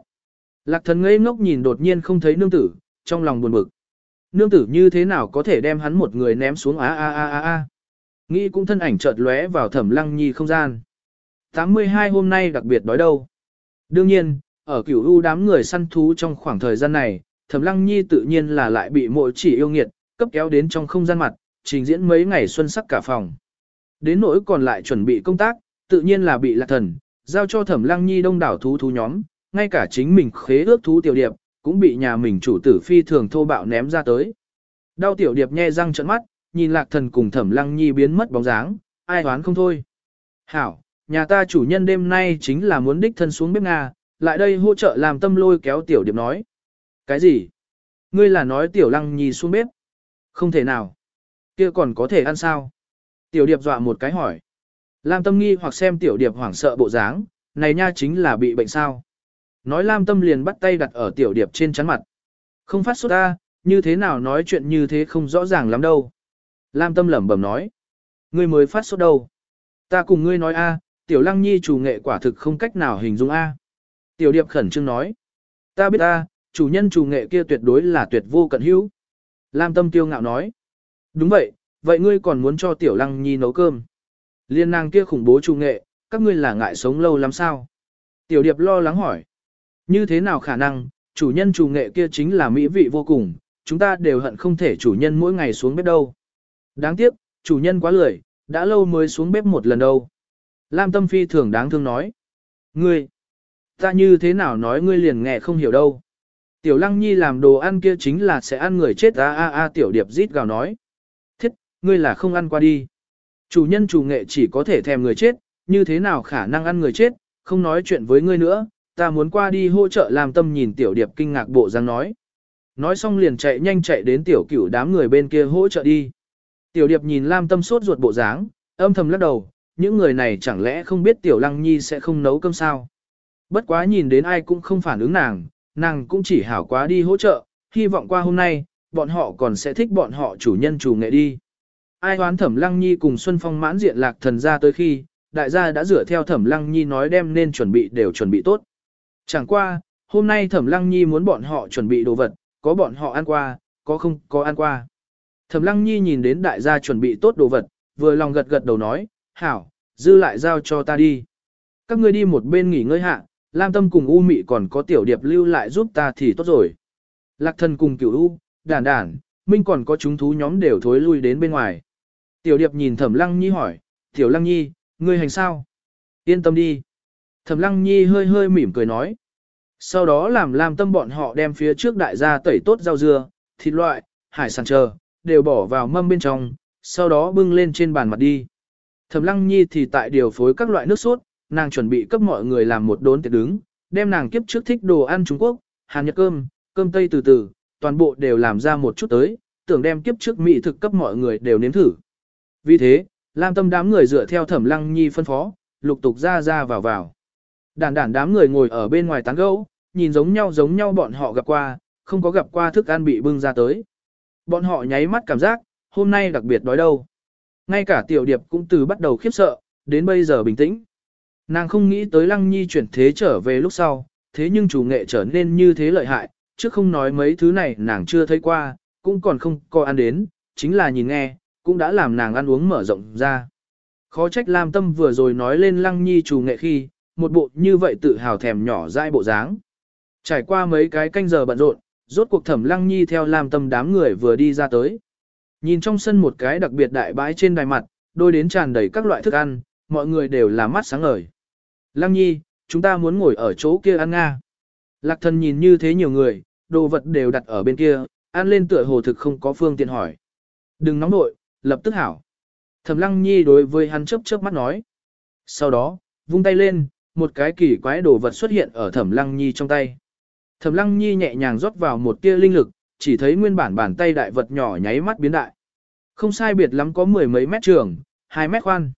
Lạc thần ngây ngốc nhìn đột nhiên không thấy nương tử, trong lòng buồn bực. Nương tử như thế nào có thể đem hắn một người ném xuống á a a a a. Nghĩ cũng thân ảnh chợt lóe vào thẩm lăng nhi không gian. 82 hôm nay đặc biệt đói đâu. Đương nhiên, ở cửu u đám người săn thú trong khoảng thời gian này, thẩm lăng nhi tự nhiên là lại bị mỗi chỉ yêu nghiệt, cấp kéo đến trong không gian mặt, trình diễn mấy ngày xuân sắc cả phòng. Đến nỗi còn lại chuẩn bị công tác, tự nhiên là bị lạc thần, giao cho thẩm lăng nhi đông đảo thú thú nhóm, ngay cả chính mình khế ước thú tiểu điệp, cũng bị nhà mình chủ tử phi thường thô bạo ném ra tới. Đau tiểu điệp nhe răng trợn mắt, nhìn lạc thần cùng thẩm lăng nhi biến mất bóng dáng, ai đoán không thôi. Hảo, nhà ta chủ nhân đêm nay chính là muốn đích thân xuống bếp Nga, lại đây hỗ trợ làm tâm lôi kéo tiểu điệp nói. Cái gì? Ngươi là nói tiểu lăng nhi xuống bếp? Không thể nào. kia còn có thể ăn sao? Tiểu điệp dọa một cái hỏi. Lam tâm nghi hoặc xem tiểu điệp hoảng sợ bộ dáng, này nha chính là bị bệnh sao. Nói Lam tâm liền bắt tay đặt ở tiểu điệp trên chắn mặt. Không phát sốt ta, như thế nào nói chuyện như thế không rõ ràng lắm đâu. Lam tâm lẩm bẩm nói. Ngươi mới phát sốt đâu. Ta cùng ngươi nói a, tiểu lăng nhi chủ nghệ quả thực không cách nào hình dung a. Tiểu điệp khẩn trương nói. Ta biết a, chủ nhân chủ nghệ kia tuyệt đối là tuyệt vô cận hữu. Lam tâm tiêu ngạo nói. Đúng vậy, vậy ngươi còn muốn cho tiểu lăng nhi nấu cơm. Liên nàng kia khủng bố chủ nghệ, các ngươi là ngại sống lâu lắm sao? Tiểu điệp lo lắng hỏi. Như thế nào khả năng, chủ nhân chủ nghệ kia chính là mỹ vị vô cùng, chúng ta đều hận không thể chủ nhân mỗi ngày xuống bếp đâu. Đáng tiếc, chủ nhân quá lười, đã lâu mới xuống bếp một lần đâu. Lam Tâm Phi thường đáng thương nói. Ngươi, ta như thế nào nói ngươi liền nghe không hiểu đâu. Tiểu Lăng Nhi làm đồ ăn kia chính là sẽ ăn người chết a a a tiểu điệp rít gào nói. Thiết, ngươi là không ăn qua đi. Chủ nhân chủ nghệ chỉ có thể thèm người chết, như thế nào khả năng ăn người chết, không nói chuyện với ngươi nữa, ta muốn qua đi hỗ trợ làm tâm nhìn tiểu điệp kinh ngạc bộ dáng nói. Nói xong liền chạy nhanh chạy đến tiểu cửu đám người bên kia hỗ trợ đi. Tiểu điệp nhìn Lam tâm sốt ruột bộ dáng, âm thầm lắc đầu, những người này chẳng lẽ không biết tiểu lăng nhi sẽ không nấu cơm sao. Bất quá nhìn đến ai cũng không phản ứng nàng, nàng cũng chỉ hảo quá đi hỗ trợ, hy vọng qua hôm nay, bọn họ còn sẽ thích bọn họ chủ nhân chủ nghệ đi. Ai hoán thẩm lăng nhi cùng Xuân Phong mãn diện lạc thần ra tới khi, đại gia đã dựa theo thẩm lăng nhi nói đem nên chuẩn bị đều chuẩn bị tốt. Chẳng qua, hôm nay thẩm lăng nhi muốn bọn họ chuẩn bị đồ vật, có bọn họ ăn qua, có không có ăn qua. Thẩm lăng nhi nhìn đến đại gia chuẩn bị tốt đồ vật, vừa lòng gật gật đầu nói, hảo, dư lại giao cho ta đi. Các ngươi đi một bên nghỉ ngơi hạ, Lam Tâm cùng U Mị còn có tiểu điệp lưu lại giúp ta thì tốt rồi. Lạc thần cùng cửu U, đản đản, Minh còn có chúng thú nhóm đều thối lui đến bên ngoài. Tiểu điệp nhìn thẩm lăng nhi hỏi, tiểu lăng nhi, ngươi hành sao? Yên tâm đi. Thẩm lăng nhi hơi hơi mỉm cười nói. Sau đó làm Lam Tâm bọn họ đem phía trước đại gia tẩy tốt rau dưa, thịt loại, hải sản chờ, đều bỏ vào mâm bên trong, sau đó bưng lên trên bàn mặt đi. Thẩm Lăng Nhi thì tại điều phối các loại nước sốt, nàng chuẩn bị cấp mọi người làm một đốn tiệc đứng, đem nàng kiếp trước thích đồ ăn Trung Quốc, Hàn Nhật cơm, cơm Tây từ từ, toàn bộ đều làm ra một chút tới, tưởng đem kiếp trước mỹ thực cấp mọi người đều nếm thử. Vì thế, Lam Tâm đám người dựa theo Thẩm Lăng Nhi phân phó, lục tục ra ra vào vào. Đàn đàn đám người ngồi ở bên ngoài tán gẫu, nhìn giống nhau giống nhau bọn họ gặp qua, không có gặp qua thức ăn bị bưng ra tới. Bọn họ nháy mắt cảm giác, hôm nay đặc biệt đói đâu. Ngay cả tiểu điệp cũng từ bắt đầu khiếp sợ, đến bây giờ bình tĩnh. Nàng không nghĩ tới lăng nhi chuyển thế trở về lúc sau, thế nhưng chủ nghệ trở nên như thế lợi hại, chứ không nói mấy thứ này nàng chưa thấy qua, cũng còn không có ăn đến, chính là nhìn nghe, cũng đã làm nàng ăn uống mở rộng ra. Khó trách Lam Tâm vừa rồi nói lên Lăng Nhi chủ nghệ khi, một bộ như vậy tự hào thèm nhỏ dai bộ dáng. Trải qua mấy cái canh giờ bận rộn, rốt cuộc Thẩm Lăng Nhi theo Lam Tâm đám người vừa đi ra tới. Nhìn trong sân một cái đặc biệt đại bãi trên đài mặt, đôi đến tràn đầy các loại thức ăn, mọi người đều là mắt sáng ngời. Lăng Nhi, chúng ta muốn ngồi ở chỗ kia ăn nga. Lạc thần nhìn như thế nhiều người, đồ vật đều đặt ở bên kia, ăn lên tựa hồ thực không có phương tiện hỏi. Đừng nóng nội, lập tức hảo. Thẩm lăng nhi đối với hắn chớp chớp mắt nói. Sau đó, vung tay lên, một cái kỳ quái đồ vật xuất hiện ở thẩm lăng nhi trong tay. Thẩm lăng nhi nhẹ nhàng rót vào một tia linh lực, chỉ thấy nguyên bản bàn tay đại vật nhỏ nháy mắt biến đại. Không sai biệt lắm có mười mấy mét trường, hai mét khoan.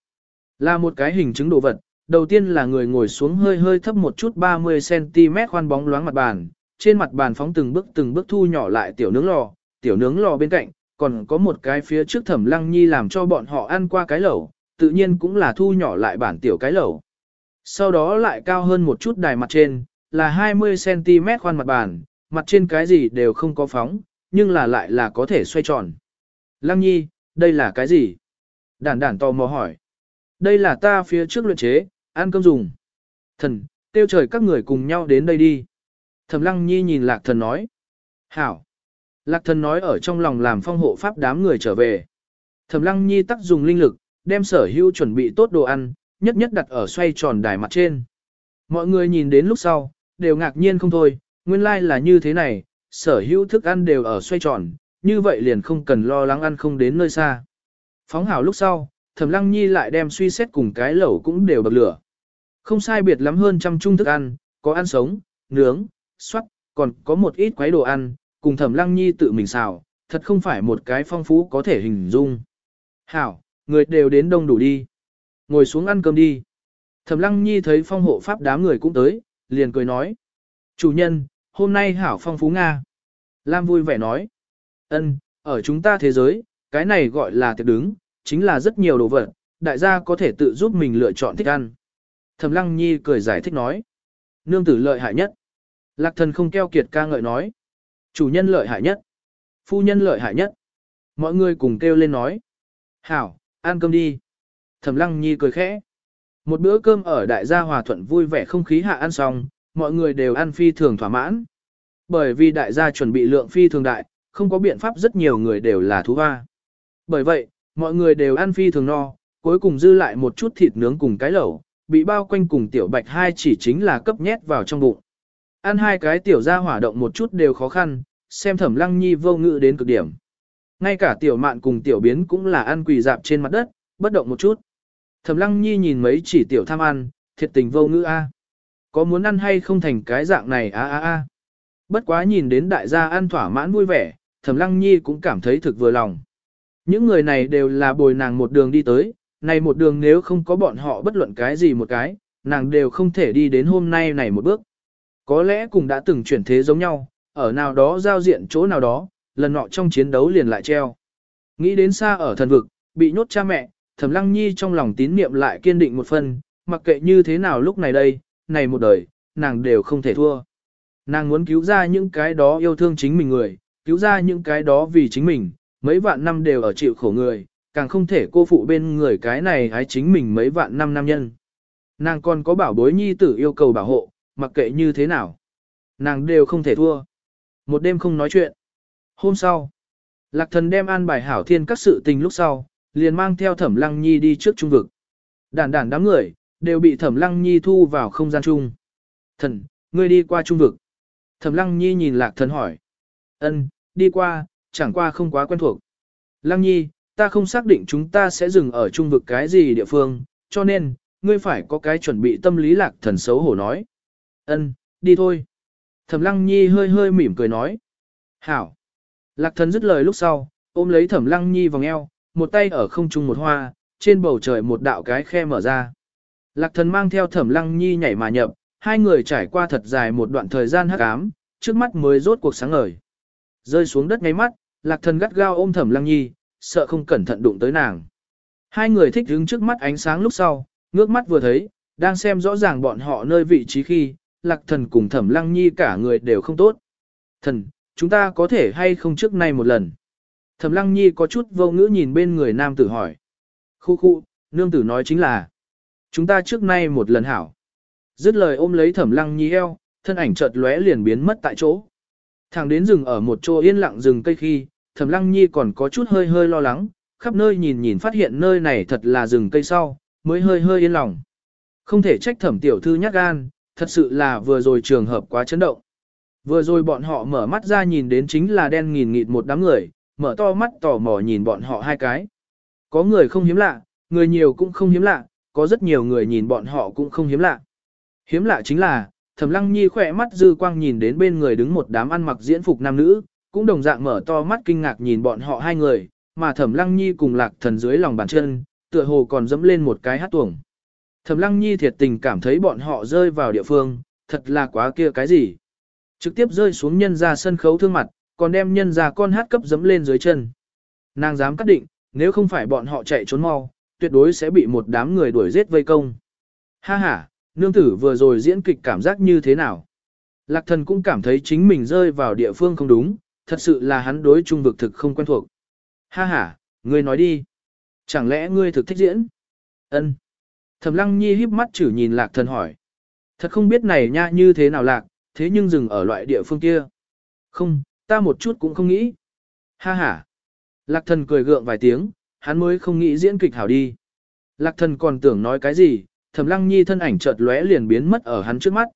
Là một cái hình chứng đồ vật, đầu tiên là người ngồi xuống hơi hơi thấp một chút 30cm khoan bóng loáng mặt bàn, trên mặt bàn phóng từng bước từng bước thu nhỏ lại tiểu nướng lò, tiểu nướng lò bên cạnh, còn có một cái phía trước thẩm lăng nhi làm cho bọn họ ăn qua cái lẩu, tự nhiên cũng là thu nhỏ lại bản tiểu cái lẩu. Sau đó lại cao hơn một chút đài mặt trên, là 20cm khoan mặt bàn, mặt trên cái gì đều không có phóng, nhưng là lại là có thể xoay tròn. Lăng nhi, đây là cái gì? Đản đản tò mò hỏi. Đây là ta phía trước luyện chế, ăn cơm dùng. Thần, tiêu trời các người cùng nhau đến đây đi. Thẩm lăng nhi nhìn lạc thần nói. Hảo. Lạc thần nói ở trong lòng làm phong hộ pháp đám người trở về. Thẩm lăng nhi tắc dùng linh lực, đem sở hữu chuẩn bị tốt đồ ăn, nhất nhất đặt ở xoay tròn đài mặt trên. Mọi người nhìn đến lúc sau, đều ngạc nhiên không thôi, nguyên lai like là như thế này, sở hữu thức ăn đều ở xoay tròn, như vậy liền không cần lo lắng ăn không đến nơi xa. Phóng hảo lúc sau, Thẩm Lăng Nhi lại đem suy xét cùng cái lẩu cũng đều bật lửa. Không sai biệt lắm hơn trăm chung thức ăn, có ăn sống, nướng, xoắt, còn có một ít quái đồ ăn, cùng Thẩm Lăng Nhi tự mình xào, thật không phải một cái phong phú có thể hình dung. Hảo, người đều đến đông đủ đi. Ngồi xuống ăn cơm đi. Thẩm Lăng Nhi thấy phong hộ pháp đám người cũng tới, liền cười nói. Chủ nhân, hôm nay hảo phong phú Nga. Lam vui vẻ nói. ân, ở chúng ta thế giới, cái này gọi là tiệc đứng, chính là rất nhiều đồ vật, đại gia có thể tự giúp mình lựa chọn thích ăn. Thẩm Lăng Nhi cười giải thích nói. Nương tử lợi hại nhất. Lạc thần không keo kiệt ca ngợi nói. Chủ nhân lợi hại nhất. Phu nhân lợi hại nhất. Mọi người cùng kêu lên nói. Hảo, ăn cơm đi. Thẩm Lăng Nhi cười khẽ. Một bữa cơm ở đại gia hòa thuận vui vẻ không khí hạ ăn xong, mọi người đều ăn phi thường thỏa mãn. Bởi vì đại gia chuẩn bị lượng phi thường đại, không có biện pháp rất nhiều người đều là thú hoa. Bởi vậy, mọi người đều ăn phi thường no, cuối cùng dư lại một chút thịt nướng cùng cái lẩu, bị bao quanh cùng tiểu bạch hai chỉ chính là cấp nhét vào trong bụng. Ăn hai cái tiểu ra hỏa động một chút đều khó khăn, xem thẩm lăng nhi vô ngự đến cực điểm. Ngay cả tiểu mạn cùng tiểu biến cũng là ăn quỳ dạp trên mặt đất, bất động một chút. Thẩm lăng nhi nhìn mấy chỉ tiểu tham ăn, thiệt tình vô ngữ a. Có muốn ăn hay không thành cái dạng này a a a. Bất quá nhìn đến đại gia ăn thỏa mãn vui vẻ, thẩm lăng nhi cũng cảm thấy thực vừa lòng. Những người này đều là bồi nàng một đường đi tới, này một đường nếu không có bọn họ bất luận cái gì một cái, nàng đều không thể đi đến hôm nay này một bước. Có lẽ cùng đã từng chuyển thế giống nhau, ở nào đó giao diện chỗ nào đó, lần nọ trong chiến đấu liền lại treo. Nghĩ đến xa ở thần vực, bị nhốt cha mẹ, thẩm lăng nhi trong lòng tín niệm lại kiên định một phần, mặc kệ như thế nào lúc này đây, này một đời, nàng đều không thể thua. Nàng muốn cứu ra những cái đó yêu thương chính mình người, cứu ra những cái đó vì chính mình, mấy vạn năm đều ở chịu khổ người, càng không thể cô phụ bên người cái này hái chính mình mấy vạn năm nam nhân. Nàng còn có bảo bối nhi tử yêu cầu bảo hộ, mặc kệ như thế nào. Nàng đều không thể thua. Một đêm không nói chuyện. Hôm sau, Lạc thần đem an bài hảo thiên các sự tình lúc sau, liền mang theo thẩm lăng nhi đi trước trung vực. Đản đản đám người, đều bị thẩm lăng nhi thu vào không gian chung. Thần, ngươi đi qua trung vực. Thẩm lăng nhi nhìn lạc thần hỏi. Ân, đi qua, chẳng qua không quá quen thuộc. Lăng nhi, ta không xác định chúng ta sẽ dừng ở trung vực cái gì địa phương, cho nên, ngươi phải có cái chuẩn bị tâm lý lạc thần xấu hổ nói. Ân, đi thôi. Thẩm lăng nhi hơi hơi mỉm cười nói. Hảo. Lạc thần dứt lời lúc sau, ôm lấy thẩm lăng nhi vòng eo, một tay ở không trung một hoa, trên bầu trời một đạo cái khe mở ra. Lạc thần mang theo thẩm lăng nhi nhảy mà nhập, hai người trải qua thật dài một đoạn thời gian hắc ám, trước mắt mới rốt cuộc sáng ngời. Rơi xuống đất ngay mắt, lạc thần gắt gao ôm thẩm lăng nhi, sợ không cẩn thận đụng tới nàng. Hai người thích đứng trước mắt ánh sáng lúc sau, ngước mắt vừa thấy, đang xem rõ ràng bọn họ nơi vị trí khi, lạc thần cùng thẩm lăng nhi cả người đều không tốt. Thần, chúng ta có thể hay không trước nay một lần. Thẩm lăng nhi có chút vô ngữ nhìn bên người nam tử hỏi. Khu khu, nương tử nói chính là, chúng ta trước nay một lần hảo. Dứt lời ôm lấy thẩm lăng nhi eo, thân ảnh chợt lóe liền biến mất tại chỗ. Thằng đến rừng ở một chỗ yên lặng rừng cây khi, thẩm lăng nhi còn có chút hơi hơi lo lắng, khắp nơi nhìn nhìn phát hiện nơi này thật là rừng cây sau, mới hơi hơi yên lòng. Không thể trách thẩm tiểu thư nhát gan, thật sự là vừa rồi trường hợp quá chấn động. Vừa rồi bọn họ mở mắt ra nhìn đến chính là đen nghìn nghịt một đám người, mở to mắt tò mò nhìn bọn họ hai cái. Có người không hiếm lạ, người nhiều cũng không hiếm lạ, có rất nhiều người nhìn bọn họ cũng không hiếm lạ. Hiếm lạ chính là, Thẩm Lăng Nhi khỏe mắt dư quang nhìn đến bên người đứng một đám ăn mặc diễn phục nam nữ, cũng đồng dạng mở to mắt kinh ngạc nhìn bọn họ hai người, mà Thẩm Lăng Nhi cùng Lạc Thần dưới lòng bàn chân, tựa hồ còn dẫm lên một cái hát tuồng. Thẩm Lăng Nhi thiệt tình cảm thấy bọn họ rơi vào địa phương, thật là quá kia cái gì. Trực tiếp rơi xuống nhân ra sân khấu thương mặt, còn đem nhân ra con hát cấp dẫm lên dưới chân. Nàng dám cắt định, nếu không phải bọn họ chạy trốn mau, tuyệt đối sẽ bị một đám người đuổi giết vây công. Ha ha, nương tử vừa rồi diễn kịch cảm giác như thế nào? Lạc thần cũng cảm thấy chính mình rơi vào địa phương không đúng, thật sự là hắn đối trung vực thực không quen thuộc. Ha ha, ngươi nói đi. Chẳng lẽ ngươi thực thích diễn? Ân. Thẩm lăng nhi híp mắt chử nhìn lạc thần hỏi. Thật không biết này nha như thế nào lạc, thế nhưng dừng ở loại địa phương kia. Không, ta một chút cũng không nghĩ. Ha ha. Lạc thần cười gượng vài tiếng, hắn mới không nghĩ diễn kịch hảo đi. Lạc thần còn tưởng nói cái gì, thẩm lăng nhi thân ảnh chợt lóe liền biến mất ở hắn trước mắt.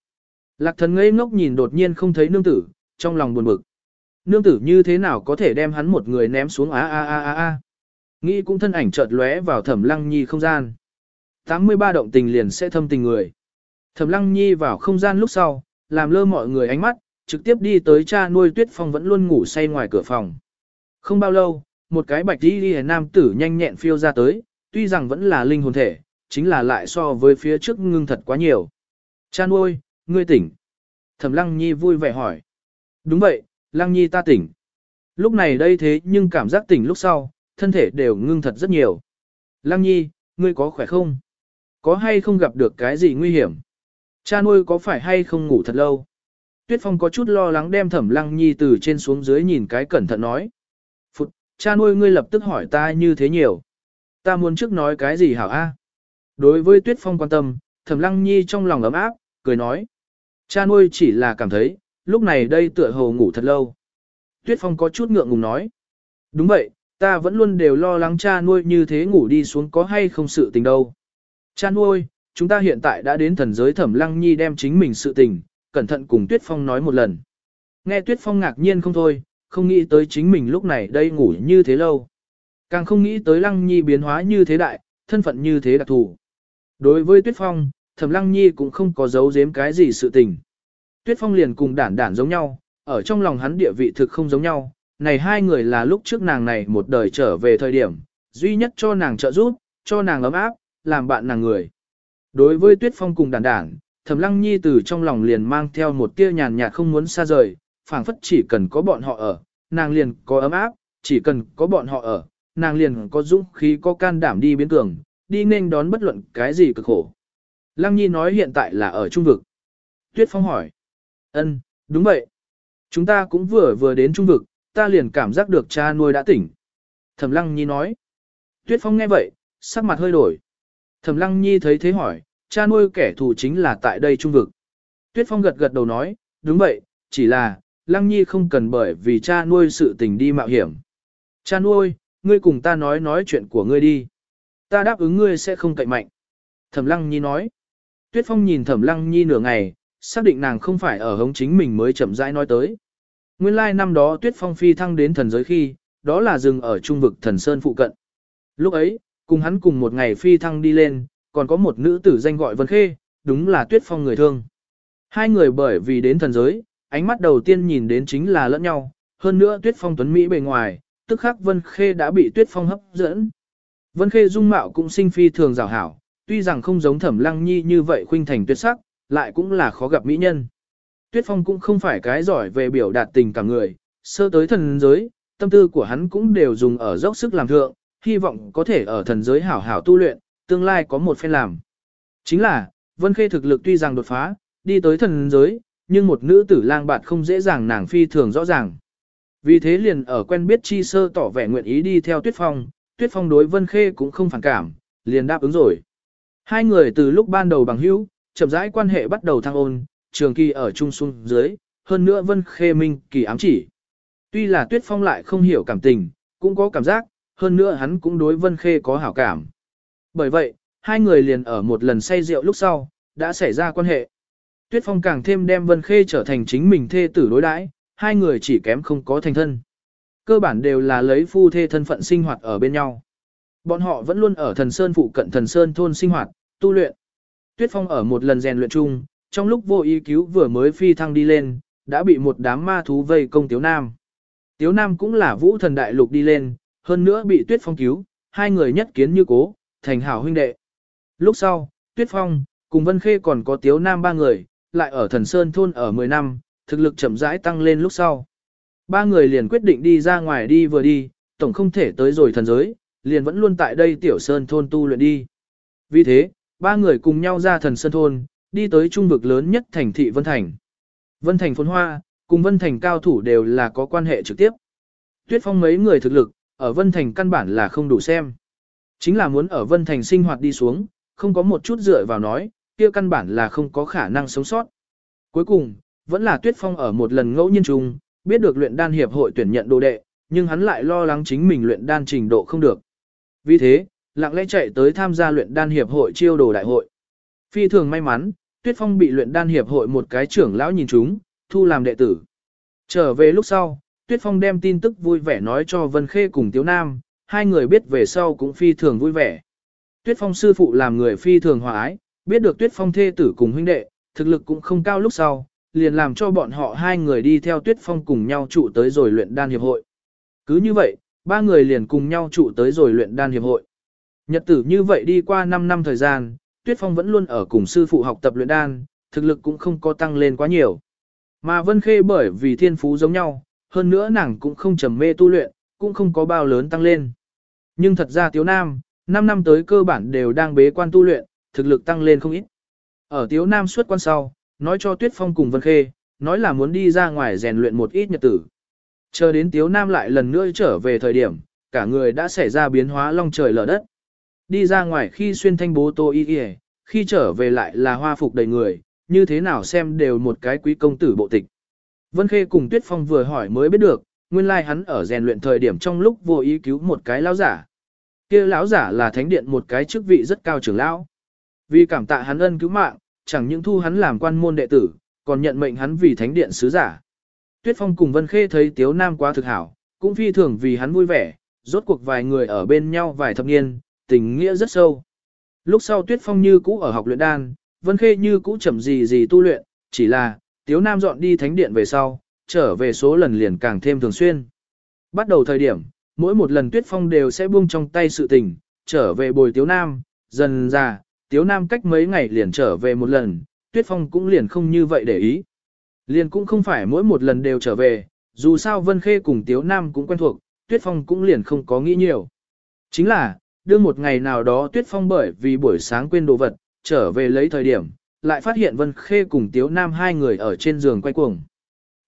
Lạc thần ngây ngốc nhìn đột nhiên không thấy nương tử, trong lòng buồn bực. Nương tử như thế nào có thể đem hắn một người ném xuống A a a a a. Nghĩ cũng thân ảnh chợt lóe vào thẩm lăng nhi không gian. 83 động tình liền sẽ thâm tình người. Thẩm lăng nhi vào không gian lúc sau, làm lơ mọi người ánh mắt, trực tiếp đi tới cha nuôi tuyết phong vẫn luôn ngủ say ngoài cửa phòng. Không bao lâu, một cái bạch đi đi nam tử nhanh nhẹn phiêu ra tới, tuy rằng vẫn là linh hồn thể, chính là lại so với phía trước ngưng thật quá nhiều. Cha nuôi, ngươi tỉnh. Thẩm lăng nhi vui vẻ hỏi. Đúng vậy, lăng nhi ta tỉnh. Lúc này đây thế nhưng cảm giác tỉnh lúc sau, thân thể đều ngưng thật rất nhiều. Lăng nhi, ngươi có khỏe không? Có hay không gặp được cái gì nguy hiểm? Cha nuôi có phải hay không ngủ thật lâu? Tuyết Phong có chút lo lắng đem Thẩm Lăng Nhi từ trên xuống dưới nhìn cái cẩn thận nói. Phụt, cha nuôi ngươi lập tức hỏi ta như thế nhiều. Ta muốn trước nói cái gì hảo a? Đối với Tuyết Phong quan tâm, Thẩm Lăng Nhi trong lòng ấm áp, cười nói. Cha nuôi chỉ là cảm thấy, lúc này đây tựa hồ ngủ thật lâu. Tuyết Phong có chút ngượng ngùng nói. Đúng vậy, ta vẫn luôn đều lo lắng cha nuôi như thế ngủ đi xuống có hay không sự tình đâu. Cha nuôi, chúng ta hiện tại đã đến thần giới Thẩm Lăng Nhi đem chính mình sự tình, cẩn thận cùng Tuyết Phong nói một lần. Nghe Tuyết Phong ngạc nhiên không thôi, không nghĩ tới chính mình lúc này đây ngủ như thế lâu. Càng không nghĩ tới Lăng Nhi biến hóa như thế đại, thân phận như thế đặc thù. Đối với Tuyết Phong, Thẩm Lăng Nhi cũng không có giấu giếm cái gì sự tình. Tuyết Phong liền cùng đản đản giống nhau, ở trong lòng hắn địa vị thực không giống nhau. Này hai người là lúc trước nàng này một đời trở về thời điểm, duy nhất cho nàng trợ giúp, cho nàng ấm áp, làm bạn nàng người. Đối với Tuyết Phong cùng đản đản, Thẩm Lăng Nhi từ trong lòng liền mang theo một tia nhàn nhạt không muốn xa rời, phảng phất chỉ cần có bọn họ ở, nàng liền có ấm áp, chỉ cần có bọn họ ở, nàng liền có dũng khí có can đảm đi biến cường, đi nên đón bất luận cái gì cực khổ. Lăng Nhi nói hiện tại là ở trung vực. Tuyết Phong hỏi. Ân, đúng vậy. Chúng ta cũng vừa vừa đến trung vực, ta liền cảm giác được cha nuôi đã tỉnh. Thẩm Lăng Nhi nói. Tuyết Phong nghe vậy, sắc mặt hơi đổi. Thẩm Lăng Nhi thấy thế hỏi, cha nuôi kẻ thù chính là tại đây trung vực. Tuyết Phong gật gật đầu nói, đúng vậy, chỉ là, Lăng Nhi không cần bởi vì cha nuôi sự tình đi mạo hiểm. Cha nuôi, ngươi cùng ta nói nói chuyện của ngươi đi. Ta đáp ứng ngươi sẽ không cậy mạnh. Thẩm Lăng Nhi nói. Tuyết Phong nhìn Thẩm Lăng Nhi nửa ngày, xác định nàng không phải ở hống chính mình mới chậm rãi nói tới. Nguyên lai like năm đó Tuyết Phong phi thăng đến thần giới khi, đó là dừng ở trung vực thần sơn phụ cận. Lúc ấy, cùng hắn cùng một ngày phi thăng đi lên, còn có một nữ tử danh gọi Vân Khê, đúng là Tuyết Phong người thương. Hai người bởi vì đến thần giới, ánh mắt đầu tiên nhìn đến chính là lẫn nhau, hơn nữa Tuyết Phong tuấn Mỹ bề ngoài, tức khắc Vân Khê đã bị Tuyết Phong hấp dẫn. Vân Khê dung mạo cũng sinh phi thường rào hảo, tuy rằng không giống Thẩm Lăng Nhi như vậy khuynh thành tuyệt sắc, lại cũng là khó gặp mỹ nhân. Tuyết Phong cũng không phải cái giỏi về biểu đạt tình cảm người, sơ tới thần giới, tâm tư của hắn cũng đều dùng ở dốc sức làm thượng, hy vọng có thể ở thần giới hảo hảo tu luyện, tương lai có một phen làm. Chính là, Vân Khê thực lực tuy rằng đột phá, đi tới thần giới, nhưng một nữ tử lang bạt không dễ dàng nàng phi thường rõ ràng. Vì thế liền ở quen biết chi sơ tỏ vẻ nguyện ý đi theo Tuyết Phong, Tuyết Phong đối Vân Khê cũng không phản cảm, liền đáp ứng rồi. Hai người từ lúc ban đầu bằng hữu, chậm rãi quan hệ bắt đầu thăng ôn, trường kỳ ở trung xuống dưới, hơn nữa Vân Khê minh kỳ ám chỉ. Tuy là Tuyết Phong lại không hiểu cảm tình, cũng có cảm giác, hơn nữa hắn cũng đối Vân Khê có hảo cảm. Bởi vậy, hai người liền ở một lần say rượu lúc sau, đã xảy ra quan hệ. Tuyết Phong càng thêm đem Vân Khê trở thành chính mình thê tử đối đãi, hai người chỉ kém không có thành thân. Cơ bản đều là lấy phu thê thân phận sinh hoạt ở bên nhau. Bọn họ vẫn luôn ở thần sơn phụ cận thần sơn thôn sinh hoạt, tu luyện. Tuyết Phong ở một lần rèn luyện chung, trong lúc vô ý cứu vừa mới phi thăng đi lên, đã bị một đám ma thú vây công Tiếu Nam. Tiếu Nam cũng là vũ thần đại lục đi lên, hơn nữa bị Tuyết Phong cứu, hai người nhất kiến như cố, thành hảo huynh đệ. Lúc sau, Tuyết Phong, cùng Vân Khê còn có Tiếu Nam ba người, lại ở thần Sơn thôn ở 10 năm, thực lực chậm rãi tăng lên lúc sau. Ba người liền quyết định đi ra ngoài đi vừa đi, tổng không thể tới rồi thần giới, liền vẫn luôn tại đây tiểu sơn thôn tu luyện đi. Vì thế, ba người cùng nhau ra thần sơn thôn, đi tới trung vực lớn nhất thành thị Vân Thành. Vân Thành phồn hoa, cùng Vân Thành cao thủ đều là có quan hệ trực tiếp. Tuyết Phong mấy người thực lực, ở Vân Thành căn bản là không đủ xem. Chính là muốn ở Vân Thành sinh hoạt đi xuống, không có một chút dựa vào nói, kia căn bản là không có khả năng sống sót. Cuối cùng, vẫn là Tuyết Phong ở một lần ngẫu nhiên trùng, biết được luyện đan hiệp hội tuyển nhận đồ đệ, nhưng hắn lại lo lắng chính mình luyện đan trình độ không được. Vì thế, lặng lẽ chạy tới tham gia luyện đan hiệp hội chiêu đồ đại hội. Phi thường may mắn, Tuyết Phong bị luyện đan hiệp hội một cái trưởng lão nhìn chúng, thu làm đệ tử. Trở về lúc sau, Tuyết Phong đem tin tức vui vẻ nói cho Vân Khê cùng Tiếu Nam, hai người biết về sau cũng phi thường vui vẻ. Tuyết Phong sư phụ làm người phi thường hòa ái, biết được Tuyết Phong thê tử cùng huynh đệ, thực lực cũng không cao lúc sau, liền làm cho bọn họ hai người đi theo Tuyết Phong cùng nhau trụ tới rồi luyện đan hiệp hội. Cứ như vậy, ba người liền cùng nhau trụ tới rồi luyện đan hiệp hội. Nhật tử như vậy đi qua 5 năm thời gian, Tuyết Phong vẫn luôn ở cùng sư phụ học tập luyện đan, thực lực cũng không có tăng lên quá nhiều. Mà Vân Khê bởi vì thiên phú giống nhau, hơn nữa nàng cũng không trầm mê tu luyện, cũng không có bao lớn tăng lên. Nhưng thật ra Tiếu Nam, 5 năm tới cơ bản đều đang bế quan tu luyện, thực lực tăng lên không ít. Ở Tiếu Nam suốt quan sau, nói cho Tuyết Phong cùng Vân Khê, nói là muốn đi ra ngoài rèn luyện một ít nhật tử. Chờ đến Tiếu Nam lại lần nữa trở về thời điểm, cả người đã xảy ra biến hóa long trời lở đất. Đi ra ngoài khi xuyên thanh bố tô y y, khi trở về lại là hoa phục đầy người, như thế nào xem đều một cái quý công tử bộ tịch. Vân Khê cùng Tuyết Phong vừa hỏi mới biết được, nguyên lai like hắn ở rèn luyện thời điểm trong lúc vô ý cứu một cái lão giả. Kia lão giả là thánh điện một cái chức vị rất cao trưởng lão. Vì cảm tạ hắn ân cứu mạng, chẳng những thu hắn làm quan môn đệ tử, còn nhận mệnh hắn vì thánh điện sứ giả. Tuyết Phong cùng Vân Khê thấy Tiếu Nam quá thực hảo, cũng phi thường vì hắn vui vẻ, rốt cuộc vài người ở bên nhau vài thập niên, tình nghĩa rất sâu. Lúc sau Tuyết Phong như cũ ở học luyện đan, Vân Khê như cũ chậm gì gì tu luyện, chỉ là, Tiếu Nam dọn đi thánh điện về sau, trở về số lần liền càng thêm thường xuyên. Bắt đầu thời điểm, mỗi một lần Tuyết Phong đều sẽ buông trong tay sự tình, trở về bồi Tiếu Nam, dần ra, Tiếu Nam cách mấy ngày liền trở về một lần, Tuyết Phong cũng liền không như vậy để ý. Liền cũng không phải mỗi một lần đều trở về, dù sao Vân Khê cùng Tiếu Nam cũng quen thuộc, Tuyết Phong cũng liền không có nghĩ nhiều. Chính là, đưa một ngày nào đó Tuyết Phong bởi vì buổi sáng quên đồ vật, trở về lấy thời điểm, lại phát hiện Vân Khê cùng Tiếu Nam hai người ở trên giường quay cuồng.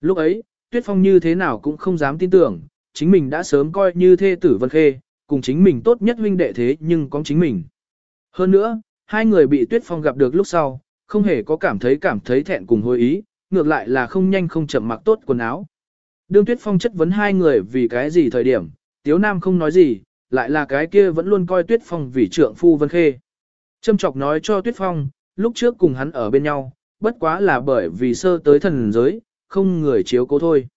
Lúc ấy, Tuyết Phong như thế nào cũng không dám tin tưởng, chính mình đã sớm coi như thê tử Vân Khê, cùng chính mình tốt nhất huynh đệ thế nhưng có chính mình. Hơn nữa, hai người bị Tuyết Phong gặp được lúc sau, không hề có cảm thấy cảm thấy thẹn cùng hối ý, ngược lại là không nhanh không chậm mặc tốt quần áo. Đương Tuyết Phong chất vấn hai người vì cái gì thời điểm, Tiếu Nam không nói gì, lại là cái kia vẫn luôn coi Tuyết Phong vì trượng phu Vân Khê. Châm chọc nói cho Tuyết Phong, lúc trước cùng hắn ở bên nhau, bất quá là bởi vì sơ tới thần giới, không người chiếu cố thôi.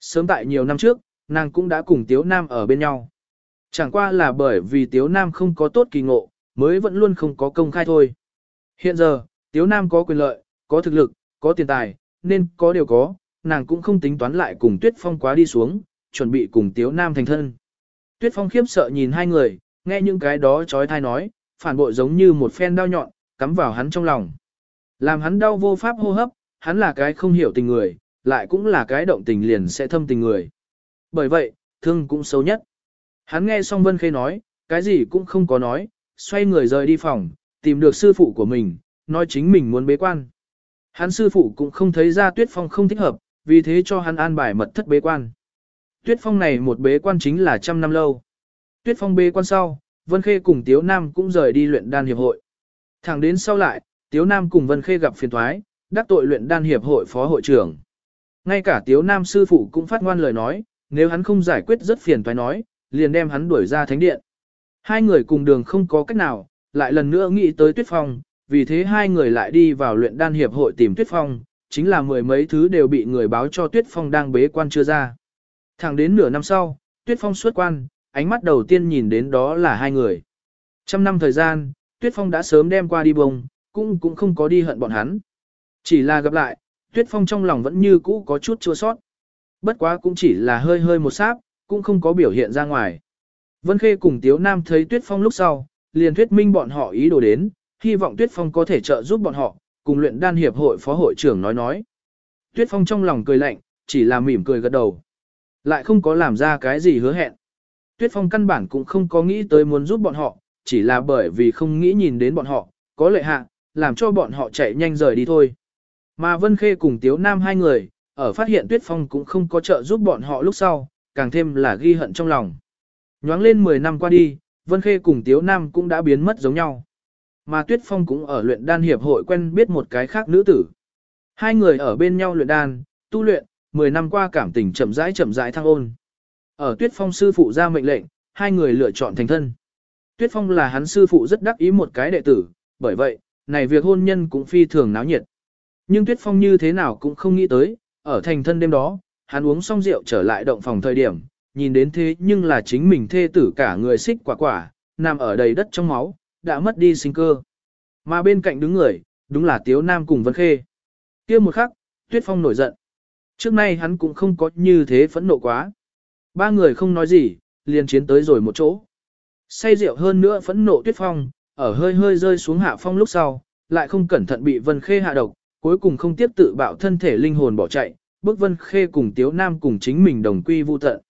Sớm tại nhiều năm trước, nàng cũng đã cùng Tiếu Nam ở bên nhau. Chẳng qua là bởi vì Tiếu Nam không có tốt kỳ ngộ, mới vẫn luôn không có công khai thôi. Hiện giờ, Tiếu Nam có quyền lợi, có thực lực, có tiền tài, nên có điều có, nàng cũng không tính toán lại cùng Tuyết Phong quá đi xuống, chuẩn bị cùng Tiếu Nam thành thân. Tuyết Phong khiếp sợ nhìn hai người, nghe những cái đó chói tai nói, phản bội giống như một phen đao nhọn, cắm vào hắn trong lòng. Làm hắn đau vô pháp hô hấp, hắn là cái không hiểu tình người, lại cũng là cái động tình liền sẽ thâm tình người. Bởi vậy, thương cũng xấu nhất. Hắn nghe xong Vân Khê nói, cái gì cũng không có nói, xoay người rời đi phòng, tìm được sư phụ của mình, nói chính mình muốn bế quan. Hắn sư phụ cũng không thấy ra Tuyết Phong không thích hợp, vì thế cho hắn an bài mật thất bế quan. Tuyết Phong này một bế quan chính là trăm năm lâu. Tuyết Phong bế quan sau, Vân Khê cùng Tiếu Nam cũng rời đi luyện đan hiệp hội. Thẳng đến sau lại, Tiếu Nam cùng Vân Khê gặp phiền thoái, đắc tội luyện đan hiệp hội phó hội trưởng. Ngay cả Tiếu Nam sư phụ cũng phát ngoan lời nói, nếu hắn không giải quyết rất phiền toái nói, liền đem hắn đuổi ra thánh điện. Hai người cùng đường không có cách nào, lại lần nữa nghĩ tới Tuyết Phong, vì thế hai người lại đi vào luyện đan hiệp hội tìm Tuyết Phong, chính là mười mấy thứ đều bị người báo cho Tuyết Phong đang bế quan chưa ra. Thẳng đến nửa năm sau, Tuyết Phong xuất quan, ánh mắt đầu tiên nhìn đến đó là hai người. Trăm năm thời gian, Tuyết Phong đã sớm đem qua đi bông, cũng cũng không có đi hận bọn hắn. Chỉ là gặp lại, Tuyết Phong trong lòng vẫn như cũ có chút chua sót. Bất quá cũng chỉ là hơi hơi một sáp, cũng không có biểu hiện ra ngoài. Vân Khê cùng Tiếu Nam thấy Tuyết Phong lúc sau, liền thuyết minh bọn họ ý đồ đến, hy vọng Tuyết Phong có thể trợ giúp bọn họ, cùng luyện đan hiệp hội phó hội trưởng nói nói. Tuyết Phong trong lòng cười lạnh, chỉ là mỉm cười gật đầu. Lại không có làm ra cái gì hứa hẹn. Tuyết Phong căn bản cũng không có nghĩ tới muốn giúp bọn họ, chỉ là bởi vì không nghĩ nhìn đến bọn họ, có lệ hạ, làm cho bọn họ chạy nhanh rời đi thôi. Mà Vân Khê cùng Tiếu Nam hai người, ở phát hiện Tuyết Phong cũng không có trợ giúp bọn họ lúc sau, càng thêm là ghi hận trong lòng. Nhoáng lên 10 năm qua đi, Vân Khê cùng Tiếu Nam cũng đã biến mất giống nhau. Mà Tuyết Phong cũng ở luyện đan hiệp hội quen biết một cái khác nữ tử. Hai người ở bên nhau luyện đan, tu luyện, 10 năm qua cảm tình chậm rãi chậm rãi thăng ôn. Ở Tuyết Phong sư phụ ra mệnh lệnh, hai người lựa chọn thành thân. Tuyết Phong là hắn sư phụ rất đắc ý một cái đệ tử, bởi vậy, này việc hôn nhân cũng phi thường náo nhiệt. Nhưng Tuyết Phong như thế nào cũng không nghĩ tới, ở thành thân đêm đó, hắn uống xong rượu trở lại động phòng thời điểm, nhìn đến thế nhưng là chính mình thê tử cả người xích quả quả, nằm ở đầy đất trong máu, đã mất đi sinh cơ. Mà bên cạnh đứng người, đúng là Tiếu Nam cùng Vân Khê. kia một khắc, Tuyết Phong nổi giận. Trước nay hắn cũng không có như thế phẫn nộ quá. Ba người không nói gì, liền chiến tới rồi một chỗ. Say rượu hơn nữa phẫn nộ Tuyết Phong, ở hơi hơi rơi xuống hạ phong lúc sau, lại không cẩn thận bị Vân Khê hạ độc, cuối cùng không tiếp tự bạo thân thể linh hồn bỏ chạy, bước Vân Khê cùng Tiếu Nam cùng chính mình đồng quy vu tận.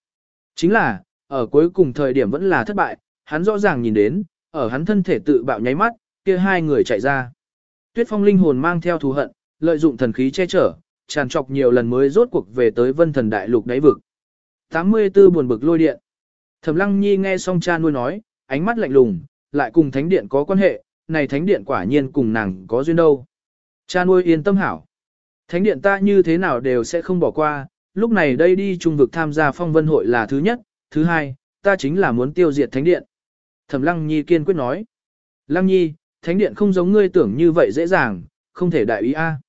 Chính là, ở cuối cùng thời điểm vẫn là thất bại, hắn rõ ràng nhìn đến, ở hắn thân thể tự bạo nháy mắt, kia hai người chạy ra. Tuyết Phong linh hồn mang theo thù hận, lợi dụng thần khí che chở, tràn trọc nhiều lần mới rốt cuộc về tới Vân Thần Đại Lục đáy vực. 84 buồn bực lôi điện. Thẩm Lăng Nhi nghe xong cha nuôi nói, ánh mắt lạnh lùng, lại cùng thánh điện có quan hệ, này thánh điện quả nhiên cùng nàng có duyên đâu. Cha nuôi yên tâm hảo. Thánh điện ta như thế nào đều sẽ không bỏ qua, lúc này đây đi trung vực tham gia phong vân hội là thứ nhất, thứ hai, ta chính là muốn tiêu diệt thánh điện. Thẩm Lăng Nhi kiên quyết nói. Lăng Nhi, thánh điện không giống ngươi tưởng như vậy dễ dàng, không thể đại ý a.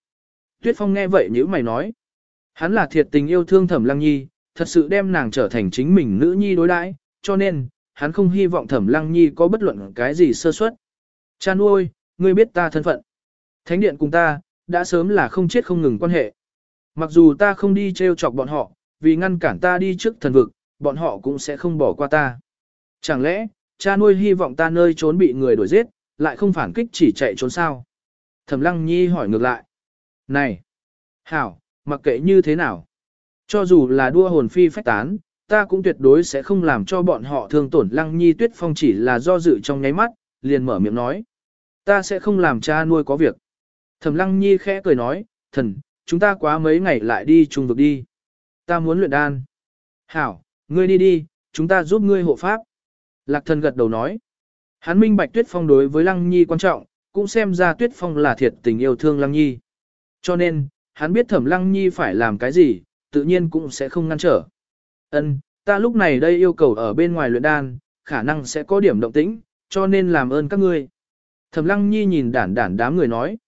Tuyết Phong nghe vậy nhíu mày nói. Hắn là thiệt tình yêu thương Thẩm Lăng Nhi, thật sự đem nàng trở thành chính mình nữ nhi đối đãi, cho nên, hắn không hy vọng Thẩm Lăng Nhi có bất luận cái gì sơ suất. Cha nuôi, ngươi biết ta thân phận. Thánh điện cùng ta, đã sớm là không chết không ngừng quan hệ. Mặc dù ta không đi treo chọc bọn họ, vì ngăn cản ta đi trước thần vực, bọn họ cũng sẽ không bỏ qua ta. Chẳng lẽ, cha nuôi hy vọng ta nơi trốn bị người đuổi giết, lại không phản kích chỉ chạy trốn sao? Thẩm Lăng Nhi hỏi ngược lại. Này! Hảo, mặc kệ như thế nào? Cho dù là đua hồn phi phách tán, ta cũng tuyệt đối sẽ không làm cho bọn họ thương tổn Lăng Nhi Tuyết Phong chỉ là do dự trong nháy mắt, liền mở miệng nói. Ta sẽ không làm cha nuôi có việc. Thẩm Lăng Nhi khẽ cười nói, thần, chúng ta quá mấy ngày lại đi chung vực đi. Ta muốn luyện đan. Hảo, ngươi đi đi, chúng ta giúp ngươi hộ pháp. Lạc thần gật đầu nói. Hắn minh bạch tuyết phong đối với Lăng Nhi quan trọng, cũng xem ra tuyết phong là thiệt tình yêu thương Lăng Nhi. Cho nên, hắn biết thẩm Lăng Nhi phải làm cái gì, tự nhiên cũng sẽ không ngăn trở. Ân, ta lúc này đây yêu cầu ở bên ngoài luyện đan, khả năng sẽ có điểm động tĩnh, cho nên làm ơn các ngươi. Thẩm Lăng Nhi nhìn đản đản đám người nói.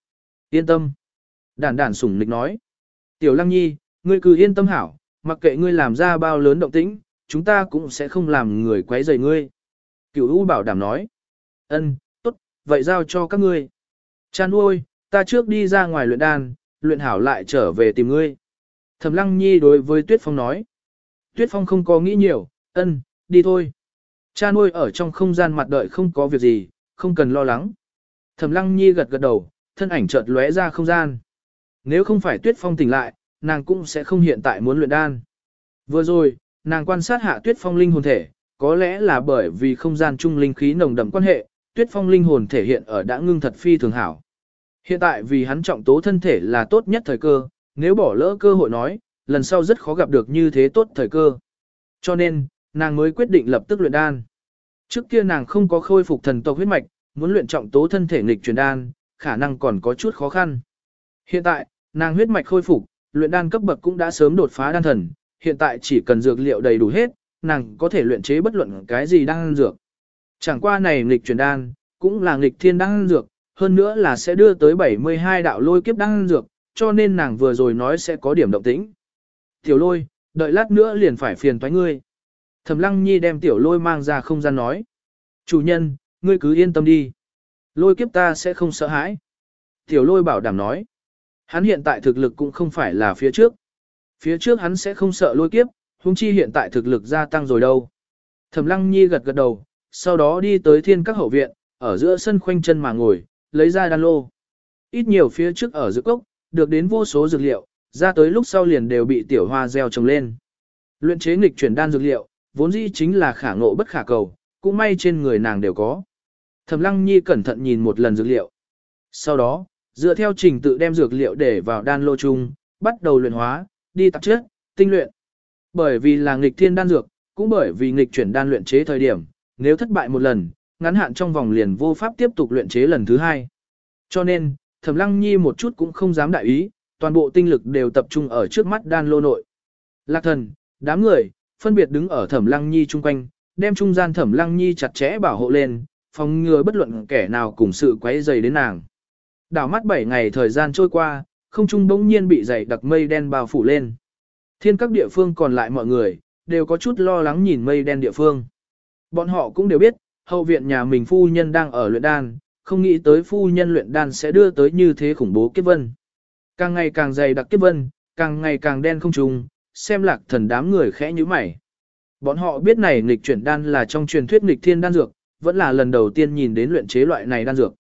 Yên tâm. Đản đản sủng nịch nói. Tiểu Lăng Nhi, ngươi cứ yên tâm hảo, mặc kệ ngươi làm ra bao lớn động tĩnh, chúng ta cũng sẽ không làm người quấy rầy ngươi. Cửu U bảo đảm nói. Ân, tốt, vậy giao cho các ngươi. Chan nuôi, ta trước đi ra ngoài luyện đan, luyện hảo lại trở về tìm ngươi. Thẩm Lăng Nhi đối với Tuyết Phong nói. Tuyết Phong không có nghĩ nhiều, ân, đi thôi. Cha nuôi ở trong không gian mặt đợi không có việc gì, không cần lo lắng. Thẩm Lăng Nhi gật gật đầu, thân ảnh chợt lóe ra không gian. Nếu không phải Tuyết Phong tỉnh lại, nàng cũng sẽ không hiện tại muốn luyện đan. Vừa rồi, nàng quan sát hạ Tuyết Phong linh hồn thể, có lẽ là bởi vì không gian chung linh khí nồng đậm quan hệ, Tuyết Phong linh hồn thể hiện ở đã ngưng thật phi thường hảo. Hiện tại vì hắn trọng tố thân thể là tốt nhất thời cơ, nếu bỏ lỡ cơ hội nói, lần sau rất khó gặp được như thế tốt thời cơ. Cho nên, nàng mới quyết định lập tức luyện đan. Trước kia nàng không có khôi phục thần tộc huyết mạch, muốn luyện trọng tố thân thể nghịch truyền đan, khả năng còn có chút khó khăn. Hiện tại, nàng huyết mạch khôi phục, luyện đan cấp bậc cũng đã sớm đột phá đan thần, hiện tại chỉ cần dược liệu đầy đủ hết, nàng có thể luyện chế bất luận cái gì đan dược. Chẳng qua này nghịch truyền đan, cũng là nghịch thiên đan dược, hơn nữa là sẽ đưa tới 72 đạo lôi kiếp đang dược, cho nên nàng vừa rồi nói sẽ có điểm động tĩnh. Tiểu lôi, đợi lát nữa liền phải phiền toái ngươi. Thẩm lăng nhi đem tiểu lôi mang ra không gian nói. Chủ nhân, ngươi cứ yên tâm đi. Lôi kiếp ta sẽ không sợ hãi. Tiểu lôi bảo đảm nói. Hắn hiện tại thực lực cũng không phải là phía trước. Phía trước hắn sẽ không sợ lôi kiếp, huống chi hiện tại thực lực gia tăng rồi đâu. Thẩm lăng nhi gật gật đầu, sau đó đi tới thiên các hậu viện, ở giữa sân khoanh chân mà ngồi, lấy ra đan lô. Ít nhiều phía trước ở dược cốc, được đến vô số dược liệu, ra tới lúc sau liền đều bị tiểu hoa gieo trồng lên. Luyện chế nghịch chuyển đan dược liệu, vốn dĩ chính là khả ngộ bất khả cầu, cũng may trên người nàng đều có. Thẩm Lăng Nhi cẩn thận nhìn một lần dược liệu. Sau đó, dựa theo trình tự đem dược liệu để vào đan lô chung, bắt đầu luyện hóa, đi tạp chất, tinh luyện. Bởi vì là nghịch thiên đan dược, cũng bởi vì nghịch chuyển đan luyện chế thời điểm, nếu thất bại một lần, ngắn hạn trong vòng liền vô pháp tiếp tục luyện chế lần thứ hai. Cho nên, Thẩm Lăng Nhi một chút cũng không dám đại ý, toàn bộ tinh lực đều tập trung ở trước mắt đan lô nội. Lạc thần, đám người, phân biệt đứng ở Thẩm Lăng Nhi chung quanh, đem trung gian Thẩm Lăng Nhi chặt chẽ bảo hộ lên, phòng ngừa bất luận kẻ nào cùng sự quấy dày đến nàng. Đảo mắt 7 ngày thời gian trôi qua, không trung bỗng nhiên bị dày đặc mây đen bao phủ lên. Thiên các địa phương còn lại mọi người, đều có chút lo lắng nhìn mây đen địa phương. Bọn họ cũng đều biết, hậu viện nhà mình phu nhân đang ở luyện đan, không nghĩ tới phu nhân luyện đan sẽ đưa tới như thế khủng bố kiếp vân. Càng ngày càng dày đặc kiếp vân, càng ngày càng đen không trùng, xem lạc thần đám người khẽ như mày. Bọn họ biết này nghịch chuyển đan là trong truyền thuyết nghịch thiên đan dược, vẫn là lần đầu tiên nhìn đến luyện chế loại này đan dược.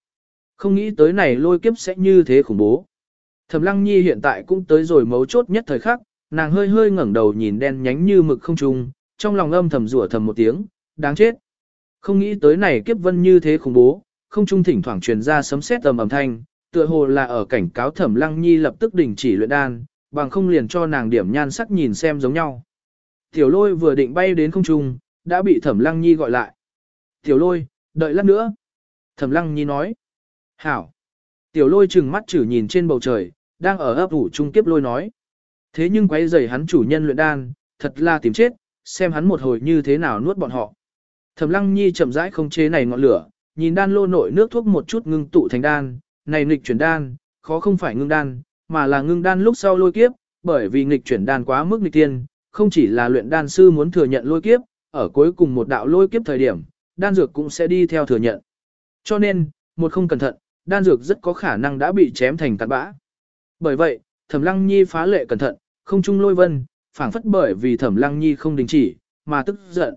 Không nghĩ tới này lôi kiếp sẽ như thế khủng bố. Thẩm Lăng Nhi hiện tại cũng tới rồi mấu chốt nhất thời khắc, nàng hơi hơi ngẩng đầu nhìn đen nhánh như mực không trung, trong lòng âm thầm rủa thầm một tiếng, đáng chết. Không nghĩ tới này kiếp vân như thế khủng bố, không trung thỉnh thoảng truyền ra sấm sét ầm ầm thanh, tựa hồ là ở cảnh cáo Thẩm Lăng Nhi lập tức đình chỉ luyện đan, bằng không liền cho nàng điểm nhan sắc nhìn xem giống nhau. Tiểu Lôi vừa định bay đến không trung, đã bị Thẩm Lăng Nhi gọi lại. "Tiểu Lôi, đợi lát nữa." Thẩm Lăng Nhi nói. "Hảo." Tiểu Lôi trừng mắt chử nhìn trên bầu trời, đang ở ấp ủ trung kiếp lôi nói. Thế nhưng quấy rầy hắn chủ nhân luyện đan, thật là tìm chết, xem hắn một hồi như thế nào nuốt bọn họ. Thẩm Lăng Nhi chậm rãi không chế này ngọn lửa, nhìn đan lô nội nước thuốc một chút ngưng tụ thành đan, này nghịch chuyển đan, khó không phải ngưng đan, mà là ngưng đan lúc sau lôi kiếp, bởi vì nghịch chuyển đan quá mức nghịch tiên, không chỉ là luyện đan sư muốn thừa nhận lôi kiếp, ở cuối cùng một đạo lôi kiếp thời điểm, đan dược cũng sẽ đi theo thừa nhận. Cho nên, một không cẩn thận, đan dược rất có khả năng đã bị chém thành cát bã. Bởi vậy, Thẩm Lăng Nhi phá lệ cẩn thận, không trung lôi vân, phảng phất bởi vì Thẩm Lăng Nhi không đình chỉ, mà tức giận.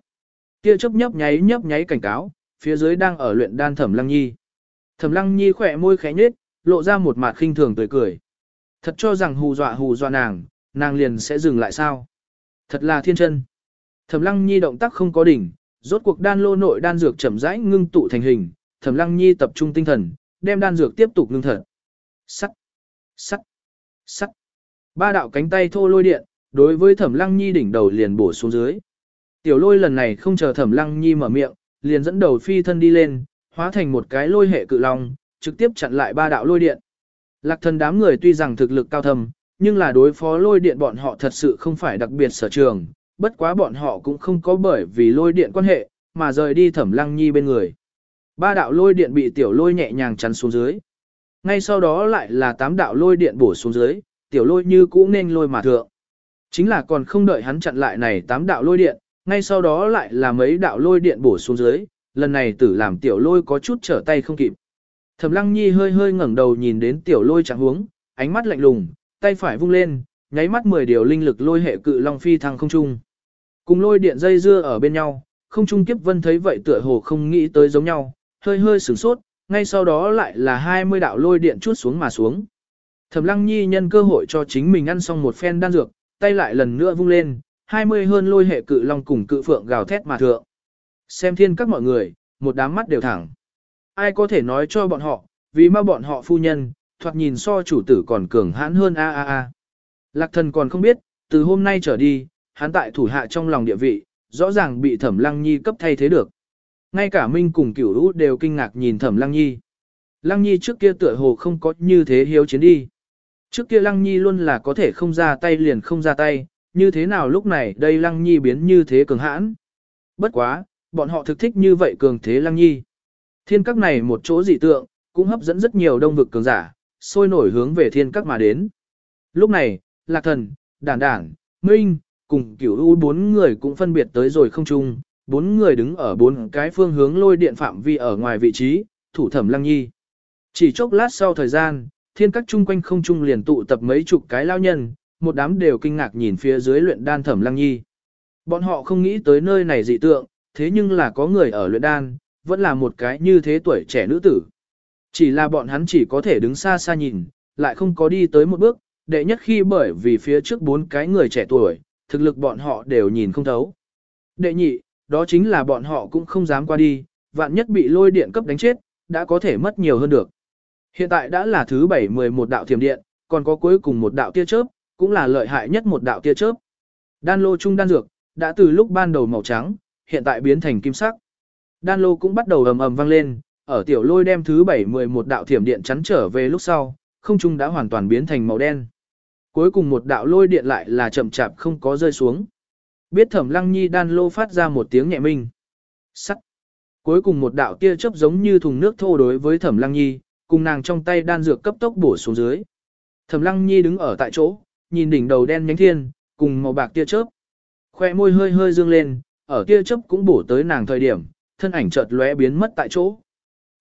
Tia chớp nhấp nháy nhấp nháy cảnh cáo, phía dưới đang ở luyện đan Thẩm Lăng Nhi. Thẩm Lăng Nhi khỏe môi khẽ nhếch, lộ ra một mặt khinh thường tươi cười. Thật cho rằng hù dọa hù dọa nàng, nàng liền sẽ dừng lại sao? Thật là thiên chân. Thẩm Lăng Nhi động tác không có đỉnh, rốt cuộc đan lô nội đan dược chậm rãi ngưng tụ thành hình, Thẩm Lăng Nhi tập trung tinh thần, đem đan dược tiếp tục ngưng thật. Sắt, sắt, sắt. Ba đạo cánh tay thô lôi điện, đối với Thẩm Lăng Nhi đỉnh đầu liền bổ xuống dưới. Tiểu lôi lần này không chờ Thẩm Lăng Nhi mở miệng, liền dẫn đầu phi thân đi lên, hóa thành một cái lôi hệ cự long, trực tiếp chặn lại ba đạo lôi điện. Lạc thần đám người tuy rằng thực lực cao thầm, nhưng là đối phó lôi điện bọn họ thật sự không phải đặc biệt sở trường, bất quá bọn họ cũng không có bởi vì lôi điện quan hệ, mà rời đi thẩm lăng nhi bên người. Ba đạo lôi điện bị tiểu lôi nhẹ nhàng chắn xuống dưới. Ngay sau đó lại là tám đạo lôi điện bổ xuống dưới, tiểu lôi như cũ nên lôi mà thượng. Chính là còn không đợi hắn chặn lại này tám đạo lôi điện, ngay sau đó lại là mấy đạo lôi điện bổ xuống dưới, lần này tử làm tiểu lôi có chút trở tay không kịp. Thẩm lăng nhi hơi hơi ngẩng đầu nhìn đến tiểu lôi trạng huống, ánh mắt lạnh lùng, tay phải vung lên, nháy mắt 10 điều linh lực lôi hệ cự long phi thăng không trung. Cùng lôi điện dây dưa ở bên nhau, không trung kiếp vân thấy vậy tựa hồ không nghĩ tới giống nhau, hơi hơi sửng sốt, ngay sau đó lại là 20 đạo lôi điện chút xuống mà xuống. Thẩm lăng nhi nhân cơ hội cho chính mình ăn xong một phen đan dược, tay lại lần nữa vung lên, 20 hơn lôi hệ cự long cùng cự phượng gào thét mà thượng. Xem thiên các mọi người, một đám mắt đều thẳng. Ai có thể nói cho bọn họ, vì mà bọn họ phu nhân, thoạt nhìn so chủ tử còn cường hãn hơn a a a. Lạc thần còn không biết, từ hôm nay trở đi, hắn tại thủ hạ trong lòng địa vị, rõ ràng bị thẩm lăng nhi cấp thay thế được. Ngay cả Minh cùng cửu lũ đều kinh ngạc nhìn thẩm lăng nhi. Lăng nhi trước kia tựa hồ không có như thế hiếu chiến đi. Trước kia lăng nhi luôn là có thể không ra tay liền không ra tay, như thế nào lúc này đây lăng nhi biến như thế cường hãn. Bất quá, bọn họ thực thích như vậy cường thế lăng nhi. Thiên các này một chỗ dị tượng, cũng hấp dẫn rất nhiều đông vực cường giả, sôi nổi hướng về thiên các mà đến. Lúc này, lạc thần, đản đản, minh, cùng cửu u bốn người cũng phân biệt tới rồi không chung, bốn người đứng ở bốn cái phương hướng lôi điện phạm vi ở ngoài vị trí, thủ thẩm lăng nhi. Chỉ chốc lát sau thời gian, thiên các chung quanh không chung liền tụ tập mấy chục cái lao nhân, một đám đều kinh ngạc nhìn phía dưới luyện đan thẩm lăng nhi. Bọn họ không nghĩ tới nơi này dị tượng, thế nhưng là có người ở luyện đan, vẫn là một cái như thế tuổi trẻ nữ tử. Chỉ là bọn hắn chỉ có thể đứng xa xa nhìn, lại không có đi tới một bước, đệ nhất khi bởi vì phía trước bốn cái người trẻ tuổi, thực lực bọn họ đều nhìn không thấu. Đệ nhị, đó chính là bọn họ cũng không dám qua đi, vạn nhất bị lôi điện cấp đánh chết, đã có thể mất nhiều hơn được. Hiện tại đã là thứ bảy mười một đạo thiểm điện, còn có cuối cùng một đạo tia chớp, cũng là lợi hại nhất một đạo tia chớp. Đan lô trung đan dược, đã từ lúc ban đầu màu trắng, hiện tại biến thành kim sắc. Đan lô cũng bắt đầu ầm ầm vang lên, ở tiểu lôi đem thứ bảy mười một đạo thiểm điện chắn trở về lúc sau, không trung đã hoàn toàn biến thành màu đen. Cuối cùng một đạo lôi điện lại là chậm chạp không có rơi xuống. Biết thẩm lăng nhi đan lô phát ra một tiếng nhẹ minh. Sắt. Cuối cùng một đạo tia chớp giống như thùng nước thô đối với thẩm lăng nhi, cùng nàng trong tay đan dược cấp tốc bổ xuống dưới. Thẩm lăng nhi đứng ở tại chỗ, nhìn đỉnh đầu đen nhánh thiên, cùng màu bạc tia chớp. Khoe môi hơi hơi dương lên, ở tia chớp cũng bổ tới nàng thời điểm, thân ảnh chợt lóe biến mất tại chỗ.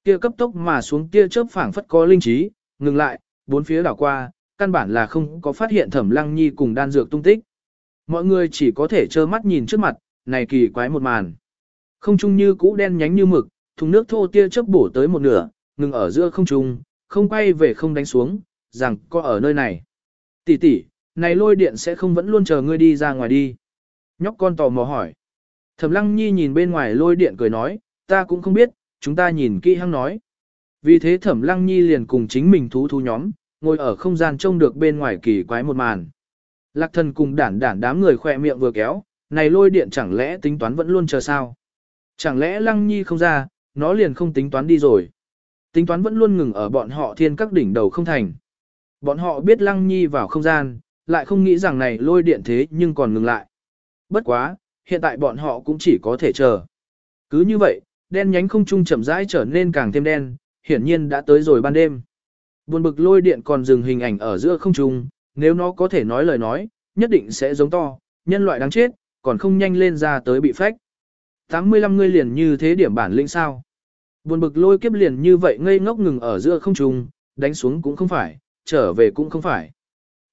Tia cấp tốc mà xuống tia chớp phảng phất có linh trí, ngừng lại, bốn phía đảo qua, căn bản là không có phát hiện thẩm lăng nhi cùng đan dược tung tích. Mọi người chỉ có thể trơ mắt nhìn trước mặt, này kỳ quái một màn. Không trung như cũ đen nhánh như mực, thùng nước thô tia chớp bổ tới một nửa, ngừng ở giữa không trung, không quay về không đánh xuống, rằng có ở nơi này. Tỷ tỷ, này lôi điện sẽ không vẫn luôn chờ ngươi đi ra ngoài đi. Nhóc con tò mò hỏi. Thẩm lăng nhi nhìn bên ngoài lôi điện cười nói, ta cũng không biết, chúng ta nhìn kỹ hăng nói. Vì thế thẩm lăng nhi liền cùng chính mình thú thú nhóm, ngồi ở không gian trông được bên ngoài kỳ quái một màn. Lạc thần cùng đản đản đám người khỏe miệng vừa kéo, này lôi điện chẳng lẽ tính toán vẫn luôn chờ sao? Chẳng lẽ lăng nhi không ra, nó liền không tính toán đi rồi. Tính toán vẫn luôn ngừng ở bọn họ thiên các đỉnh đầu không thành. Bọn họ biết lăng nhi vào không gian, lại không nghĩ rằng này lôi điện thế nhưng còn ngừng lại. Bất quá, hiện tại bọn họ cũng chỉ có thể chờ. Cứ như vậy, đen nhánh không trung chậm rãi trở nên càng thêm đen, hiển nhiên đã tới rồi ban đêm. Buồn bực lôi điện còn dừng hình ảnh ở giữa không trung, nếu nó có thể nói lời nói, nhất định sẽ giống to, nhân loại đáng chết, còn không nhanh lên ra tới bị phách. 85 ngươi liền như thế điểm bản lĩnh sao. Buồn bực lôi kiếp liền như vậy ngây ngốc ngừng ở giữa không trung, đánh xuống cũng không phải, trở về cũng không phải.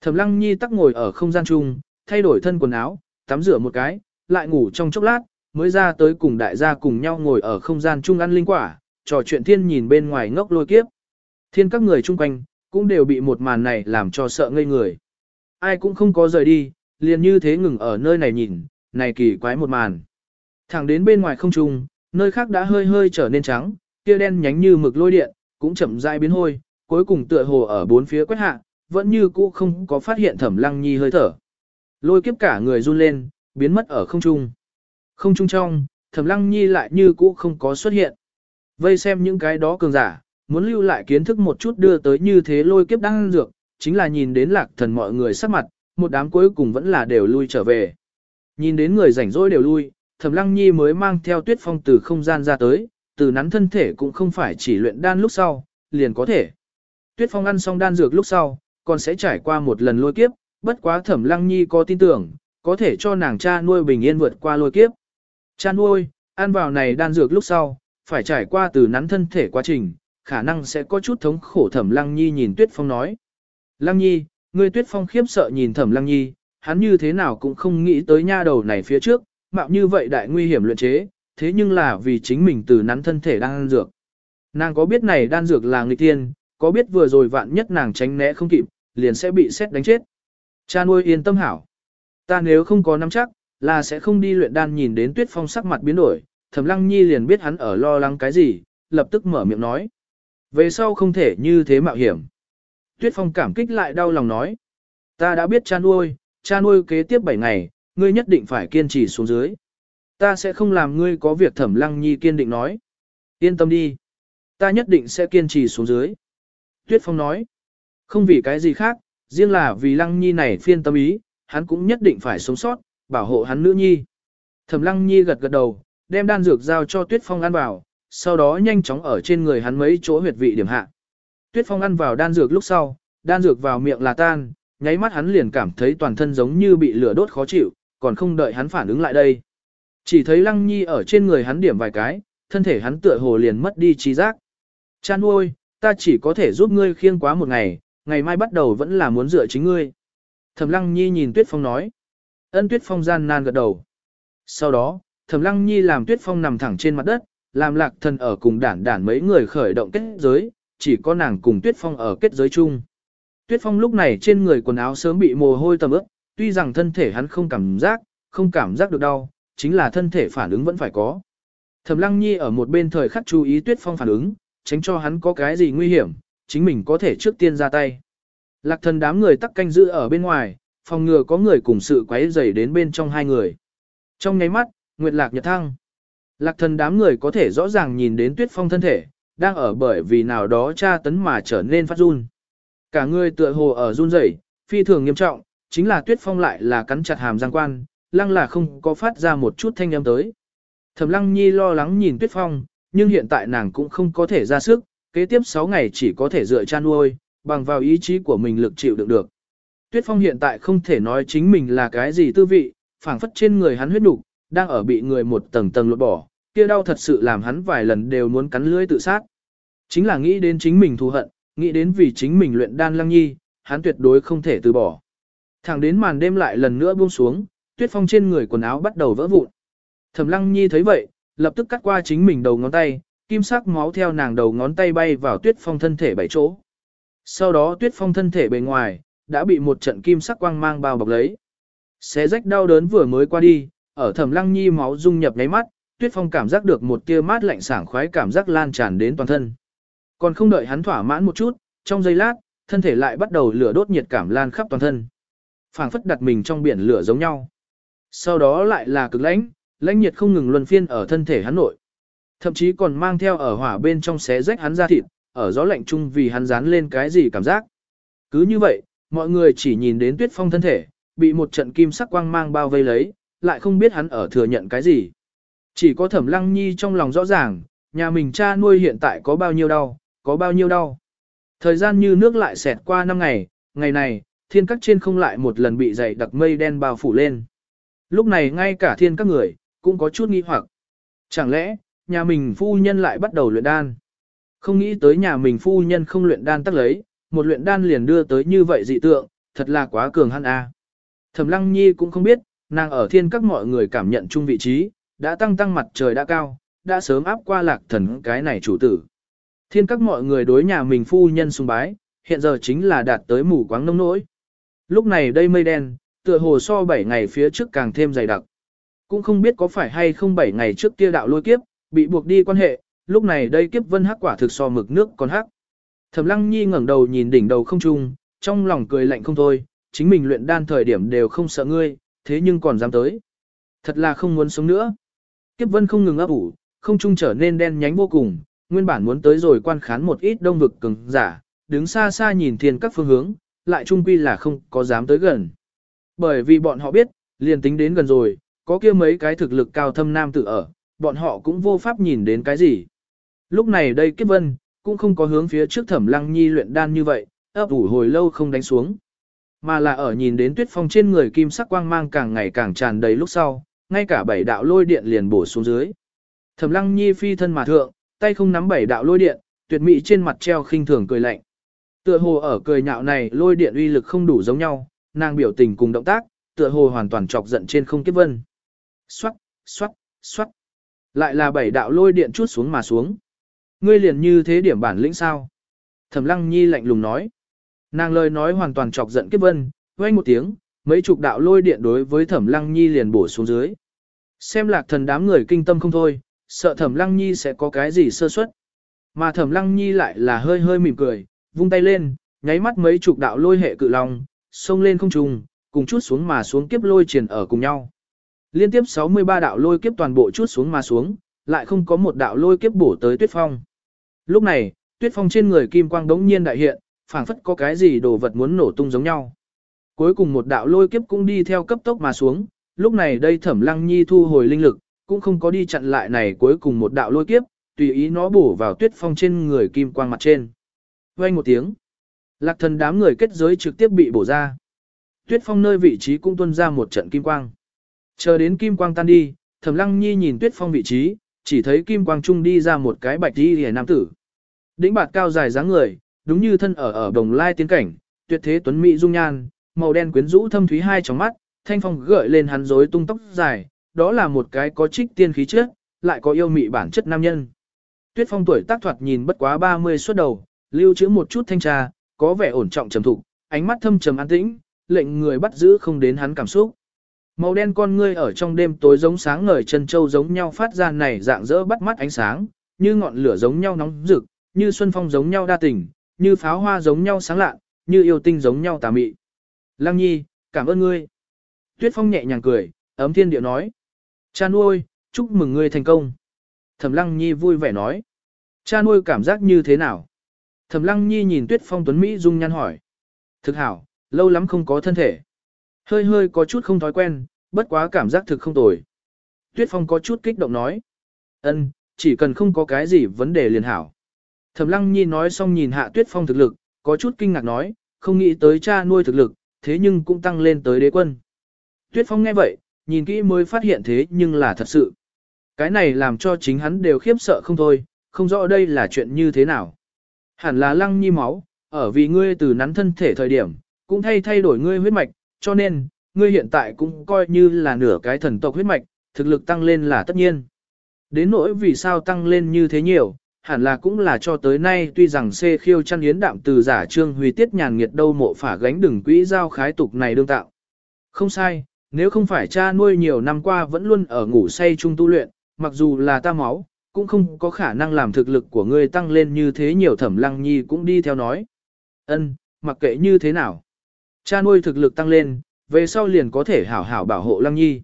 Thẩm lăng nhi tắc ngồi ở không gian chung, thay đổi thân quần áo, tắm rửa một cái, lại ngủ trong chốc lát, mới ra tới cùng đại gia cùng nhau ngồi ở không gian chung ăn linh quả, trò chuyện thiên nhìn bên ngoài ngốc lôi kiếp. Thiên các người chung quanh, cũng đều bị một màn này làm cho sợ ngây người. Ai cũng không có rời đi, liền như thế ngừng ở nơi này nhìn, này kỳ quái một màn. Thẳng đến bên ngoài không trung, nơi khác đã hơi hơi trở nên trắng, kia đen nhánh như mực lôi điện, cũng chậm rãi biến hôi, cuối cùng tựa hồ ở bốn phía quét hạ, vẫn như cũ không có phát hiện thẩm lăng nhi hơi thở. Lôi kiếp cả người run lên, biến mất ở không trung. Không trung trong, thẩm lăng nhi lại như cũ không có xuất hiện. Vây xem những cái đó cường giả, muốn lưu lại kiến thức một chút đưa tới như thế lôi kiếp đang dược, chính là nhìn đến lạc thần mọi người sắc mặt, một đám cuối cùng vẫn là đều lui trở về. Nhìn đến người rảnh rỗi đều lui, thẩm lăng nhi mới mang theo tuyết phong từ không gian ra tới, từ nắn thân thể cũng không phải chỉ luyện đan lúc sau, liền có thể. Tuyết phong ăn xong đan dược lúc sau, còn sẽ trải qua một lần lôi kiếp, bất quá thẩm lăng nhi có tin tưởng, có thể cho nàng cha nuôi bình yên vượt qua lôi kiếp. Cha nuôi, ăn vào này đan dược lúc sau, phải trải qua từ nắn thân thể quá trình, khả năng sẽ có chút thống khổ thẩm lăng nhi nhìn tuyết phong nói. Lăng nhi, người tuyết phong khiếp sợ nhìn thẩm lăng nhi, hắn như thế nào cũng không nghĩ tới nha đầu này phía trước, mạo như vậy đại nguy hiểm luyện chế, thế nhưng là vì chính mình từ nắn thân thể đang ăn dược. Nàng có biết này đan dược là nghịch tiên, có biết vừa rồi vạn nhất nàng tránh né không kịp, liền sẽ bị xét đánh chết. Cha nuôi yên tâm hảo. Ta nếu không có nắm chắc, là sẽ không đi luyện đan nhìn đến tuyết phong sắc mặt biến đổi, thẩm lăng nhi liền biết hắn ở lo lắng cái gì, lập tức mở miệng nói. Về sau không thể như thế mạo hiểm. Tuyết Phong cảm kích lại đau lòng nói. Ta đã biết cha nuôi, cha nuôi kế tiếp 7 ngày, ngươi nhất định phải kiên trì xuống dưới. Ta sẽ không làm ngươi có việc thẩm lăng nhi kiên định nói. Yên tâm đi. Ta nhất định sẽ kiên trì xuống dưới. Tuyết Phong nói. Không vì cái gì khác, riêng là vì lăng nhi này phiên tâm ý, hắn cũng nhất định phải sống sót, bảo hộ hắn nữ nhi. Thẩm lăng nhi gật gật đầu, đem đan dược giao cho Tuyết Phong ăn vào, sau đó nhanh chóng ở trên người hắn mấy chỗ huyệt vị điểm hạ. Tuyết Phong ăn vào đan dược lúc sau, đan dược vào miệng là tan, nháy mắt hắn liền cảm thấy toàn thân giống như bị lửa đốt khó chịu, còn không đợi hắn phản ứng lại đây. Chỉ thấy Lăng Nhi ở trên người hắn điểm vài cái, thân thể hắn tựa hồ liền mất đi trí giác. Chan ôi, ta chỉ có thể giúp ngươi khiêng quá một ngày, ngày mai bắt đầu vẫn là muốn dựa chính ngươi. Thẩm Lăng Nhi nhìn Tuyết Phong nói. Ân Tuyết Phong gian nan gật đầu. Sau đó, Thẩm Lăng Nhi làm Tuyết Phong nằm thẳng trên mặt đất, làm lạc thần ở cùng đản đản mấy người khởi động kết giới, chỉ có nàng cùng Tuyết Phong ở kết giới chung. Tuyết Phong lúc này trên người quần áo sớm bị mồ hôi tầm ướt, tuy rằng thân thể hắn không cảm giác, không cảm giác được đau, chính là thân thể phản ứng vẫn phải có. Thẩm Lăng Nhi ở một bên thời khắc chú ý Tuyết Phong phản ứng, tránh cho hắn có cái gì nguy hiểm, chính mình có thể trước tiên ra tay. Lạc thần đám người tắc canh giữ ở bên ngoài, phòng ngừa có người cùng sự quấy rầy đến bên trong hai người. Trong nháy mắt, Nguyệt Lạc nhật thăng. Lạc thần đám người có thể rõ ràng nhìn đến Tuyết Phong thân thể, đang ở bởi vì nào đó tra tấn mà trở nên phát run. Cả người tựa hồ ở run rẩy, phi thường nghiêm trọng, chính là Tuyết Phong lại là cắn chặt hàm răng quan, lăng là không có phát ra một chút thanh âm tới. Thẩm Lăng Nhi lo lắng nhìn Tuyết Phong, nhưng hiện tại nàng cũng không có thể ra sức, kế tiếp 6 ngày chỉ có thể dựa cha nuôi, bằng vào ý chí của mình lực chịu đựng được. Tuyết Phong hiện tại không thể nói chính mình là cái gì tư vị, phảng phất trên người hắn huyết nục, đang ở bị người một tầng tầng lột bỏ, kia đau thật sự làm hắn vài lần đều muốn cắn lưỡi tự sát. Chính là nghĩ đến chính mình thù hận, nghĩ đến vì chính mình luyện đan lăng nhi, hắn tuyệt đối không thể từ bỏ. Thẳng đến màn đêm lại lần nữa buông xuống, tuyết phong trên người quần áo bắt đầu vỡ vụn. Thẩm lăng nhi thấy vậy, lập tức cắt qua chính mình đầu ngón tay, kim sắc máu theo nàng đầu ngón tay bay vào tuyết phong thân thể bảy chỗ. Sau đó tuyết phong thân thể bề ngoài, đã bị một trận kim sắc quang mang bao bọc lấy. Xé rách đau đớn vừa mới qua đi, ở thẩm lăng nhi máu dung nhập ngáy mắt, tuyết phong cảm giác được một tia mát lạnh sảng khoái cảm giác lan tràn đến toàn thân. Còn không đợi hắn thỏa mãn một chút, trong giây lát, thân thể lại bắt đầu lửa đốt nhiệt cảm lan khắp toàn thân. phảng phất đặt mình trong biển lửa giống nhau. Sau đó lại là cực lãnh, lãnh nhiệt không ngừng luân phiên ở thân thể hắn nội. Thậm chí còn mang theo ở hỏa bên trong xé rách hắn ra thịt, ở gió lạnh chung vì hắn dán lên cái gì cảm giác. Cứ như vậy, mọi người chỉ nhìn đến tuyết phong thân thể, bị một trận kim sắc quang mang bao vây lấy, lại không biết hắn ở thừa nhận cái gì. Chỉ có thẩm lăng nhi trong lòng rõ ràng, nhà mình cha nuôi hiện tại có bao nhiêu đau, có bao nhiêu đau. Thời gian như nước lại xẹt qua năm ngày, ngày này, thiên các trên không lại một lần bị dày đặc mây đen bao phủ lên. Lúc này ngay cả thiên các người, cũng có chút nghi hoặc. Chẳng lẽ, nhà mình phu nhân lại bắt đầu luyện đan? Không nghĩ tới nhà mình phu nhân không luyện đan tắc lấy, một luyện đan liền đưa tới như vậy dị tượng, thật là quá cường hăn a. Thẩm Lăng Nhi cũng không biết, nàng ở thiên các mọi người cảm nhận chung vị trí, đã tăng tăng mặt trời đã cao, đã sớm áp qua lạc thần cái này chủ tử. Thiên các mọi người đối nhà mình phu nhân sùng bái, hiện giờ chính là đạt tới mù quáng nông nỗi. Lúc này đây mây đen, tựa hồ so 7 ngày phía trước càng thêm dày đặc. Cũng không biết có phải hay không 7 ngày trước kia đạo lôi kiếp, bị buộc đi quan hệ, lúc này đây kiếp vân hắc quả thực so mực nước còn hắc. Thẩm Lăng Nhi ngẩng đầu nhìn đỉnh đầu không trung, trong lòng cười lạnh không thôi, chính mình luyện đan thời điểm đều không sợ ngươi, thế nhưng còn dám tới. Thật là không muốn sống nữa. Kiếp vân không ngừng ấp ủ, không trung trở nên đen nhánh vô cùng, nguyên bản muốn tới rồi quan khán một ít đông vực cường giả, đứng xa xa nhìn thiên các phương hướng, lại trung quy là không có dám tới gần. Bởi vì bọn họ biết, liền tính đến gần rồi, có kia mấy cái thực lực cao thâm nam tử ở, bọn họ cũng vô pháp nhìn đến cái gì. Lúc này đây kiếp vân, cũng không có hướng phía trước thẩm lăng nhi luyện đan như vậy, ấp ủ hồi lâu không đánh xuống. Mà là ở nhìn đến tuyết phong trên người kim sắc quang mang càng ngày càng tràn đầy lúc sau, ngay cả bảy đạo lôi điện liền bổ xuống dưới. Thẩm lăng nhi phi thân mà thượng, tay không nắm bảy đạo lôi điện, tuyệt mỹ trên mặt treo khinh thường cười lạnh. Tựa hồ ở cười nhạo này lôi điện uy lực không đủ giống nhau, nàng biểu tình cùng động tác, tựa hồ hoàn toàn chọc giận trên không kiếp vân. Xoát, xoát, xoát. Lại là bảy đạo lôi điện chút xuống mà xuống. Ngươi liền như thế điểm bản lĩnh sao? Thẩm Lăng Nhi lạnh lùng nói. Nàng lời nói hoàn toàn chọc giận kiếp vân, vang một tiếng, mấy chục đạo lôi điện đối với Thẩm Lăng Nhi liền bổ xuống dưới. Xem lạc thần đám người kinh tâm không thôi, sợ Thẩm Lăng Nhi sẽ có cái gì sơ suất. Mà Thẩm Lăng Nhi lại là hơi hơi mỉm cười, vung tay lên, nháy mắt mấy chục đạo lôi hệ cự long, xông lên không trung, cùng chút xuống mà xuống kiếp lôi triển ở cùng nhau. Liên tiếp 63 đạo lôi kiếp toàn bộ chút xuống mà xuống, lại không có một đạo lôi kiếp bổ tới Tuyết Phong. Lúc này, Tuyết Phong trên người kim quang đống nhiên đại hiện, phảng phất có cái gì đồ vật muốn nổ tung giống nhau. Cuối cùng một đạo lôi kiếp cũng đi theo cấp tốc mà xuống, lúc này đây Thẩm Lăng Nhi thu hồi linh lực, cũng không có đi chặn lại này cuối cùng một đạo lôi kiếp, tùy ý nó bổ vào Tuyết Phong trên người kim quang mặt trên. Vang một tiếng, Lạc Thần đám người kết giới trực tiếp bị bổ ra. Tuyết Phong nơi vị trí cũng tuôn ra một trận kim quang. Chờ đến kim quang tan đi, Thẩm Lăng Nhi nhìn Tuyết Phong vị trí, chỉ thấy kim quang trung đi ra một cái bạch y liễu nam tử. Đĩnh bạt cao dài dáng người, đúng như thân ở ở đồng lai tiến cảnh, tuyệt thế tuấn mỹ dung nhan, màu đen quyến rũ thâm thúy hai trong mắt, thanh phong gợi lên hắn rối tung tóc dài, đó là một cái có trích tiên khí chất, lại có yêu mị bản chất nam nhân. Tuyết Phong tuổi tác thoạt nhìn bất quá 30 xuất đầu, lưu trữ một chút thanh trà, có vẻ ổn trọng trầm thục, ánh mắt thâm trầm an tĩnh, lệnh người bắt giữ không đến hắn cảm xúc. Màu đen con ngươi ở trong đêm tối giống sáng ngời chân châu giống nhau phát ra này dạng dỡ bắt mắt ánh sáng, như ngọn lửa giống nhau nóng rực, như xuân phong giống nhau đa tình, như pháo hoa giống nhau sáng lạ, như yêu tinh giống nhau tà mị. Lăng nhi, cảm ơn ngươi. Tuyết phong nhẹ nhàng cười, ấm thiên điệu nói. Cha nuôi, chúc mừng ngươi thành công. Thẩm lăng nhi vui vẻ nói. Cha nuôi cảm giác như thế nào? Thẩm lăng nhi nhìn tuyết phong tuấn Mỹ dung nhăn hỏi. Thực hảo, lâu lắm không có thân thể. Hơi hơi có chút không thói quen, bất quá cảm giác thực không tồi. Tuyết phong có chút kích động nói. ân, chỉ cần không có cái gì vấn đề liền hảo. Thẩm lăng nhi nói xong nhìn hạ tuyết phong thực lực, có chút kinh ngạc nói, không nghĩ tới cha nuôi thực lực, thế nhưng cũng tăng lên tới đế quân. Tuyết phong nghe vậy, nhìn kỹ mới phát hiện thế nhưng là thật sự. Cái này làm cho chính hắn đều khiếp sợ không thôi, không rõ đây là chuyện như thế nào. Hẳn là lăng nhi máu, ở vì ngươi từ nắn thân thể thời điểm, cũng thay thay đổi ngươi huyết mạch, cho nên, ngươi hiện tại cũng coi như là nửa cái thần tộc huyết mạch, thực lực tăng lên là tất nhiên. Đến nỗi vì sao tăng lên như thế nhiều, hẳn là cũng là cho tới nay tuy rằng xê khiêu chăn yến đạm từ giả trương huy tiết nhàn nghiệt đâu mộ phả gánh đừng quỹ giao khái tục này đương tạo. Không sai, nếu không phải cha nuôi nhiều năm qua vẫn luôn ở ngủ say chung tu luyện, mặc dù là ta máu, cũng không có khả năng làm thực lực của ngươi tăng lên như thế nhiều thẩm lăng nhi cũng đi theo nói. ân mặc kệ như thế nào. Cha nuôi thực lực tăng lên, về sau liền có thể hảo hảo bảo hộ lăng nhi.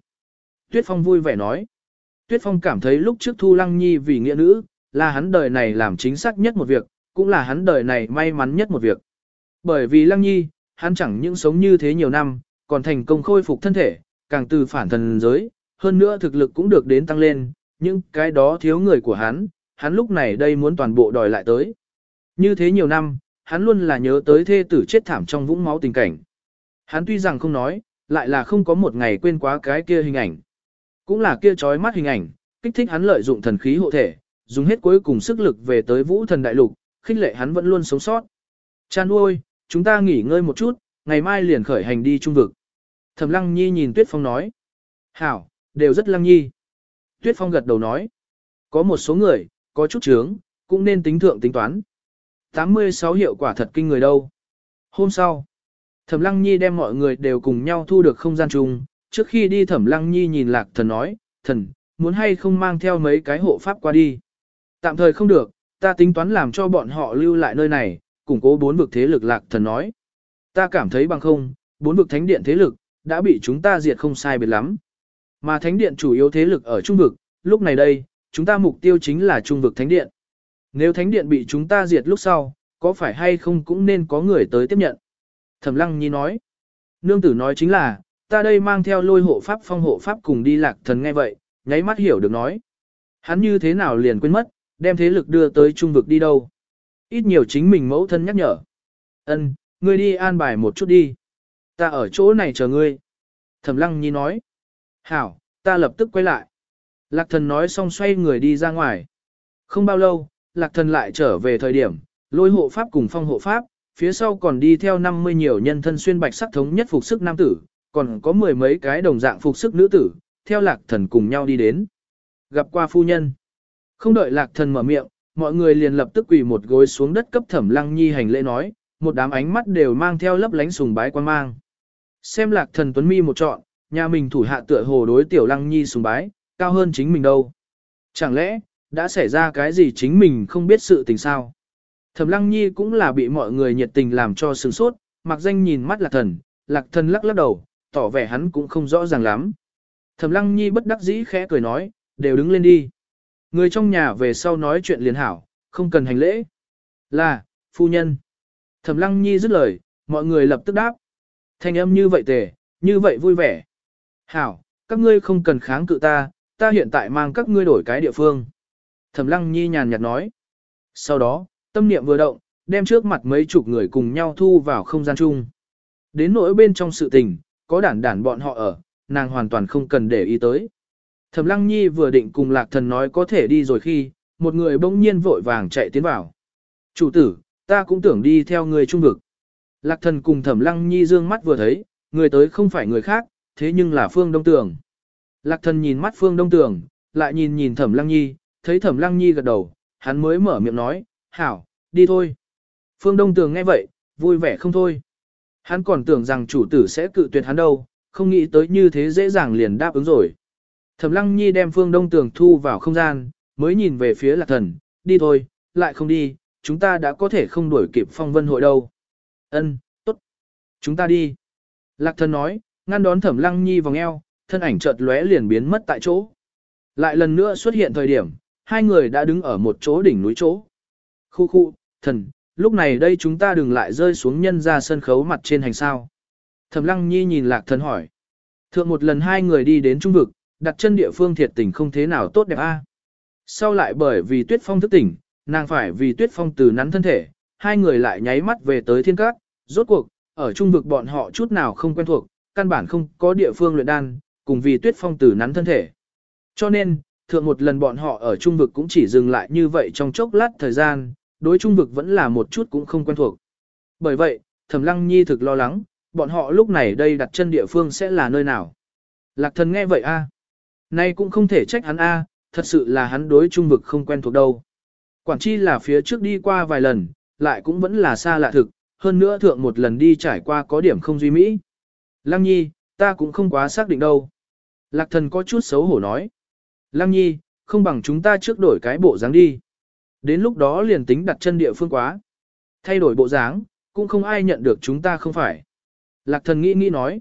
Tuyết Phong vui vẻ nói. Tuyết Phong cảm thấy lúc trước thu lăng nhi vì nghĩa nữ, là hắn đời này làm chính xác nhất một việc, cũng là hắn đời này may mắn nhất một việc. Bởi vì Lăng Nhi, hắn chẳng những sống như thế nhiều năm, còn thành công khôi phục thân thể, càng từ phản thần giới, hơn nữa thực lực cũng được đến tăng lên, nhưng cái đó thiếu người của hắn, hắn lúc này đây muốn toàn bộ đòi lại tới. Như thế nhiều năm, hắn luôn là nhớ tới thê tử chết thảm trong vũng máu tình cảnh. Hắn tuy rằng không nói, lại là không có một ngày quên quá cái kia hình ảnh. Cũng là kia trói mắt hình ảnh, kích thích hắn lợi dụng thần khí hộ thể, dùng hết cuối cùng sức lực về tới vũ thần đại lục, khích lệ hắn vẫn luôn sống sót. Chan ôi, chúng ta nghỉ ngơi một chút, ngày mai liền khởi hành đi trung vực. Thẩm Lăng Nhi nhìn Tuyết Phong nói. Hảo, đều rất Lăng Nhi. Tuyết Phong gật đầu nói. Có một số người, có chút chướng, cũng nên tính thượng tính toán. 86 hiệu quả thật kinh người đâu. Hôm sau, Thẩm Lăng Nhi đem mọi người đều cùng nhau thu được không gian chung. Trước khi đi Thẩm Lăng Nhi nhìn Lạc Thần nói, Thần, muốn hay không mang theo mấy cái hộ pháp qua đi. Tạm thời không được, ta tính toán làm cho bọn họ lưu lại nơi này, củng cố bốn vực thế lực lạc thần nói. Ta cảm thấy bằng không, bốn vực thánh điện thế lực, đã bị chúng ta diệt không sai biệt lắm. Mà thánh điện chủ yếu thế lực ở trung vực, lúc này đây, chúng ta mục tiêu chính là trung vực thánh điện. Nếu thánh điện bị chúng ta diệt lúc sau, có phải hay không cũng nên có người tới tiếp nhận. Thẩm lăng nhi nói. Nương tử nói chính là, ta đây mang theo lôi hộ pháp phong hộ pháp cùng đi lạc thần nghe vậy, nháy mắt hiểu được nói. Hắn như thế nào liền quên mất, đem thế lực đưa tới trung vực đi đâu. Ít nhiều chính mình mẫu thân nhắc nhở. Ân, ngươi đi an bài một chút đi. Ta ở chỗ này chờ ngươi. Thẩm lăng nhi nói. Hảo, ta lập tức quay lại. Lạc thần nói xong xoay người đi ra ngoài. Không bao lâu, lạc thần lại trở về thời điểm, lôi hộ pháp cùng phong hộ pháp, phía sau còn đi theo 50 nhiều nhân thân xuyên bạch sắc thống nhất phục sức nam tử, còn có mười mấy cái đồng dạng phục sức nữ tử, theo lạc thần cùng nhau đi đến. Gặp qua phu nhân. Không đợi lạc thần mở miệng, mọi người liền lập tức quỳ một gối xuống đất cấp thẩm lăng nhi hành lễ nói, một đám ánh mắt đều mang theo lấp lánh sùng bái quan mang. Xem lạc thần tuấn mi một trọn, nhà mình thủ hạ tựa hồ đối tiểu lăng nhi sùng bái, cao hơn chính mình đâu. Chẳng lẽ, đã xảy ra cái gì chính mình không biết sự tình sao? Thẩm Lăng Nhi cũng là bị mọi người nhiệt tình làm cho sửng sốt, mặc danh nhìn mắt Lạc Thần, Lạc Thần lắc lắc đầu, tỏ vẻ hắn cũng không rõ ràng lắm. Thẩm Lăng Nhi bất đắc dĩ khẽ cười nói, đều đứng lên đi. Người trong nhà về sau nói chuyện liền hảo, không cần hành lễ. Là, phu nhân. Thẩm Lăng Nhi dứt lời, mọi người lập tức đáp. Thanh âm như vậy tề, như vậy vui vẻ. Hảo, các ngươi không cần kháng cự ta, ta hiện tại mang các ngươi đổi cái địa phương. Thẩm Lăng Nhi nhàn nhạt nói. Sau đó, tâm niệm vừa động, đem trước mặt mấy chục người cùng nhau thu vào không gian chung. Đến nỗi bên trong sự tình, có đản đản bọn họ ở, nàng hoàn toàn không cần để ý tới. Thẩm Lăng Nhi vừa định cùng Lạc Thần nói có thể đi rồi khi, một người bỗng nhiên vội vàng chạy tiến vào. Chủ tử, ta cũng tưởng đi theo người trung vực. Lạc Thần cùng Thẩm Lăng Nhi dương mắt vừa thấy, người tới không phải người khác, thế nhưng là Phương Đông Tường. Lạc Thần nhìn mắt Phương Đông Tường, lại nhìn nhìn Thẩm Lăng Nhi, thấy Thẩm Lăng Nhi gật đầu, hắn mới mở miệng nói, hảo, đi thôi. Phương Đông Tường nghe vậy, vui vẻ không thôi. Hắn còn tưởng rằng chủ tử sẽ cự tuyệt hắn đâu, không nghĩ tới như thế dễ dàng liền đáp ứng rồi. Thẩm Lăng Nhi đem Phương Đông Tường thu vào không gian, mới nhìn về phía Lạc Thần, đi thôi, lại không đi, chúng ta đã có thể không đuổi kịp phong vân hội đâu. Ân, tốt. Chúng ta đi. Lạc Thần nói, ngăn đón Thẩm Lăng Nhi vòng eo, thân ảnh chợt lóe liền biến mất tại chỗ. Lại lần nữa xuất hiện thời điểm, hai người đã đứng ở một chỗ đỉnh núi chỗ. Khu khu, thần, lúc này đây chúng ta đừng lại rơi xuống nhân ra sân khấu mặt trên hành sao. Thẩm Lăng Nhi nhìn Lạc Thần hỏi. Thượng một lần hai người đi đến trung vực, đặt chân địa phương thiệt tình không thế nào tốt đẹp a. Sau lại bởi vì tuyết phong thức tỉnh, nàng phải vì tuyết phong từ nắn thân thể, hai người lại nháy mắt về tới thiên cát, rốt cuộc, ở trung vực bọn họ chút nào không quen thuộc, căn bản không có địa phương luyện đan, cùng vì tuyết phong từ nắn thân thể. Cho nên, thượng một lần bọn họ ở trung vực cũng chỉ dừng lại như vậy trong chốc lát thời gian, đối trung vực vẫn là một chút cũng không quen thuộc. Bởi vậy, Thẩm Lăng Nhi thực lo lắng, bọn họ lúc này đây đặt chân địa phương sẽ là nơi nào. Lạc thần nghe vậy a, Nay cũng không thể trách hắn a, thật sự là hắn đối trung vực không quen thuộc đâu. Quản chi là phía trước đi qua vài lần, lại cũng vẫn là xa lạ thực, hơn nữa thượng một lần đi trải qua có điểm không duy mỹ. Lăng nhi, ta cũng không quá xác định đâu. Lạc thần có chút xấu hổ nói. Lăng nhi, không bằng chúng ta trước đổi cái bộ dáng đi. Đến lúc đó liền tính đặt chân địa phương quá. Thay đổi bộ dáng, cũng không ai nhận được chúng ta không phải. Lạc thần nghĩ nghĩ nói.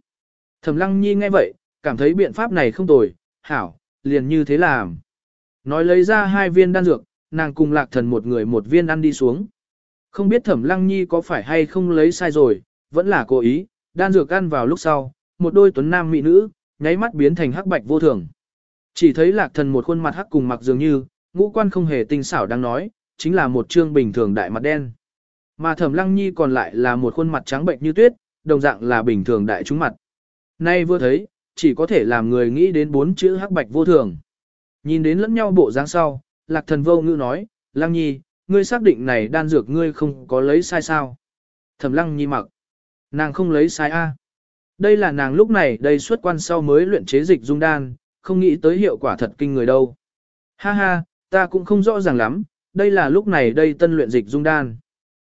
Thẩm lăng nhi nghe vậy, cảm thấy biện pháp này không tồi, hảo, liền như thế làm. Nói lấy ra hai viên đan dược, nàng cùng lạc thần một người một viên ăn đi xuống. Không biết thẩm lăng nhi có phải hay không lấy sai rồi, vẫn là cố ý, đan dược ăn vào lúc sau, một đôi tuấn nam mỹ nữ, nháy mắt biến thành hắc bạch vô thường. Chỉ thấy lạc thần một khuôn mặt hắc cùng mặc dường như, ngũ quan không hề tinh xảo đang nói, chính là một trương bình thường đại mặt đen. Mà thẩm lăng nhi còn lại là một khuôn mặt trắng bệnh như tuyết, đồng dạng là bình thường đại chúng mặt. Nay vừa thấy, chỉ có thể làm người nghĩ đến bốn chữ hắc bạch vô thường. Nhìn đến lẫn nhau bộ dáng sau, lạc thần vô ngữ nói, lăng nhi, ngươi xác định này đan dược ngươi không có lấy sai sao. Thẩm lăng nhi mặc. Nàng không lấy sai a. Đây là nàng lúc này đây xuất quan sau mới luyện chế dịch dung đan, không nghĩ tới hiệu quả thật kinh người đâu. Ha ha, ta cũng không rõ ràng lắm, đây là lúc này đây tân luyện dịch dung đan.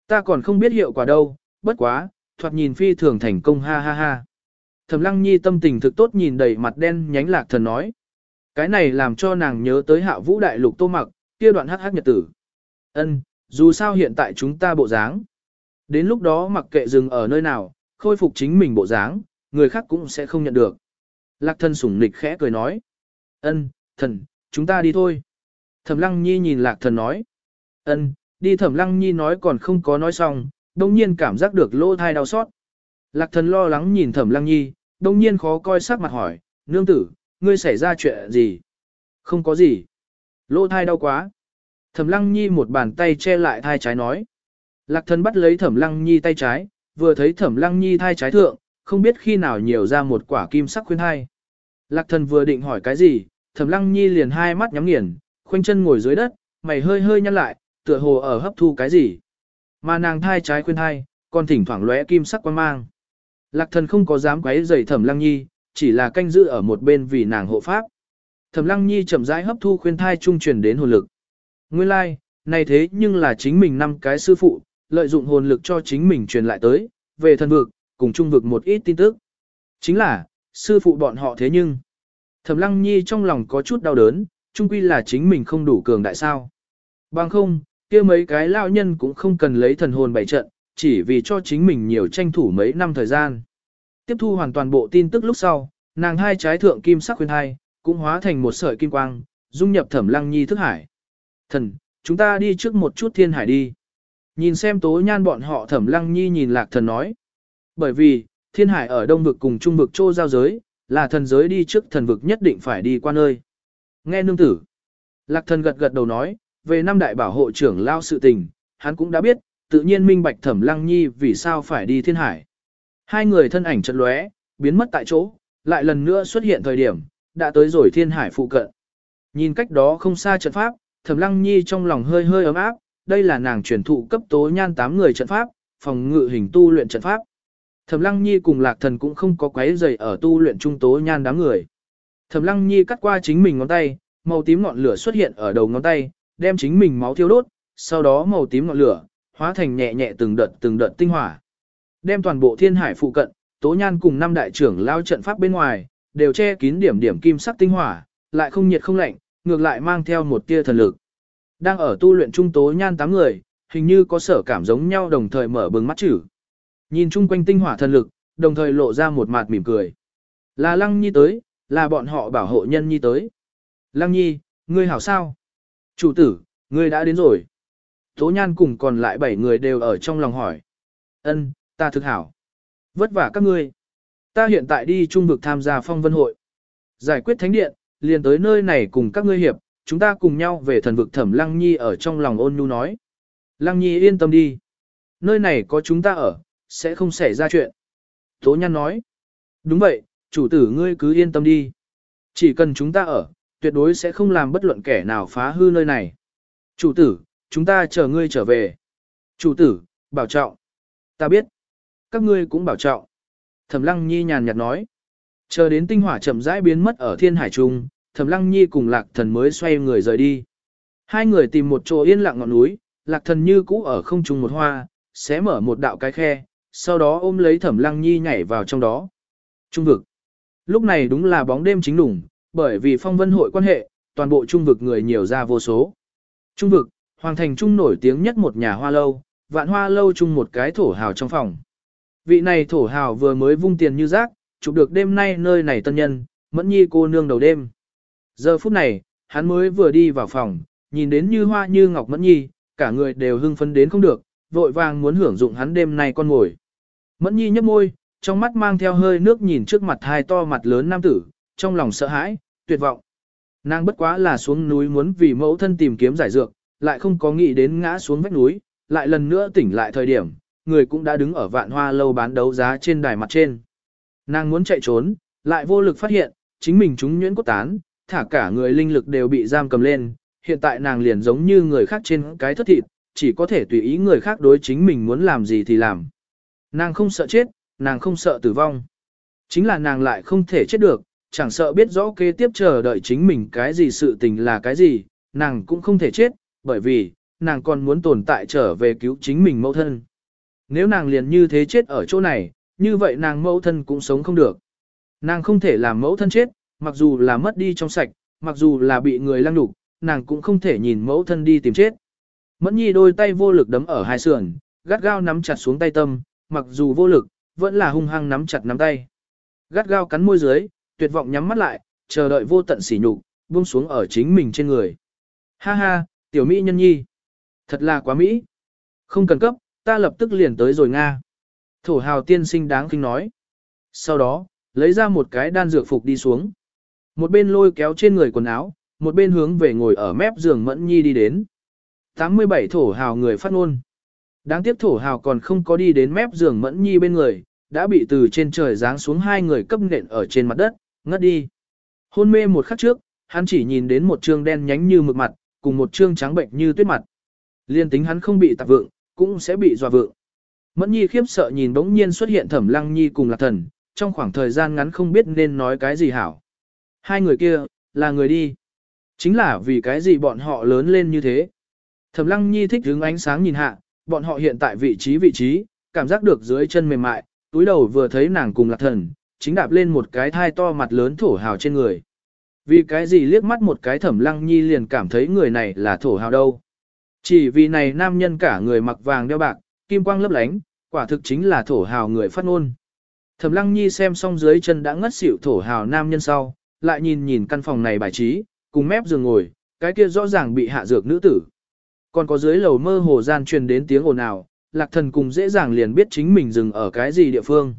Ta còn không biết hiệu quả đâu, bất quá, thoạt nhìn phi thường thành công ha ha ha. Thẩm lăng nhi tâm tình thực tốt nhìn đầy mặt đen nhánh lạc thần nói. Cái này làm cho nàng nhớ tới hạ vũ đại lục tô mặc, kia đoạn hắc hắc nhật tử. Ân, dù sao hiện tại chúng ta bộ dáng. Đến lúc đó mặc kệ dừng ở nơi nào, khôi phục chính mình bộ dáng, người khác cũng sẽ không nhận được. Lạc thần sủng nịch khẽ cười nói. Ân, thần, chúng ta đi thôi. Thẩm lăng nhi nhìn lạc thần nói. Ân, đi thẩm lăng nhi nói còn không có nói xong, đông nhiên cảm giác được lỗ thai đau xót. Lạc thần lo lắng nhìn thẩm lăng nhi, đông nhiên khó coi sắc mặt hỏi, nương tử, ngươi xảy ra chuyện gì? Không có gì. Lỗ thai đau quá. Thẩm lăng nhi một bàn tay che lại thai trái nói. Lạc thần bắt lấy thẩm lăng nhi tay trái, vừa thấy thẩm lăng nhi thai trái thượng, không biết khi nào nhiều ra một quả kim sắc khuyên thai. Lạc thần vừa định hỏi cái gì, thẩm lăng nhi liền hai mắt nhắm nghiền, khoanh chân ngồi dưới đất, mày hơi hơi nhăn lại, tựa hồ ở hấp thu cái gì. Mà nàng thai trái khuyên thai, còn thỉnh thoảng lóe kim sắc quan mang. Lạc thần không có dám quấy rầy thẩm lăng nhi, chỉ là canh giữ ở một bên vì nàng hộ pháp. Thẩm lăng nhi chậm rãi hấp thu khuyên thai trung truyền đến hồn lực. Nguyên lai, like, này thế nhưng là chính mình năm cái sư phụ, lợi dụng hồn lực cho chính mình truyền lại tới, về thần vực, cùng trung vực một ít tin tức. Chính là, sư phụ bọn họ thế nhưng. Thẩm lăng nhi trong lòng có chút đau đớn, chung quy là chính mình không đủ cường đại sao. Bằng không, kia mấy cái lao nhân cũng không cần lấy thần hồn bảy trận, chỉ vì cho chính mình nhiều tranh thủ mấy năm thời gian. Tiếp thu hoàn toàn bộ tin tức lúc sau, nàng hai trái thượng kim sắc khuyên hai, cũng hóa thành một sợi kim quang, dung nhập thẩm lăng nhi thức hải. Thần, chúng ta đi trước một chút thiên hải đi. Nhìn xem tố nhan bọn họ thẩm lăng nhi nhìn lạc thần nói. Bởi vì, thiên hải ở đông vực cùng trung vực trô giao giới, là thần giới đi trước thần vực nhất định phải đi qua nơi. Nghe nương tử. Lạc thần gật gật đầu nói, về năm đại bảo hộ trưởng lao sự tình, hắn cũng đã biết, tự nhiên minh bạch thẩm lăng nhi vì sao phải đi thiên hải. Hai người thân ảnh chật lóe, biến mất tại chỗ, lại lần nữa xuất hiện thời điểm, đã tới rồi thiên hải phụ cận. Nhìn cách đó không xa trận pháp, thẩm lăng nhi trong lòng hơi hơi ấm áp, đây là nàng truyền thụ cấp tố nhan tám người trận pháp, phòng ngự hình tu luyện trận pháp. Thẩm Lăng Nhi cùng Lạc Thần cũng không có quấy rầy ở tu luyện trung tố nhan đám người. Thẩm Lăng Nhi cắt qua chính mình ngón tay, màu tím ngọn lửa xuất hiện ở đầu ngón tay, đem chính mình máu thiêu đốt, sau đó màu tím ngọn lửa hóa thành nhẹ nhẹ từng đợt từng đợt tinh hỏa. Đem toàn bộ thiên hải phụ cận, tố nhan cùng năm đại trưởng lao trận pháp bên ngoài, đều che kín điểm điểm kim sắc tinh hỏa, lại không nhiệt không lạnh, ngược lại mang theo một tia thần lực. Đang ở tu luyện trung tố nhan tám người, hình như có sở cảm giống nhau đồng thời mở bừng mắt chữ. Nhìn chung quanh tinh hỏa thần lực, đồng thời lộ ra một mặt mỉm cười. Là Lăng Nhi tới, là bọn họ bảo hộ nhân Nhi tới. Lăng Nhi, ngươi hảo sao? Chủ tử, ngươi đã đến rồi. Tố Nhan cùng còn lại bảy người đều ở trong lòng hỏi. Ân, ta thực hảo. Vất vả các ngươi. Ta hiện tại đi trung vực tham gia phong vân hội. Giải quyết thánh điện, liền tới nơi này cùng các ngươi hiệp, chúng ta cùng nhau về thần vực thẩm Lăng Nhi ở trong lòng ôn nhu nói. Lăng Nhi yên tâm đi. Nơi này có chúng ta ở, sẽ không xảy ra chuyện. Tố Nhan nói. Đúng vậy, chủ tử ngươi cứ yên tâm đi. Chỉ cần chúng ta ở, tuyệt đối sẽ không làm bất luận kẻ nào phá hư nơi này. Chủ tử, chúng ta chờ ngươi trở về. Chủ tử, bảo trọng. Ta biết. Các ngươi cũng bảo trọng. Thẩm Lăng Nhi nhàn nhạt nói. Chờ đến tinh hỏa chậm rãi biến mất ở thiên hải trung, Thẩm Lăng Nhi cùng Lạc Thần mới xoay người rời đi. Hai người tìm một chỗ yên lặng ngọn núi, Lạc Thần như cũ ở không trung một hoa, sẽ mở một đạo cái khe, sau đó ôm lấy Thẩm Lăng Nhi nhảy vào trong đó. Trung vực. Lúc này đúng là bóng đêm chính đủng, bởi vì phong vân hội quan hệ, toàn bộ trung vực người nhiều ra vô số. Trung vực, hoàng thành trung nổi tiếng nhất một nhà hoa lâu, vạn hoa lâu chung một cái thổ hào trong phòng. Vị này thổ hào vừa mới vung tiền như rác, chụp được đêm nay nơi này tân nhân, mẫn nhi cô nương đầu đêm. Giờ phút này, hắn mới vừa đi vào phòng, nhìn đến như hoa như ngọc mẫn nhi, cả người đều hưng phấn đến không được, vội vàng muốn hưởng dụng hắn đêm nay con ngồi. Mẫn nhi nhấp môi, trong mắt mang theo hơi nước nhìn trước mặt hai to mặt lớn nam tử, trong lòng sợ hãi, tuyệt vọng. Nàng bất quá là xuống núi muốn vì mẫu thân tìm kiếm giải dược, lại không có nghĩ đến ngã xuống vách núi, lại lần nữa tỉnh lại thời điểm, người cũng đã đứng ở vạn hoa lâu bán đấu giá trên đài mặt trên. Nàng muốn chạy trốn, lại vô lực phát hiện, chính mình chúng nhuyễn cốt tán, thả cả người linh lực đều bị giam cầm lên, hiện tại nàng liền giống như người khác trên cái thất thịt, chỉ có thể tùy ý người khác đối chính mình muốn làm gì thì làm. Nàng không sợ chết, nàng không sợ tử vong. Chính là nàng lại không thể chết được, chẳng sợ biết rõ kế tiếp chờ đợi chính mình cái gì sự tình là cái gì, nàng cũng không thể chết, bởi vì, nàng còn muốn tồn tại trở về cứu chính mình mẫu thân. Nếu nàng liền như thế chết ở chỗ này, như vậy nàng mẫu thân cũng sống không được. Nàng không thể làm mẫu thân chết, mặc dù là mất đi trong sạch, mặc dù là bị người lăng đục, nàng cũng không thể nhìn mẫu thân đi tìm chết. Mẫn nhi đôi tay vô lực đấm ở hai sườn, gắt gao nắm chặt xuống tay tâm, mặc dù vô lực, vẫn là hung hăng nắm chặt nắm tay. Gắt gao cắn môi dưới, tuyệt vọng nhắm mắt lại, chờ đợi vô tận sỉ nhục, buông xuống ở chính mình trên người. Ha ha, tiểu mỹ nhân nhi. Thật là quá mỹ. Không cần cấp, ta lập tức liền tới rồi Nga. Thổ hào tiên sinh đáng kinh nói. Sau đó, lấy ra một cái đan dược phục đi xuống. Một bên lôi kéo trên người quần áo, một bên hướng về ngồi ở mép giường mẫn nhi đi đến. 87 thổ hào người phát ngôn. Đáng tiếc thổ hào còn không có đi đến mép giường mẫn nhi bên người, đã bị từ trên trời giáng xuống hai người cấp nện ở trên mặt đất, ngất đi. Hôn mê một khắc trước, hắn chỉ nhìn đến một trương đen nhánh như mực mặt, cùng một trương trắng bệnh như tuyết mặt. Liên tính hắn không bị tạp vượng, cũng sẽ bị dọa vượng. Mẫn nhi khiếp sợ nhìn bỗng nhiên xuất hiện thẩm lăng nhi cùng lạc thần, trong khoảng thời gian ngắn không biết nên nói cái gì hảo. Hai người kia, là người đi. Chính là vì cái gì bọn họ lớn lên như thế. Thẩm lăng nhi thích hướng ánh sáng nhìn hạ, bọn họ hiện tại vị trí vị trí, cảm giác được dưới chân mềm mại, túi đầu vừa thấy nàng cùng lạc thần, chính đạp lên một cái thai to mặt lớn thổ hào trên người. Vì cái gì liếc mắt một cái thẩm lăng nhi liền cảm thấy người này là thổ hào đâu. Chỉ vì này nam nhân cả người mặc vàng đeo bạc, kim quang lấp lánh, quả thực chính là thổ hào người phát ngôn. Thẩm Lăng Nhi xem xong dưới chân đã ngất xỉu thổ hào nam nhân sau, lại nhìn nhìn căn phòng này bài trí, cùng mép giường ngồi, cái kia rõ ràng bị hạ dược nữ tử. Còn có dưới lầu mơ hồ gian truyền đến tiếng ồn ào, lạc thần cùng dễ dàng liền biết chính mình dừng ở cái gì địa phương.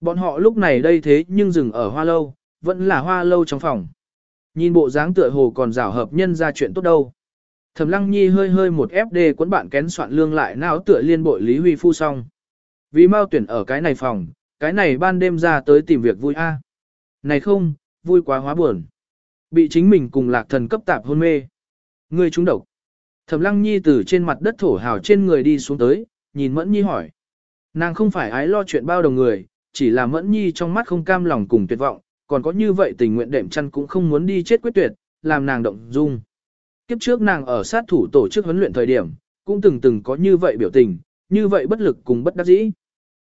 Bọn họ lúc này đây thế nhưng dừng ở hoa lâu, vẫn là hoa lâu trong phòng. Nhìn bộ dáng tựa hồ còn rảo hợp nhân ra chuyện tốt đâu. Thẩm Lăng Nhi hơi hơi một FD cuốn bạn kén soạn lương lại não tựa liên bội Lý Huy Phu xong. Vì mau tuyển ở cái này phòng, cái này ban đêm ra tới tìm việc vui a. Này không, vui quá hóa buồn. Bị chính mình cùng lạc thần cấp tạp hôn mê. Người trúng độc. Thẩm Lăng Nhi từ trên mặt đất thổ hào trên người đi xuống tới, nhìn Mẫn Nhi hỏi. Nàng không phải ái lo chuyện bao đồng người, chỉ là Mẫn Nhi trong mắt không cam lòng cùng tuyệt vọng, còn có như vậy tình nguyện đệm chăn cũng không muốn đi chết quyết tuyệt, làm nàng động dung. Kiếp trước nàng ở sát thủ tổ chức huấn luyện thời điểm, cũng từng từng có như vậy biểu tình, như vậy bất lực cùng bất đắc dĩ.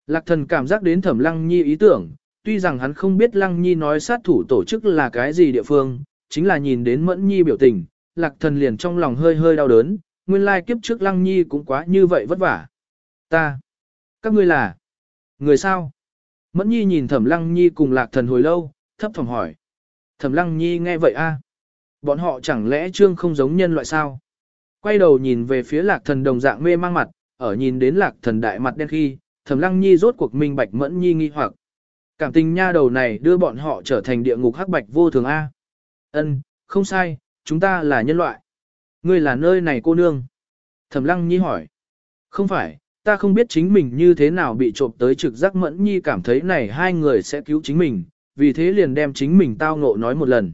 Lạc thần cảm giác đến thẩm lăng nhi ý tưởng, tuy rằng hắn không biết lăng nhi nói sát thủ tổ chức là cái gì địa phương, chính là nhìn đến mẫn nhi biểu tình, lạc thần liền trong lòng hơi hơi đau đớn, nguyên lai kiếp trước lăng nhi cũng quá như vậy vất vả. Ta, các ngươi là, người sao? Mẫn nhi nhìn thẩm lăng nhi cùng lạc thần hồi lâu, thấp phòng hỏi. Thẩm lăng nhi nghe vậy a Bọn họ chẳng lẽ trương không giống nhân loại sao? Quay đầu nhìn về phía lạc thần đồng dạng mê mang mặt, ở nhìn đến lạc thần đại mặt đen khi, thẩm lăng nhi rốt cuộc minh bạch mẫn nhi nghi hoặc. Cảm tình nha đầu này đưa bọn họ trở thành địa ngục hắc bạch vô thường A. Ân, không sai, chúng ta là nhân loại. Ngươi là nơi này cô nương. Thẩm lăng nhi hỏi. Không phải, ta không biết chính mình như thế nào bị trộm tới trực giác mẫn nhi cảm thấy này hai người sẽ cứu chính mình, vì thế liền đem chính mình tao ngộ nói một lần.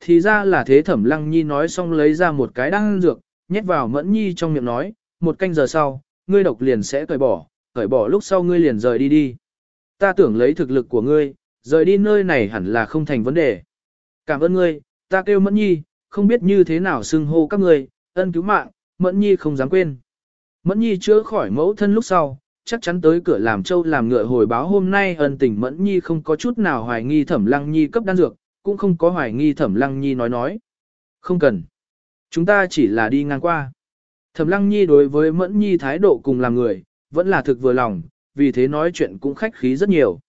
Thì ra là thế thẩm lăng nhi nói xong lấy ra một cái đan dược, nhét vào mẫn nhi trong miệng nói, một canh giờ sau, ngươi độc liền sẽ cởi bỏ, cởi bỏ lúc sau ngươi liền rời đi đi. Ta tưởng lấy thực lực của ngươi, rời đi nơi này hẳn là không thành vấn đề. Cảm ơn ngươi, ta kêu mẫn nhi, không biết như thế nào xưng hô các ngươi, ân cứu mạng, mẫn nhi không dám quên. Mẫn nhi chữa khỏi mẫu thân lúc sau, chắc chắn tới cửa làm châu làm ngựa hồi báo hôm nay ân tình mẫn nhi không có chút nào hoài nghi thẩm lăng nhi cấp đan dược, cũng không có hoài nghi thẩm lăng nhi nói nói. Không cần. Chúng ta chỉ là đi ngang qua. Thẩm lăng nhi đối với mẫn nhi thái độ cùng làm người, vẫn là thực vừa lòng, vì thế nói chuyện cũng khách khí rất nhiều.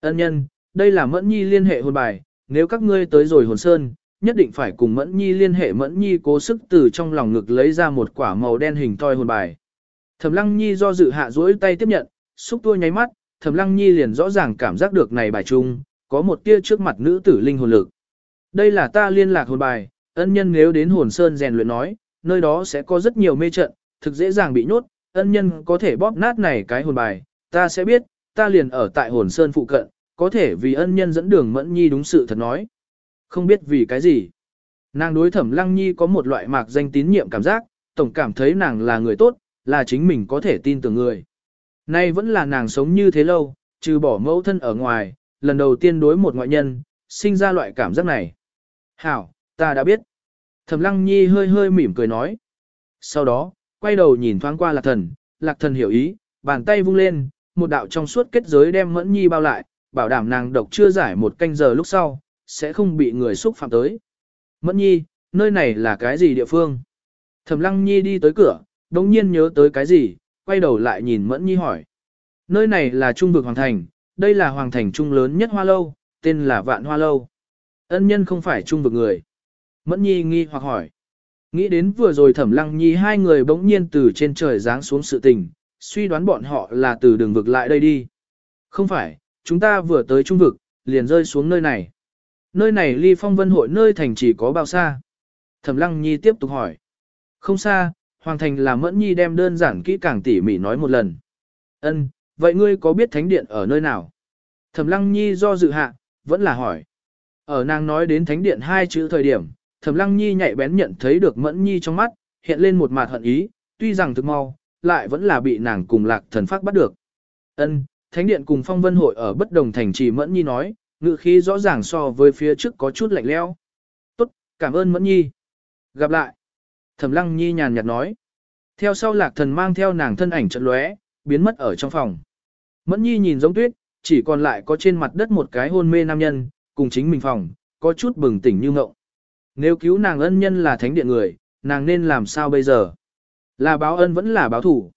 Ân nhân, đây là mẫn nhi liên hệ hồn bài, nếu các ngươi tới rồi hồn sơn, nhất định phải cùng mẫn nhi liên hệ mẫn nhi cố sức từ trong lòng ngực lấy ra một quả màu đen hình toi hồn bài. Thẩm lăng nhi do dự hạ duỗi tay tiếp nhận, xúc tua nháy mắt, thẩm lăng nhi liền rõ ràng cảm giác được này bài chung, có một tia trước mặt nữ tử linh hồn lực. Đây là ta liên lạc hồn bài, ân nhân nếu đến hồn sơn rèn luyện nói, nơi đó sẽ có rất nhiều mê trận, thực dễ dàng bị nhốt, ân nhân có thể bóp nát này cái hồn bài, ta sẽ biết, ta liền ở tại hồn sơn phụ cận, có thể vì ân nhân dẫn đường mẫn nhi đúng sự thật nói. Không biết vì cái gì. Nàng đối thẩm lăng nhi có một loại mạc danh tín nhiệm cảm giác, tổng cảm thấy nàng là người tốt, là chính mình có thể tin tưởng người. Nay vẫn là nàng sống như thế lâu, trừ bỏ mẫu thân ở ngoài, lần đầu tiên đối một ngoại nhân, sinh ra loại cảm giác này. Hảo, ta đã biết. Thẩm lăng nhi hơi hơi mỉm cười nói. Sau đó, quay đầu nhìn thoáng qua lạc thần, lạc thần hiểu ý, bàn tay vung lên, một đạo trong suốt kết giới đem mẫn nhi bao lại, bảo đảm nàng độc chưa giải một canh giờ lúc sau, sẽ không bị người xúc phạm tới. Mẫn nhi, nơi này là cái gì địa phương? Thẩm lăng nhi đi tới cửa, đồng nhiên nhớ tới cái gì, quay đầu lại nhìn mẫn nhi hỏi. Nơi này là trung vực hoàng thành, đây là hoàng thành trung lớn nhất hoa lâu, tên là vạn hoa lâu. Ân nhân không phải trung vực người. Mẫn nhi nghi hoặc hỏi. Nghĩ đến vừa rồi thẩm lăng nhi hai người bỗng nhiên từ trên trời giáng xuống sự tình, suy đoán bọn họ là từ đường vực lại đây đi. Không phải, chúng ta vừa tới trung vực, liền rơi xuống nơi này. Nơi này ly phong vân hội nơi thành chỉ có bao xa? Thẩm lăng nhi tiếp tục hỏi. Không xa, hoàng thành là mẫn nhi đem đơn giản kỹ càng tỉ mỉ nói một lần. Ân, vậy ngươi có biết thánh điện ở nơi nào? Thẩm lăng nhi do dự hạ, vẫn là hỏi. Ở nàng nói đến thánh điện hai chữ thời điểm, Thẩm Lăng Nhi nhạy bén nhận thấy được Mẫn Nhi trong mắt, hiện lên một mặt hận ý, tuy rằng thực mau, lại vẫn là bị nàng cùng Lạc Thần phát bắt được. Ân, Thánh điện cùng Phong Vân hội ở bất đồng thành trì Mẫn Nhi nói, ngự khí rõ ràng so với phía trước có chút lạnh lẽo. "Tốt, cảm ơn Mẫn Nhi." Gặp lại. Thẩm Lăng Nhi nhàn nhạt nói. Theo sau Lạc Thần mang theo nàng thân ảnh trận lóe, biến mất ở trong phòng. Mẫn Nhi nhìn giống tuyết, chỉ còn lại có trên mặt đất một cái hôn mê nam nhân, cùng chính mình phòng, có chút bừng tỉnh như ngộng. Nếu cứu nàng ân nhân là thánh điện người, nàng nên làm sao bây giờ? Là báo ân vẫn là báo thủ.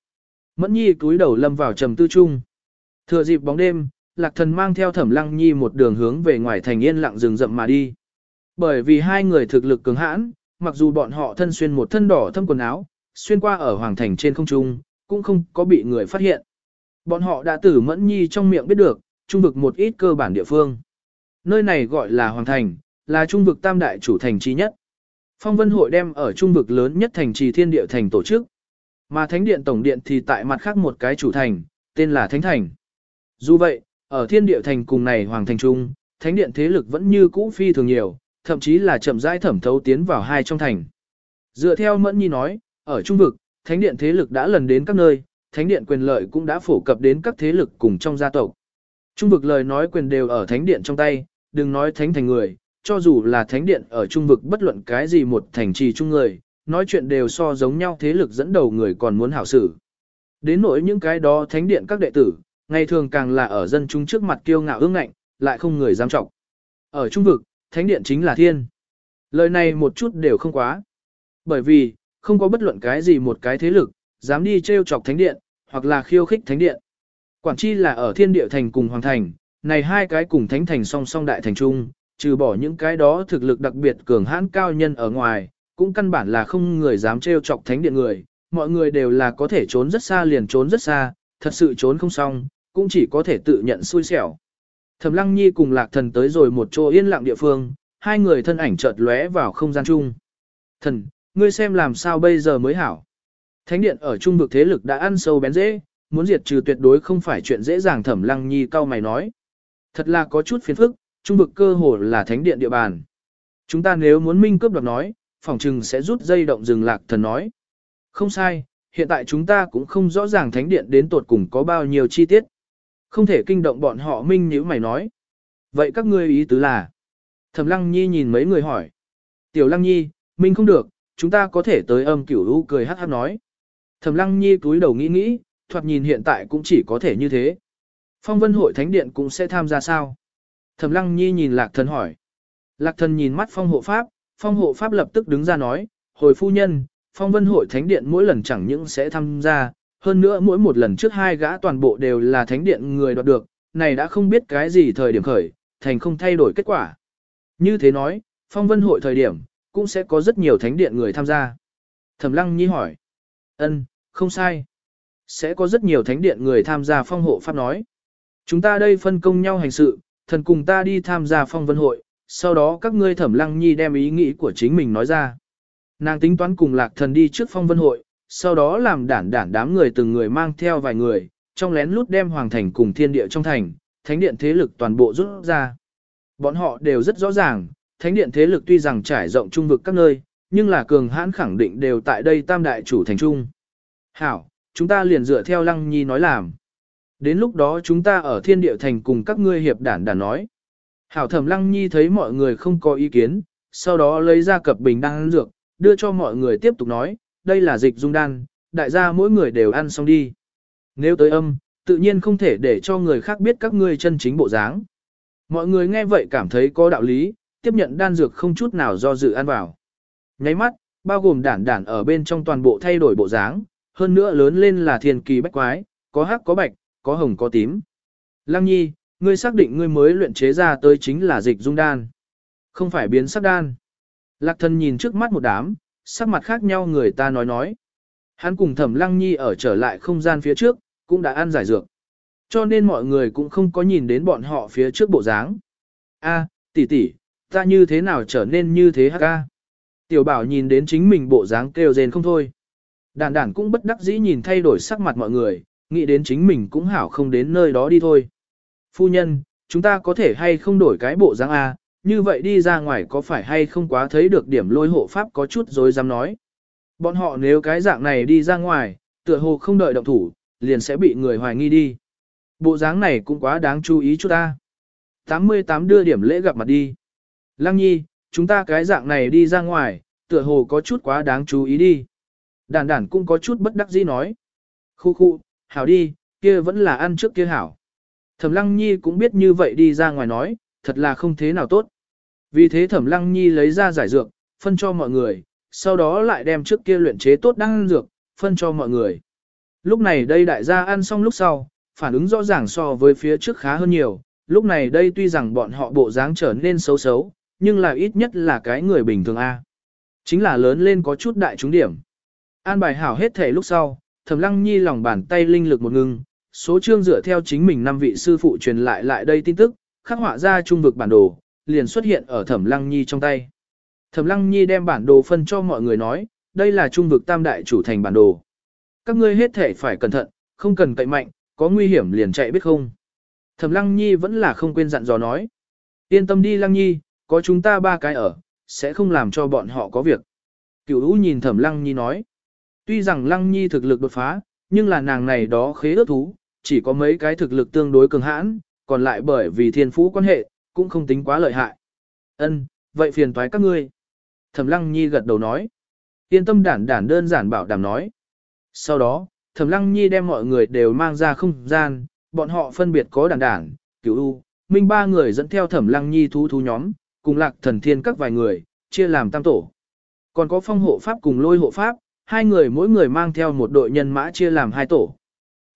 Mẫn nhi túi đầu lâm vào trầm tư chung. Thừa dịp bóng đêm, lạc thần mang theo thẩm lăng nhi một đường hướng về ngoài thành yên lặng rừng rậm mà đi. Bởi vì hai người thực lực cứng hãn, mặc dù bọn họ thân xuyên một thân đỏ thâm quần áo, xuyên qua ở hoàng thành trên không trung, cũng không có bị người phát hiện. Bọn họ đã tử mẫn nhi trong miệng biết được, trung vực một ít cơ bản địa phương. Nơi này gọi là hoàng thành, là trung vực tam đại chủ thành trí nhất. Phong vân hội đem ở trung vực lớn nhất thành trì thiên địa thành tổ chức. Mà thánh điện tổng điện thì tại mặt khác một cái chủ thành, tên là thánh thành. Dù vậy, ở thiên địa thành cùng này hoàng thành trung, thánh điện thế lực vẫn như cũ phi thường nhiều, thậm chí là chậm rãi thẩm thấu tiến vào hai trong thành. Dựa theo Mẫn Nhi nói, ở trung vực, thánh điện thế lực đã lần đến các nơi, thánh điện quyền lợi cũng đã phổ cập đến các thế lực cùng trong gia tộc. Trung vực lời nói quyền đều ở thánh điện trong tay, đừng nói thánh thành người, cho dù là thánh điện ở trung vực bất luận cái gì một thành trì chung người, nói chuyện đều so giống nhau thế lực dẫn đầu người còn muốn hảo xử. Đến nỗi những cái đó thánh điện các đệ tử, ngày thường càng là ở dân chúng trước mặt kiêu ngạo ương ngạnh, lại không người dám trọng. Ở trung vực, thánh điện chính là thiên. Lời này một chút đều không quá. Bởi vì, không có bất luận cái gì một cái thế lực, dám đi trêu chọc thánh điện, hoặc là khiêu khích thánh điện. Quản chi là ở thiên địa thành cùng hoàng thành, này hai cái cùng thánh thành song song đại thành trung, trừ bỏ những cái đó thực lực đặc biệt cường hãn cao nhân ở ngoài, cũng căn bản là không người dám trêu chọc thánh điện người, mọi người đều là có thể trốn rất xa liền trốn rất xa, thật sự trốn không xong, cũng chỉ có thể tự nhận xui xẻo. Thẩm Lăng Nhi cùng Lạc Thần tới rồi một chỗ yên lặng địa phương, hai người thân ảnh chợt lóe vào không gian chung. Thần, ngươi xem làm sao bây giờ mới hảo. Thánh điện ở trung vực thế lực đã ăn sâu bén dễ, muốn diệt trừ tuyệt đối không phải chuyện dễ dàng Thẩm Lăng Nhi cao mày nói. Thật là có chút phiền phức, trung vực cơ hồ là thánh điện địa bàn. Chúng ta nếu muốn minh cướp đoạt nói, phòng trừng sẽ rút dây động rừng lạc thần nói. Không sai, hiện tại chúng ta cũng không rõ ràng thánh điện đến tột cùng có bao nhiêu chi tiết. Không thể kinh động bọn họ minh nếu mày nói. Vậy các ngươi ý tứ là? Thẩm Lăng Nhi nhìn mấy người hỏi. Tiểu Lăng Nhi, minh không được, chúng ta có thể tới âm cửu lũ cười hát hát nói. Thẩm Lăng Nhi cúi đầu nghĩ nghĩ, thoạt nhìn hiện tại cũng chỉ có thể như thế. Phong vân hội thánh điện cũng sẽ tham gia sao? Thẩm Lăng Nhi nhìn Lạc Thần hỏi. Lạc Thần nhìn mắt phong hộ pháp, phong hộ pháp lập tức đứng ra nói, hồi phu nhân, phong vân hội thánh điện mỗi lần chẳng những sẽ tham gia, hơn nữa mỗi một lần trước hai gã toàn bộ đều là thánh điện người đoạt được, này đã không biết cái gì thời điểm khởi, thành không thay đổi kết quả. Như thế nói, phong vân hội thời điểm, cũng sẽ có rất nhiều thánh điện người tham gia. Thẩm Lăng Nhi hỏi. Ân, không sai. Sẽ có rất nhiều thánh điện người tham gia phong hộ pháp nói. Chúng ta đây phân công nhau hành sự, thần cùng ta đi tham gia phong vân hội, sau đó các ngươi thẩm lăng nhi đem ý nghĩ của chính mình nói ra. Nàng tính toán cùng lạc thần đi trước phong vân hội, sau đó làm đản đản đám người từng người mang theo vài người, trong lén lút đem hoàng thành cùng thiên địa trong thành, thánh điện thế lực toàn bộ rút ra. Bọn họ đều rất rõ ràng, thánh điện thế lực tuy rằng trải rộng trung vực các nơi, nhưng là cường hãn khẳng định đều tại đây tam đại chủ thành trung. Hảo, chúng ta liền dựa theo lăng nhi nói làm. Đến lúc đó chúng ta ở thiên địa thành cùng các ngươi hiệp đản đản nói. Hảo thẩm lăng nhi thấy mọi người không có ý kiến, sau đó lấy ra cặp bình đan dược, đưa cho mọi người tiếp tục nói, đây là dịch dung đan, đại gia mỗi người đều ăn xong đi. Nếu tới âm, tự nhiên không thể để cho người khác biết các ngươi chân chính bộ dáng. Mọi người nghe vậy cảm thấy có đạo lý, tiếp nhận đan dược không chút nào do dự ăn vào. Nháy mắt, bao gồm đản đản ở bên trong toàn bộ thay đổi bộ dáng, hơn nữa lớn lên là thiên kỳ bách quái, có hắc có bạch, có hồng có tím. Lăng nhi, ngươi xác định ngươi mới luyện chế ra tới chính là dịch dung đan. Không phải biến sắc đan. Lạc thần nhìn trước mắt một đám, sắc mặt khác nhau người ta nói nói. Hắn cùng thẩm lăng nhi ở trở lại không gian phía trước, cũng đã ăn giải dược. Cho nên mọi người cũng không có nhìn đến bọn họ phía trước bộ dáng. A, tỷ tỷ, ta như thế nào trở nên như thế hả ca? Tiểu bảo nhìn đến chính mình bộ dáng kêu rên không thôi. Đàn đàn cũng bất đắc dĩ nhìn thay đổi sắc mặt mọi người, nghĩ đến chính mình cũng hảo không đến nơi đó đi thôi. Phu nhân, chúng ta có thể hay không đổi cái bộ dáng A, như vậy đi ra ngoài có phải hay không quá thấy được điểm lôi hộ pháp có chút dối dám nói. Bọn họ nếu cái dạng này đi ra ngoài, tựa hồ không đợi động thủ, liền sẽ bị người hoài nghi đi. Bộ dáng này cũng quá đáng chú ý chút ta. 88 đưa điểm lễ gặp mặt đi. Lăng nhi, chúng ta cái dạng này đi ra ngoài, tựa hồ có chút quá đáng chú ý đi. Đàn đàn cũng có chút bất đắc dĩ nói. Khu khu, hảo đi, kia vẫn là ăn trước kia hảo. Thẩm Lăng Nhi cũng biết như vậy đi ra ngoài nói, thật là không thế nào tốt. Vì thế Thẩm Lăng Nhi lấy ra giải dược, phân cho mọi người, sau đó lại đem trước kia luyện chế tốt đan dược, phân cho mọi người. Lúc này đây đại gia ăn xong lúc sau, phản ứng rõ ràng so với phía trước khá hơn nhiều, lúc này đây tuy rằng bọn họ bộ dáng trở nên xấu xấu, nhưng là ít nhất là cái người bình thường A. Chính là lớn lên có chút đại trúng điểm. An bài hảo hết thể lúc sau, Thẩm Lăng Nhi lòng bàn tay linh lực một ngưng, số chương dựa theo chính mình năm vị sư phụ truyền lại lại đây tin tức, khắc họa ra trung vực bản đồ, liền xuất hiện ở Thẩm Lăng Nhi trong tay. Thẩm Lăng Nhi đem bản đồ phân cho mọi người nói, đây là trung vực tam đại chủ thành bản đồ. Các ngươi hết thể phải cẩn thận, không cần cậy mạnh, có nguy hiểm liền chạy biết không. Thẩm Lăng Nhi vẫn là không quên dặn dò nói. Yên tâm đi Lăng Nhi, có chúng ta ba cái ở, sẽ không làm cho bọn họ có việc. Cửu Ú nhìn Thẩm Lăng Nhi nói. Tuy rằng Lăng Nhi thực lực đột phá, nhưng là nàng này đó khế ước thú, chỉ có mấy cái thực lực tương đối cường hãn, còn lại bởi vì thiên phú quan hệ, cũng không tính quá lợi hại. Ân, vậy phiền toái các ngươi. Thẩm Lăng Nhi gật đầu nói. Yên tâm đản đản đơn giản bảo đảm nói. Sau đó, Thẩm Lăng Nhi đem mọi người đều mang ra không gian, bọn họ phân biệt có đản đản, cửu u, minh ba người dẫn theo Thẩm Lăng Nhi thú thú nhóm, cùng lạc thần thiên các vài người, chia làm tam tổ. Còn có phong hộ pháp cùng lôi hộ pháp, hai người mỗi người mang theo một đội nhân mã chia làm hai tổ.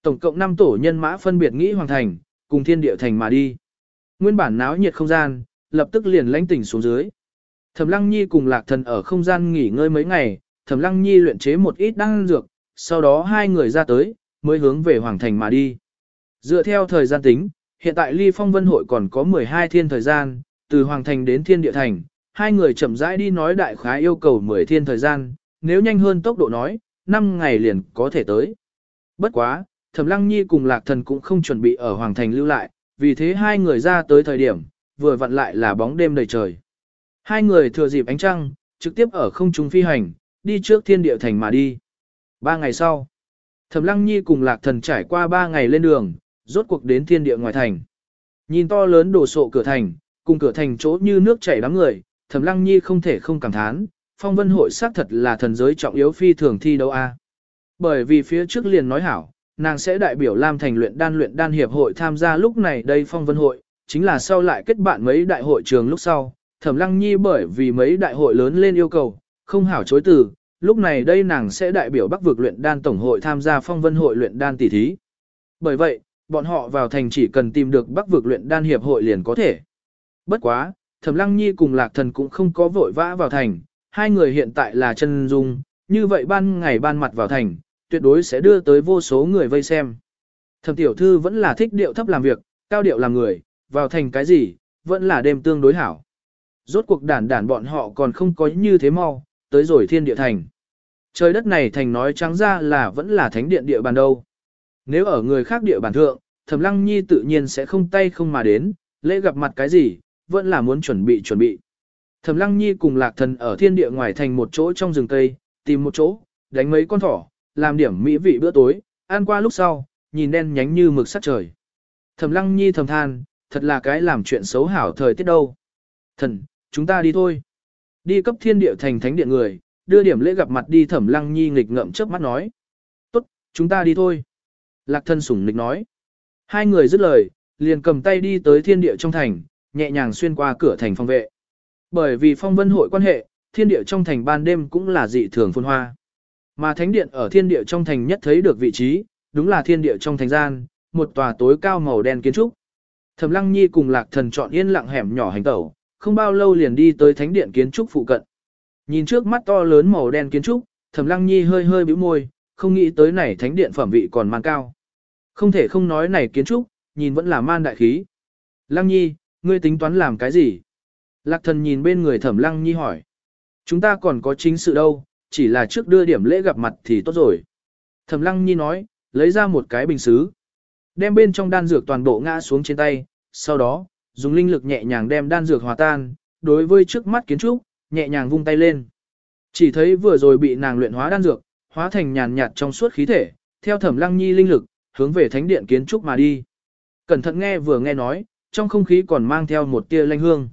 Tổng cộng 5 tổ nhân mã phân biệt nghĩ hoàng thành, cùng thiên địa thành mà đi. Nguyên bản náo nhiệt không gian, lập tức liền lãnh tỉnh xuống dưới. Thẩm Lăng Nhi cùng Lạc Thần ở không gian nghỉ ngơi mấy ngày, Thẩm Lăng Nhi luyện chế một ít đan dược, sau đó hai người ra tới, mới hướng về hoàng thành mà đi. Dựa theo thời gian tính, hiện tại Ly Phong Vân hội còn có 12 thiên thời gian, từ hoàng thành đến thiên địa thành, hai người chậm rãi đi nói đại khái yêu cầu 10 thiên thời gian, nếu nhanh hơn tốc độ nói, 5 ngày liền có thể tới. Bất quá, Thẩm Lăng Nhi cùng Lạc Thần cũng không chuẩn bị ở Hoàng Thành lưu lại, vì thế hai người ra tới thời điểm, vừa vặn lại là bóng đêm đầy trời. Hai người thừa dịp ánh trăng, trực tiếp ở không trung phi hành, đi trước thiên địa thành mà đi. Ba ngày sau, Thẩm Lăng Nhi cùng Lạc Thần trải qua ba ngày lên đường, rốt cuộc đến thiên địa ngoài thành. Nhìn to lớn đồ sộ cửa thành, cùng cửa thành chỗ như nước chảy đám người, Thẩm Lăng Nhi không thể không cảm thán, phong vân hội xác thật là thần giới trọng yếu phi thường thi đấu a. Bởi vì phía trước liền nói hảo, nàng sẽ đại biểu Lam Thành luyện đan luyện đan hiệp hội tham gia lúc này đây phong vân hội, chính là sau lại kết bạn mấy đại hội trường lúc sau, Thẩm Lăng Nhi bởi vì mấy đại hội lớn lên yêu cầu, không hảo chối từ, lúc này đây nàng sẽ đại biểu Bắc vực luyện đan tổng hội tham gia phong vân hội luyện đan tỷ thí. Bởi vậy, bọn họ vào thành chỉ cần tìm được Bắc vực luyện đan hiệp hội liền có thể. Bất quá, Thẩm Lăng Nhi cùng Lạc Thần cũng không có vội vã vào thành, hai người hiện tại là chân dung, như vậy ban ngày ban mặt vào thành, tuyệt đối sẽ đưa tới vô số người vây xem. Thẩm tiểu thư vẫn là thích điệu thấp làm việc, cao điệu làm người, vào thành cái gì, vẫn là đêm tương đối hảo. Rốt cuộc đản đản bọn họ còn không có như thế mau, tới rồi thiên địa thành. Trời đất này thành nói trắng ra là vẫn là thánh điện địa bàn đâu. Nếu ở người khác địa bàn thượng, Thẩm Lăng Nhi tự nhiên sẽ không tay không mà đến, lễ gặp mặt cái gì, vẫn là muốn chuẩn bị chuẩn bị. Thẩm Lăng Nhi cùng Lạc Thần ở thiên địa ngoài thành một chỗ trong rừng cây, tìm một chỗ, đánh mấy con thỏ, làm điểm mỹ vị bữa tối, ăn qua lúc sau, nhìn đen nhánh như mực sắc trời. Thẩm Lăng Nhi thầm than, thật là cái làm chuyện xấu hảo thời tiết đâu. Thần, chúng ta đi thôi. Đi cấp thiên địa thành thánh điện người, đưa điểm lễ gặp mặt đi Thẩm Lăng Nhi nghịch ngậm trước mắt nói. Tốt, chúng ta đi thôi. Lạc thân sủng nghịch nói. Hai người dứt lời, liền cầm tay đi tới thiên địa trong thành, nhẹ nhàng xuyên qua cửa thành phòng vệ. Bởi vì phong vân hội quan hệ, thiên địa trong thành ban đêm cũng là dị thường phồn hoa. Mà thánh điện ở thiên địa trong thành nhất thấy được vị trí, đúng là thiên địa trong thành gian, một tòa tối cao màu đen kiến trúc. Thẩm Lăng Nhi cùng Lạc Thần chọn yên lặng hẻm nhỏ hành tẩu, không bao lâu liền đi tới thánh điện kiến trúc phụ cận. Nhìn trước mắt to lớn màu đen kiến trúc, Thẩm Lăng Nhi hơi hơi bĩu môi, không nghĩ tới này thánh điện phẩm vị còn man cao. Không thể không nói này kiến trúc, nhìn vẫn là man đại khí. Lăng Nhi, ngươi tính toán làm cái gì? Lạc Thần nhìn bên người Thẩm Lăng Nhi hỏi. Chúng ta còn có chính sự đâu, chỉ là trước đưa điểm lễ gặp mặt thì tốt rồi. Thẩm Lăng Nhi nói, lấy ra một cái bình xứ. Đem bên trong đan dược toàn bộ ngã xuống trên tay, sau đó, dùng linh lực nhẹ nhàng đem đan dược hòa tan, đối với trước mắt kiến trúc, nhẹ nhàng vung tay lên. Chỉ thấy vừa rồi bị nàng luyện hóa đan dược, hóa thành nhàn nhạt trong suốt khí thể, theo Thẩm Lăng Nhi linh lực, hướng về thánh điện kiến trúc mà đi. Cẩn thận nghe vừa nghe nói, trong không khí còn mang theo một tia lanh hương.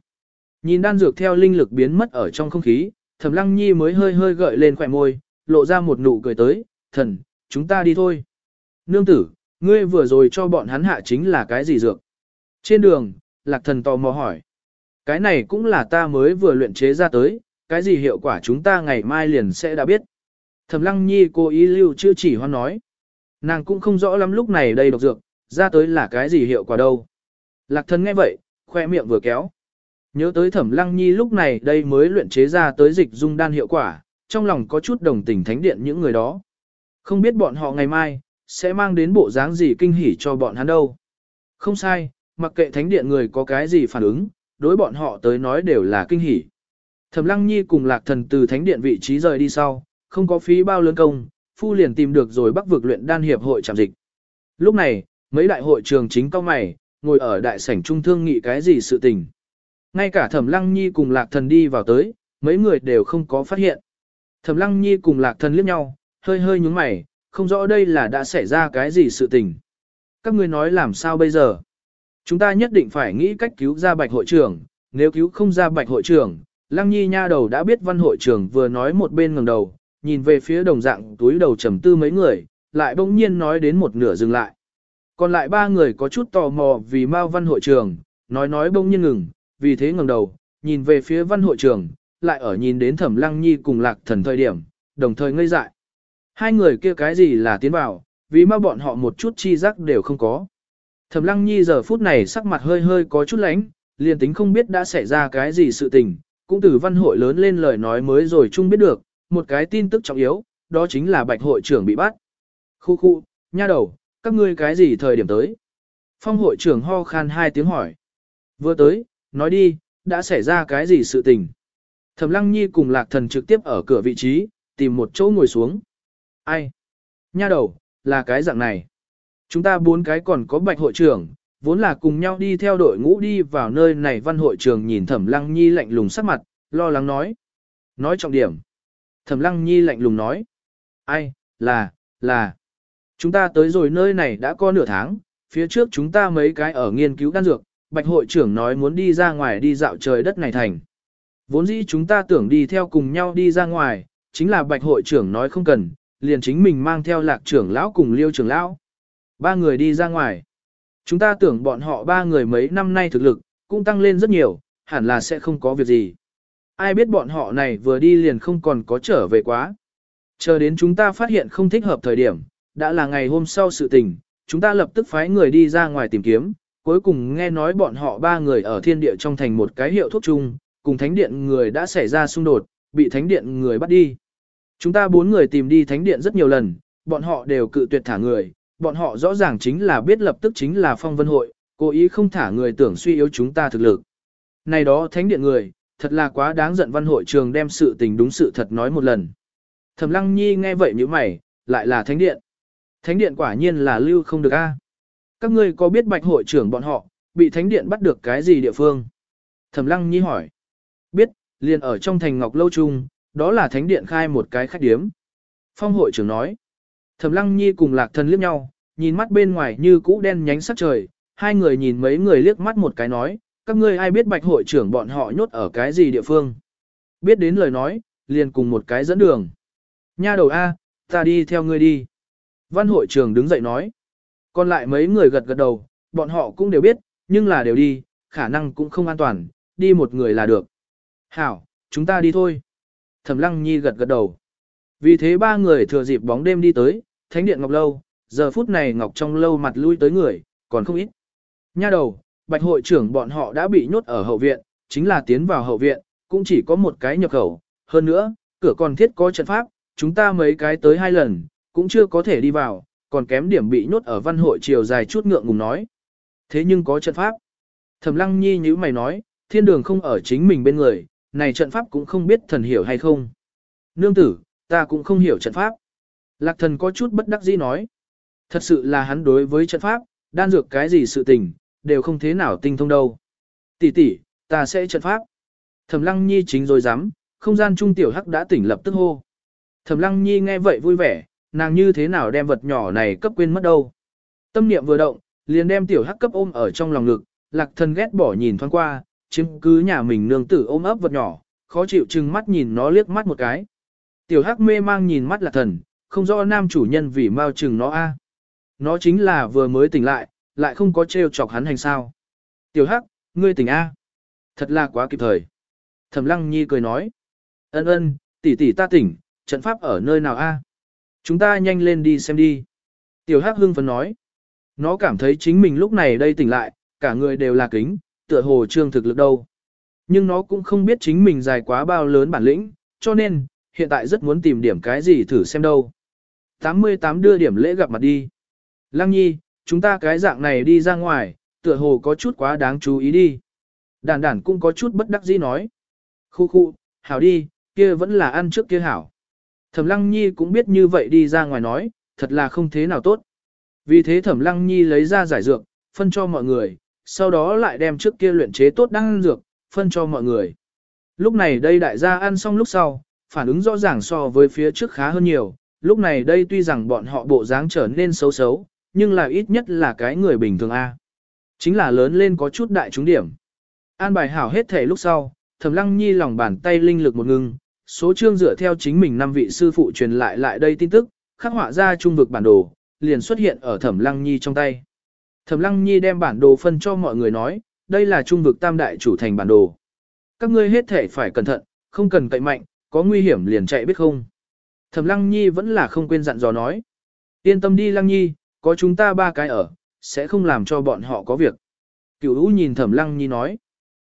Nhìn đan dược theo linh lực biến mất ở trong không khí, Thẩm Lăng Nhi mới hơi hơi gợi lên khỏe môi, lộ ra một nụ cười tới, thần, chúng ta đi thôi. Nương tử, ngươi vừa rồi cho bọn hắn hạ chính là cái gì dược? Trên đường, lạc thần tò mò hỏi. Cái này cũng là ta mới vừa luyện chế ra tới, cái gì hiệu quả chúng ta ngày mai liền sẽ đã biết. Thẩm Lăng Nhi cố ý lưu chưa chỉ hoan nói. Nàng cũng không rõ lắm lúc này đây độc dược, ra tới là cái gì hiệu quả đâu. Lạc thần nghe vậy, khoe miệng vừa kéo. Nhớ tới Thẩm Lăng Nhi lúc này đây mới luyện chế ra tới dịch dung đan hiệu quả, trong lòng có chút đồng tình thánh điện những người đó. Không biết bọn họ ngày mai, sẽ mang đến bộ dáng gì kinh hỉ cho bọn hắn đâu. Không sai, mặc kệ thánh điện người có cái gì phản ứng, đối bọn họ tới nói đều là kinh hỉ. Thẩm Lăng Nhi cùng Lạc Thần từ thánh điện vị trí rời đi sau, không có phí bao lớn công, phu liền tìm được rồi Bắc vực luyện đan hiệp hội trạm dịch. Lúc này, mấy đại hội trường chính cao mày, ngồi ở đại sảnh trung thương nghị cái gì sự tình. Ngay cả Thẩm Lăng Nhi cùng Lạc Thần đi vào tới, mấy người đều không có phát hiện. Thẩm Lăng Nhi cùng Lạc Thần liếc nhau, hơi hơi nhúng mày, không rõ đây là đã xảy ra cái gì sự tình. Các ngươi nói làm sao bây giờ? Chúng ta nhất định phải nghĩ cách cứu ra bạch hội trưởng, nếu cứu không ra bạch hội trưởng, Lăng Nhi nha đầu đã biết văn hội trưởng vừa nói một bên ngẩng đầu, nhìn về phía đồng dạng túi đầu trầm tư mấy người, lại bỗng nhiên nói đến một nửa dừng lại. Còn lại ba người có chút tò mò vì Mao văn hội trưởng, nói nói bỗng nhiên ngừng, vì thế ngẩng đầu, nhìn về phía văn hội trưởng, lại ở nhìn đến Thẩm Lăng Nhi cùng Lạc Thần thời điểm, đồng thời ngây dại. Hai người kia cái gì là tiến vào, vì mà bọn họ một chút chi giác đều không có. Thẩm Lăng Nhi giờ phút này sắc mặt hơi hơi có chút lánh, liền tính không biết đã xảy ra cái gì sự tình, cũng từ văn hội lớn lên lời nói mới rồi chung biết được, một cái tin tức trọng yếu, đó chính là bạch hội trưởng bị bắt. Khu khu, nha đầu, các ngươi cái gì thời điểm tới? Phong hội trưởng ho khan hai tiếng hỏi. Vừa tới, nói đi, đã xảy ra cái gì sự tình? Thẩm Lăng Nhi cùng Lạc Thần trực tiếp ở cửa vị trí, tìm một chỗ ngồi xuống. Ai? Nha đầu, là cái dạng này. Chúng ta bốn cái còn có bạch hội trưởng, vốn là cùng nhau đi theo đội ngũ đi vào nơi này văn hội trưởng nhìn Thẩm Lăng Nhi lạnh lùng sắc mặt, lo lắng nói. Nói trọng điểm. Thẩm Lăng Nhi lạnh lùng nói. Ai, là, là. Chúng ta tới rồi nơi này đã có nửa tháng, phía trước chúng ta mấy cái ở nghiên cứu đan dược, bạch hội trưởng nói muốn đi ra ngoài đi dạo trời đất này thành. Vốn dĩ chúng ta tưởng đi theo cùng nhau đi ra ngoài, chính là bạch hội trưởng nói không cần, liền chính mình mang theo lạc trưởng lão cùng liêu trưởng lão. Ba người đi ra ngoài. Chúng ta tưởng bọn họ ba người mấy năm nay thực lực, cũng tăng lên rất nhiều, hẳn là sẽ không có việc gì. Ai biết bọn họ này vừa đi liền không còn có trở về quá. Chờ đến chúng ta phát hiện không thích hợp thời điểm, đã là ngày hôm sau sự tình, chúng ta lập tức phái người đi ra ngoài tìm kiếm, cuối cùng nghe nói bọn họ ba người ở thiên địa trong thành một cái hiệu thuốc chung, cùng thánh điện người đã xảy ra xung đột, bị thánh điện người bắt đi. Chúng ta bốn người tìm đi thánh điện rất nhiều lần, bọn họ đều cự tuyệt thả người, bọn họ rõ ràng chính là biết lập tức chính là phong vân hội, cố ý không thả người tưởng suy yếu chúng ta thực lực. Này đó thánh điện người, thật là quá đáng giận văn hội trường đem sự tình đúng sự thật nói một lần. Thẩm lăng nhi nghe vậy như mày, lại là thánh điện. Thánh điện quả nhiên là lưu không được a. Các ngươi có biết bạch hội trưởng bọn họ, bị thánh điện bắt được cái gì địa phương? Thẩm lăng nhi hỏi. Biết, liền ở trong thành ngọc lâu trung, đó là thánh điện khai một cái khách điếm. Phong hội trưởng nói. Thẩm lăng nhi cùng lạc thần liếc nhau, nhìn mắt bên ngoài như cũ đen nhánh sắc trời, hai người nhìn mấy người liếc mắt một cái nói, các ngươi ai biết bạch hội trưởng bọn họ nhốt ở cái gì địa phương. Biết đến lời nói, liền cùng một cái dẫn đường. Nha đầu A, ta đi theo ngươi đi. Văn hội trưởng đứng dậy nói. Còn lại mấy người gật gật đầu, bọn họ cũng đều biết, nhưng là đều đi, khả năng cũng không an toàn, đi một người là được. Hảo, chúng ta đi thôi. Thẩm Lăng Nhi gật gật đầu. Vì thế ba người thừa dịp bóng đêm đi tới, thánh điện Ngọc Lâu, giờ phút này Ngọc trong lâu mặt lui tới người, còn không ít. Nha đầu, bạch hội trưởng bọn họ đã bị nhốt ở hậu viện, chính là tiến vào hậu viện, cũng chỉ có một cái nhập khẩu. Hơn nữa, cửa còn thiết có trận pháp, chúng ta mấy cái tới hai lần, cũng chưa có thể đi vào, còn kém điểm bị nhốt ở văn hội chiều dài chút ngượng ngùng nói. Thế nhưng có trận pháp. Thẩm lăng nhi như mày nói, thiên đường không ở chính mình bên người, này trận pháp cũng không biết thần hiểu hay không. Nương tử, ta cũng không hiểu trận pháp. Lạc thần có chút bất đắc dĩ nói. Thật sự là hắn đối với trận pháp, đan dược cái gì sự tình, đều không thế nào tinh thông đâu. Tỷ tỷ, ta sẽ trận pháp. Thẩm lăng nhi chính rồi dám, không gian trung tiểu hắc đã tỉnh lập tức hô. Thẩm lăng nhi nghe vậy vui vẻ, nàng như thế nào đem vật nhỏ này cấp quên mất đâu. Tâm niệm vừa động, liền đem tiểu hắc cấp ôm ở trong lòng ngực, lạc thần ghét bỏ nhìn thoáng qua, chứng cứ nhà mình nương tử ôm ấp vật nhỏ, khó chịu chừng mắt nhìn nó liếc mắt một cái. Tiểu hắc mê mang nhìn mắt lạc thần, không rõ nam chủ nhân vì mau chừng nó a. Nó chính là vừa mới tỉnh lại, lại không có trêu chọc hắn hành sao. Tiểu hắc, ngươi tỉnh a. Thật là quá kịp thời. Thẩm lăng nhi cười nói. Ân ân, tỷ tỷ ta tỉnh, trận pháp ở nơi nào a? Chúng ta nhanh lên đi xem đi. Tiểu Hắc hưng phấn nói. Nó cảm thấy chính mình lúc này đây tỉnh lại, cả người đều là kính, tựa hồ trương thực lực đâu. Nhưng nó cũng không biết chính mình dài quá bao lớn bản lĩnh, cho nên, hiện tại rất muốn tìm điểm cái gì thử xem đâu. 88 đưa điểm lễ gặp mặt đi. Lăng nhi, chúng ta cái dạng này đi ra ngoài, tựa hồ có chút quá đáng chú ý đi. Đản đản cũng có chút bất đắc dĩ nói. Khu khu, hảo đi, kia vẫn là ăn trước kia hảo. Thẩm lăng nhi cũng biết như vậy đi ra ngoài nói, thật là không thế nào tốt. Vì thế thẩm lăng nhi lấy ra giải dược, phân cho mọi người, sau đó lại đem trước kia luyện chế tốt đăng dược, phân cho mọi người. Lúc này đây đại gia ăn xong lúc sau, phản ứng rõ ràng so với phía trước khá hơn nhiều, lúc này đây tuy rằng bọn họ bộ dáng trở nên xấu xấu, nhưng là ít nhất là cái người bình thường A. Chính là lớn lên có chút đại trúng điểm. An bài hảo hết thể lúc sau, thẩm lăng nhi lòng bàn tay linh lực một ngưng, số chương dựa theo chính mình năm vị sư phụ truyền lại lại đây tin tức, khắc họa ra trung vực bản đồ, liền xuất hiện ở thẩm lăng nhi trong tay. Thẩm lăng nhi đem bản đồ phân cho mọi người nói, đây là trung vực tam đại chủ thành bản đồ. Các ngươi hết thể phải cẩn thận, không cần cậy mạnh, có nguy hiểm liền chạy biết không. Thẩm lăng nhi vẫn là không quên dặn dò nói. Yên tâm đi lăng nhi, có chúng ta ba cái ở, sẽ không làm cho bọn họ có việc. Cửu Ú nhìn thẩm lăng nhi nói.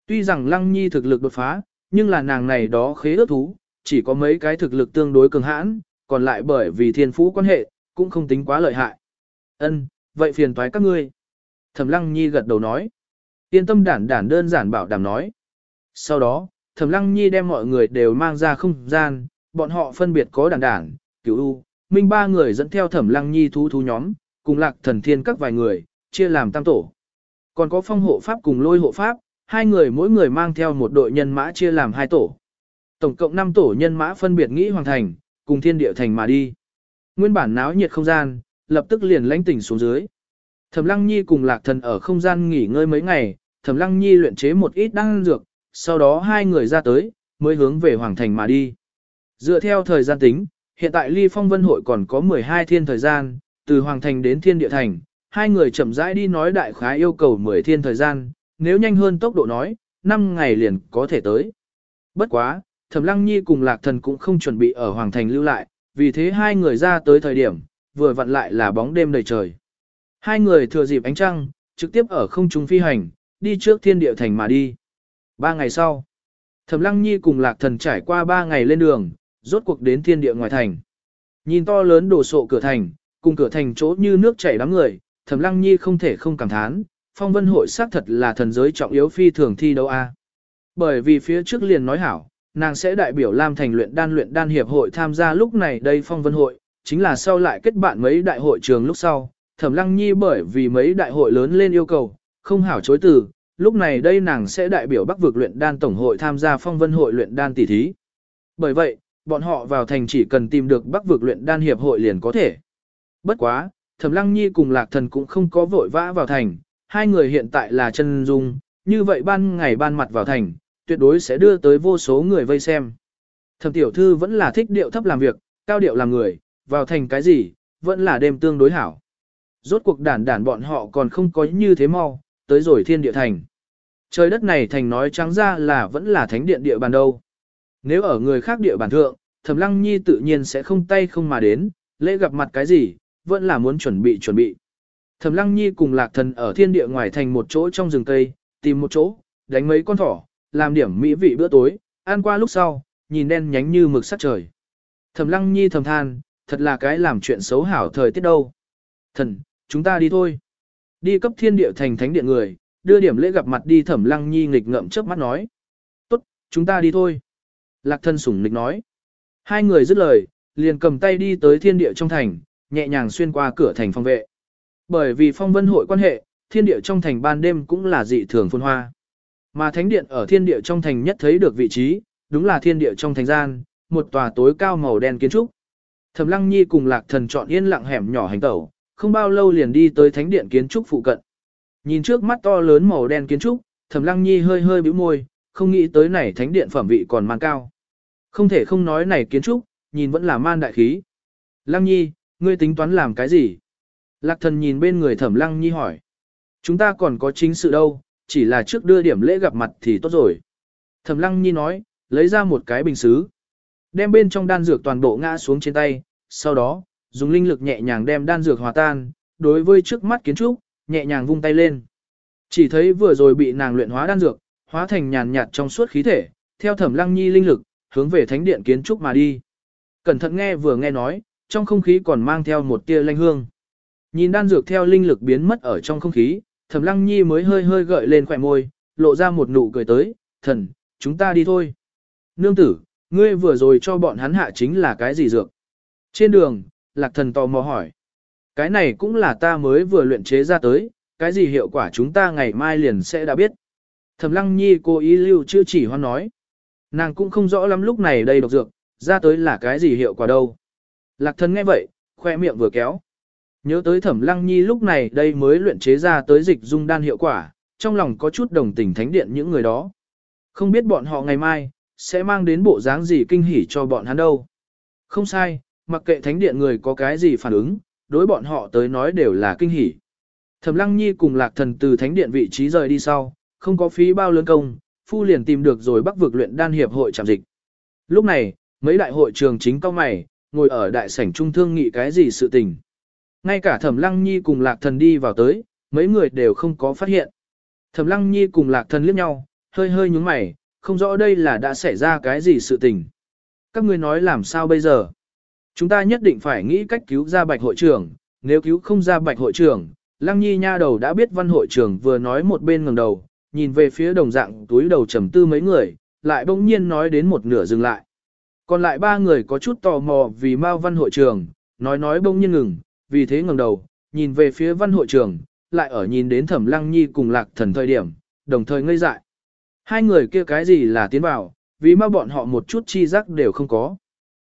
Tuy rằng lăng nhi thực lực đột phá, nhưng là nàng này đó khế ước thú, chỉ có mấy cái thực lực tương đối cường hãn, còn lại bởi vì thiên phú quan hệ, cũng không tính quá lợi hại. Ân, vậy phiền toái các ngươi. Thẩm Lăng Nhi gật đầu nói. Yên tâm đản đản đơn giản bảo đảm nói. Sau đó, Thẩm Lăng Nhi đem mọi người đều mang ra không gian, bọn họ phân biệt có đản đản, cửu u, minh ba người dẫn theo Thẩm Lăng Nhi thú thú nhóm, cùng lạc thần thiên các vài người, chia làm tam tổ. Còn có phong hộ pháp cùng lôi hộ pháp, hai người mỗi người mang theo một đội nhân mã chia làm hai tổ. Tổng cộng 5 tổ nhân mã phân biệt nghĩ hoàng thành, cùng thiên địa thành mà đi. Nguyên bản náo nhiệt không gian, lập tức liền lãnh tỉnh xuống dưới. Thẩm Lăng Nhi cùng Lạc Thần ở không gian nghỉ ngơi mấy ngày, Thẩm Lăng Nhi luyện chế một ít đan dược, sau đó hai người ra tới, mới hướng về Hoàng Thành mà đi. Dựa theo thời gian tính, hiện tại Ly Phong Vân Hội còn có 12 thiên thời gian, từ Hoàng Thành đến Thiên Địa Thành, hai người chậm rãi đi nói đại khái yêu cầu 10 thiên thời gian, nếu nhanh hơn tốc độ nói, 5 ngày liền có thể tới. Bất quá, Thẩm Lăng Nhi cùng Lạc Thần cũng không chuẩn bị ở Hoàng Thành lưu lại, vì thế hai người ra tới thời điểm, vừa vặn lại là bóng đêm đầy trời. Hai người thừa dịp ánh trăng, trực tiếp ở không trung phi hành, đi trước thiên địa thành mà đi. Ba ngày sau, Thẩm Lăng Nhi cùng Lạc Thần trải qua ba ngày lên đường, rốt cuộc đến thiên địa ngoài thành. Nhìn to lớn đồ sộ cửa thành, cùng cửa thành chỗ như nước chảy đám người, Thẩm Lăng Nhi không thể không cảm thán, phong vân hội xác thật là thần giới trọng yếu phi thường thi đấu a. Bởi vì phía trước liền nói hảo, nàng sẽ đại biểu Lam Thành luyện đan luyện đan hiệp hội tham gia lúc này đây phong vân hội, chính là sau lại kết bạn mấy đại hội trường lúc sau, Thẩm Lăng Nhi bởi vì mấy đại hội lớn lên yêu cầu, không hảo chối từ, lúc này đây nàng sẽ đại biểu Bắc vực luyện đan tổng hội tham gia phong vân hội luyện đan tỷ thí. Bởi vậy, bọn họ vào thành chỉ cần tìm được Bắc vực luyện đan hiệp hội liền có thể. Bất quá, Thẩm Lăng Nhi cùng Lạc Thần cũng không có vội vã vào thành, hai người hiện tại là chân dung, như vậy ban ngày ban mặt vào thành, tuyệt đối sẽ đưa tới vô số người vây xem. Thẩm tiểu thư vẫn là thích điệu thấp làm việc, cao điệu làm người, vào thành cái gì, vẫn là đêm tương đối hảo. Rốt cuộc đản đản bọn họ còn không có như thế mau, tới rồi thiên địa thành. Trời đất này thành nói trắng ra là vẫn là thánh điện địa bàn đâu. Nếu ở người khác địa bàn thượng, Thẩm Lăng Nhi tự nhiên sẽ không tay không mà đến, lễ gặp mặt cái gì, vẫn là muốn chuẩn bị chuẩn bị. Thẩm Lăng Nhi cùng Lạc Thần ở thiên địa ngoài thành một chỗ trong rừng cây, tìm một chỗ, đánh mấy con thỏ, làm điểm mỹ vị bữa tối, ăn qua lúc sau, nhìn đen nhánh như mực sắc trời. Thẩm Lăng Nhi thầm than, thật là cái làm chuyện xấu hảo thời tiết đâu. Thần, chúng ta đi thôi. Đi cấp thiên địa thành thánh điện người, đưa điểm lễ gặp mặt đi Thẩm Lăng Nhi nghịch ngậm chớp mắt nói. Tốt, chúng ta đi thôi. Lạc thân sủng nghịch nói. Hai người dứt lời, liền cầm tay đi tới thiên địa trong thành, nhẹ nhàng xuyên qua cửa thành phòng vệ. Bởi vì phong vân hội quan hệ, thiên địa trong thành ban đêm cũng là dị thường phồn hoa. Mà thánh điện ở thiên địa trong thành nhất thấy được vị trí, đúng là thiên địa trong thành gian, một tòa tối cao màu đen kiến trúc. Thẩm Lăng Nhi cùng Lạc Thần chọn yên lặng hẻm nhỏ hành tẩu, không bao lâu liền đi tới thánh điện kiến trúc phụ cận. Nhìn trước mắt to lớn màu đen kiến trúc, Thẩm Lăng Nhi hơi hơi bĩu môi, không nghĩ tới này thánh điện phẩm vị còn man cao. Không thể không nói này kiến trúc, nhìn vẫn là man đại khí. Lăng Nhi, ngươi tính toán làm cái gì? Lạc Thần nhìn bên người Thẩm Lăng Nhi hỏi. Chúng ta còn có chính sự đâu, chỉ là trước đưa điểm lễ gặp mặt thì tốt rồi. Thẩm Lăng Nhi nói, lấy ra một cái bình xứ. Đem bên trong đan dược toàn bộ ngã xuống trên tay, sau đó, dùng linh lực nhẹ nhàng đem đan dược hòa tan, đối với trước mắt kiến trúc, nhẹ nhàng vung tay lên. Chỉ thấy vừa rồi bị nàng luyện hóa đan dược, hóa thành nhàn nhạt trong suốt khí thể, theo Thẩm Lăng Nhi linh lực, hướng về thánh điện kiến trúc mà đi. Cẩn thận nghe vừa nghe nói, trong không khí còn mang theo một tia lanh hương. Nhìn đan dược theo linh lực biến mất ở trong không khí, Thẩm Lăng Nhi mới hơi hơi gợi lên khóe môi, lộ ra một nụ cười tới, "Thần, chúng ta đi thôi." "Nương tử, ngươi vừa rồi cho bọn hắn hạ chính là cái gì dược?" Trên đường, Lạc Thần tò mò hỏi. "Cái này cũng là ta mới vừa luyện chế ra tới, cái gì hiệu quả chúng ta ngày mai liền sẽ đã biết." Thẩm Lăng Nhi cố ý lưu chưa chỉ hoan nói. Nàng cũng không rõ lắm lúc này đây độc dược, ra tới là cái gì hiệu quả đâu. Lạc Thần nghe vậy, khoe miệng vừa kéo. Nhớ tới Thẩm Lăng Nhi lúc này đây mới luyện chế ra tới dịch dung đan hiệu quả, trong lòng có chút đồng tình thánh điện những người đó. Không biết bọn họ ngày mai, sẽ mang đến bộ dáng gì kinh hỉ cho bọn hắn đâu. Không sai, mặc kệ thánh điện người có cái gì phản ứng, đối bọn họ tới nói đều là kinh hỉ. Thẩm Lăng Nhi cùng Lạc Thần từ thánh điện vị trí rời đi sau, không có phí bao lớn công, phu liền tìm được rồi bắc vực luyện đan hiệp hội trạm dịch. Lúc này, mấy đại hội trường chính cao mày, ngồi ở đại sảnh trung thương nghị cái gì sự tình. Ngay cả Thẩm Lăng Nhi cùng Lạc Thần đi vào tới, mấy người đều không có phát hiện. Thẩm Lăng Nhi cùng Lạc Thần liếc nhau, hơi hơi nhúng mày, không rõ đây là đã xảy ra cái gì sự tình. Các ngươi nói làm sao bây giờ? Chúng ta nhất định phải nghĩ cách cứu ra Bạch hội trưởng, nếu cứu không ra Bạch hội trưởng, Lăng Nhi nha đầu đã biết văn hội trưởng vừa nói một bên ngẩng đầu, nhìn về phía đồng dạng túi đầu trầm tư mấy người, lại bỗng nhiên nói đến một nửa dừng lại. Còn lại ba người có chút tò mò vì Mao văn hội trưởng, nói nói bỗng nhiên ngừng, vì thế ngẩng đầu, nhìn về phía văn hội trưởng, lại ở nhìn đến Thẩm Lăng Nhi cùng Lạc Thần thời điểm, đồng thời ngây dại. Hai người kia cái gì là tiến vào, vì mà bọn họ một chút chi giác đều không có.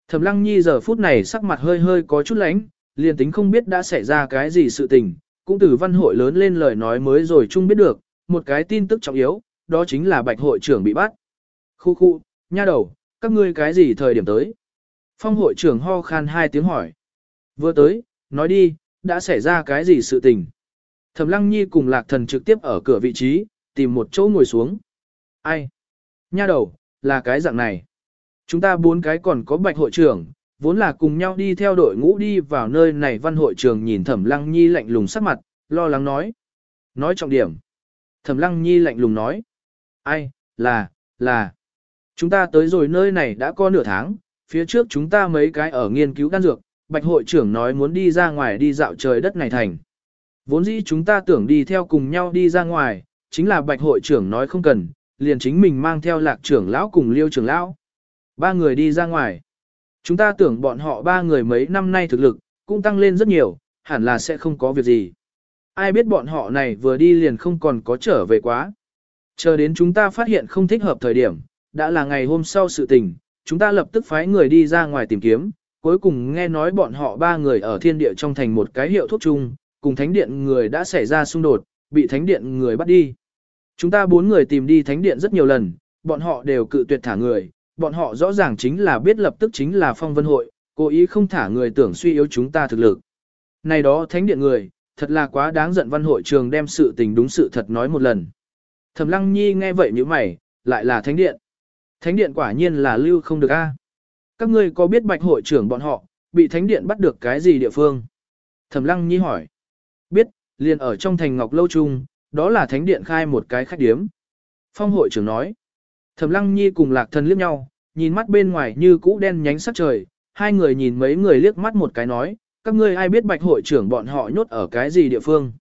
Thẩm Lăng Nhi giờ phút này sắc mặt hơi hơi có chút lánh, liền tính không biết đã xảy ra cái gì sự tình, cũng từ văn hội lớn lên lời nói mới rồi chung biết được, một cái tin tức trọng yếu, đó chính là bạch hội trưởng bị bắt. Khu khu, nha đầu, các ngươi cái gì thời điểm tới? Phong hội trưởng ho khan hai tiếng hỏi. Vừa tới, nói đi, đã xảy ra cái gì sự tình? Thẩm lăng nhi cùng lạc thần trực tiếp ở cửa vị trí, tìm một chỗ ngồi xuống. Ai? Nha đầu, là cái dạng này. Chúng ta bốn cái còn có bạch hội trưởng, vốn là cùng nhau đi theo đội ngũ đi vào nơi này văn hội trưởng nhìn thẩm lăng nhi lạnh lùng sắc mặt, lo lắng nói. Nói trọng điểm. Thẩm lăng nhi lạnh lùng nói. Ai, là, là. Chúng ta tới rồi nơi này đã có nửa tháng, phía trước chúng ta mấy cái ở nghiên cứu đan dược, bạch hội trưởng nói muốn đi ra ngoài đi dạo trời đất này thành. Vốn dĩ chúng ta tưởng đi theo cùng nhau đi ra ngoài, chính là bạch hội trưởng nói không cần, liền chính mình mang theo lạc trưởng lão cùng liêu trưởng lão. Ba người đi ra ngoài. Chúng ta tưởng bọn họ ba người mấy năm nay thực lực, cũng tăng lên rất nhiều, hẳn là sẽ không có việc gì. Ai biết bọn họ này vừa đi liền không còn có trở về quá. Chờ đến chúng ta phát hiện không thích hợp thời điểm, đã là ngày hôm sau sự tình, chúng ta lập tức phái người đi ra ngoài tìm kiếm, cuối cùng nghe nói bọn họ ba người ở thiên địa trong thành một cái hiệu thuốc chung, cùng thánh điện người đã xảy ra xung đột, bị thánh điện người bắt đi. Chúng ta bốn người tìm đi thánh điện rất nhiều lần, bọn họ đều cự tuyệt thả người, bọn họ rõ ràng chính là biết lập tức chính là phong vân hội, cố ý không thả người tưởng suy yếu chúng ta thực lực. Này đó thánh điện người, thật là quá đáng giận văn hội trường đem sự tình đúng sự thật nói một lần. Thẩm lăng nhi nghe vậy như mày, lại là thánh điện. Thánh điện quả nhiên là lưu không được a. Các ngươi có biết bạch hội trưởng bọn họ, bị thánh điện bắt được cái gì địa phương? Thẩm lăng nhi hỏi. Biết, liền ở trong thành Ngọc Lâu Trung, đó là thánh điện khai một cái khách điếm. Phong hội trưởng nói. Thẩm lăng nhi cùng lạc thần liếc nhau, nhìn mắt bên ngoài như cũ đen nhánh sắc trời, hai người nhìn mấy người liếc mắt một cái nói, các ngươi ai biết bạch hội trưởng bọn họ nhốt ở cái gì địa phương?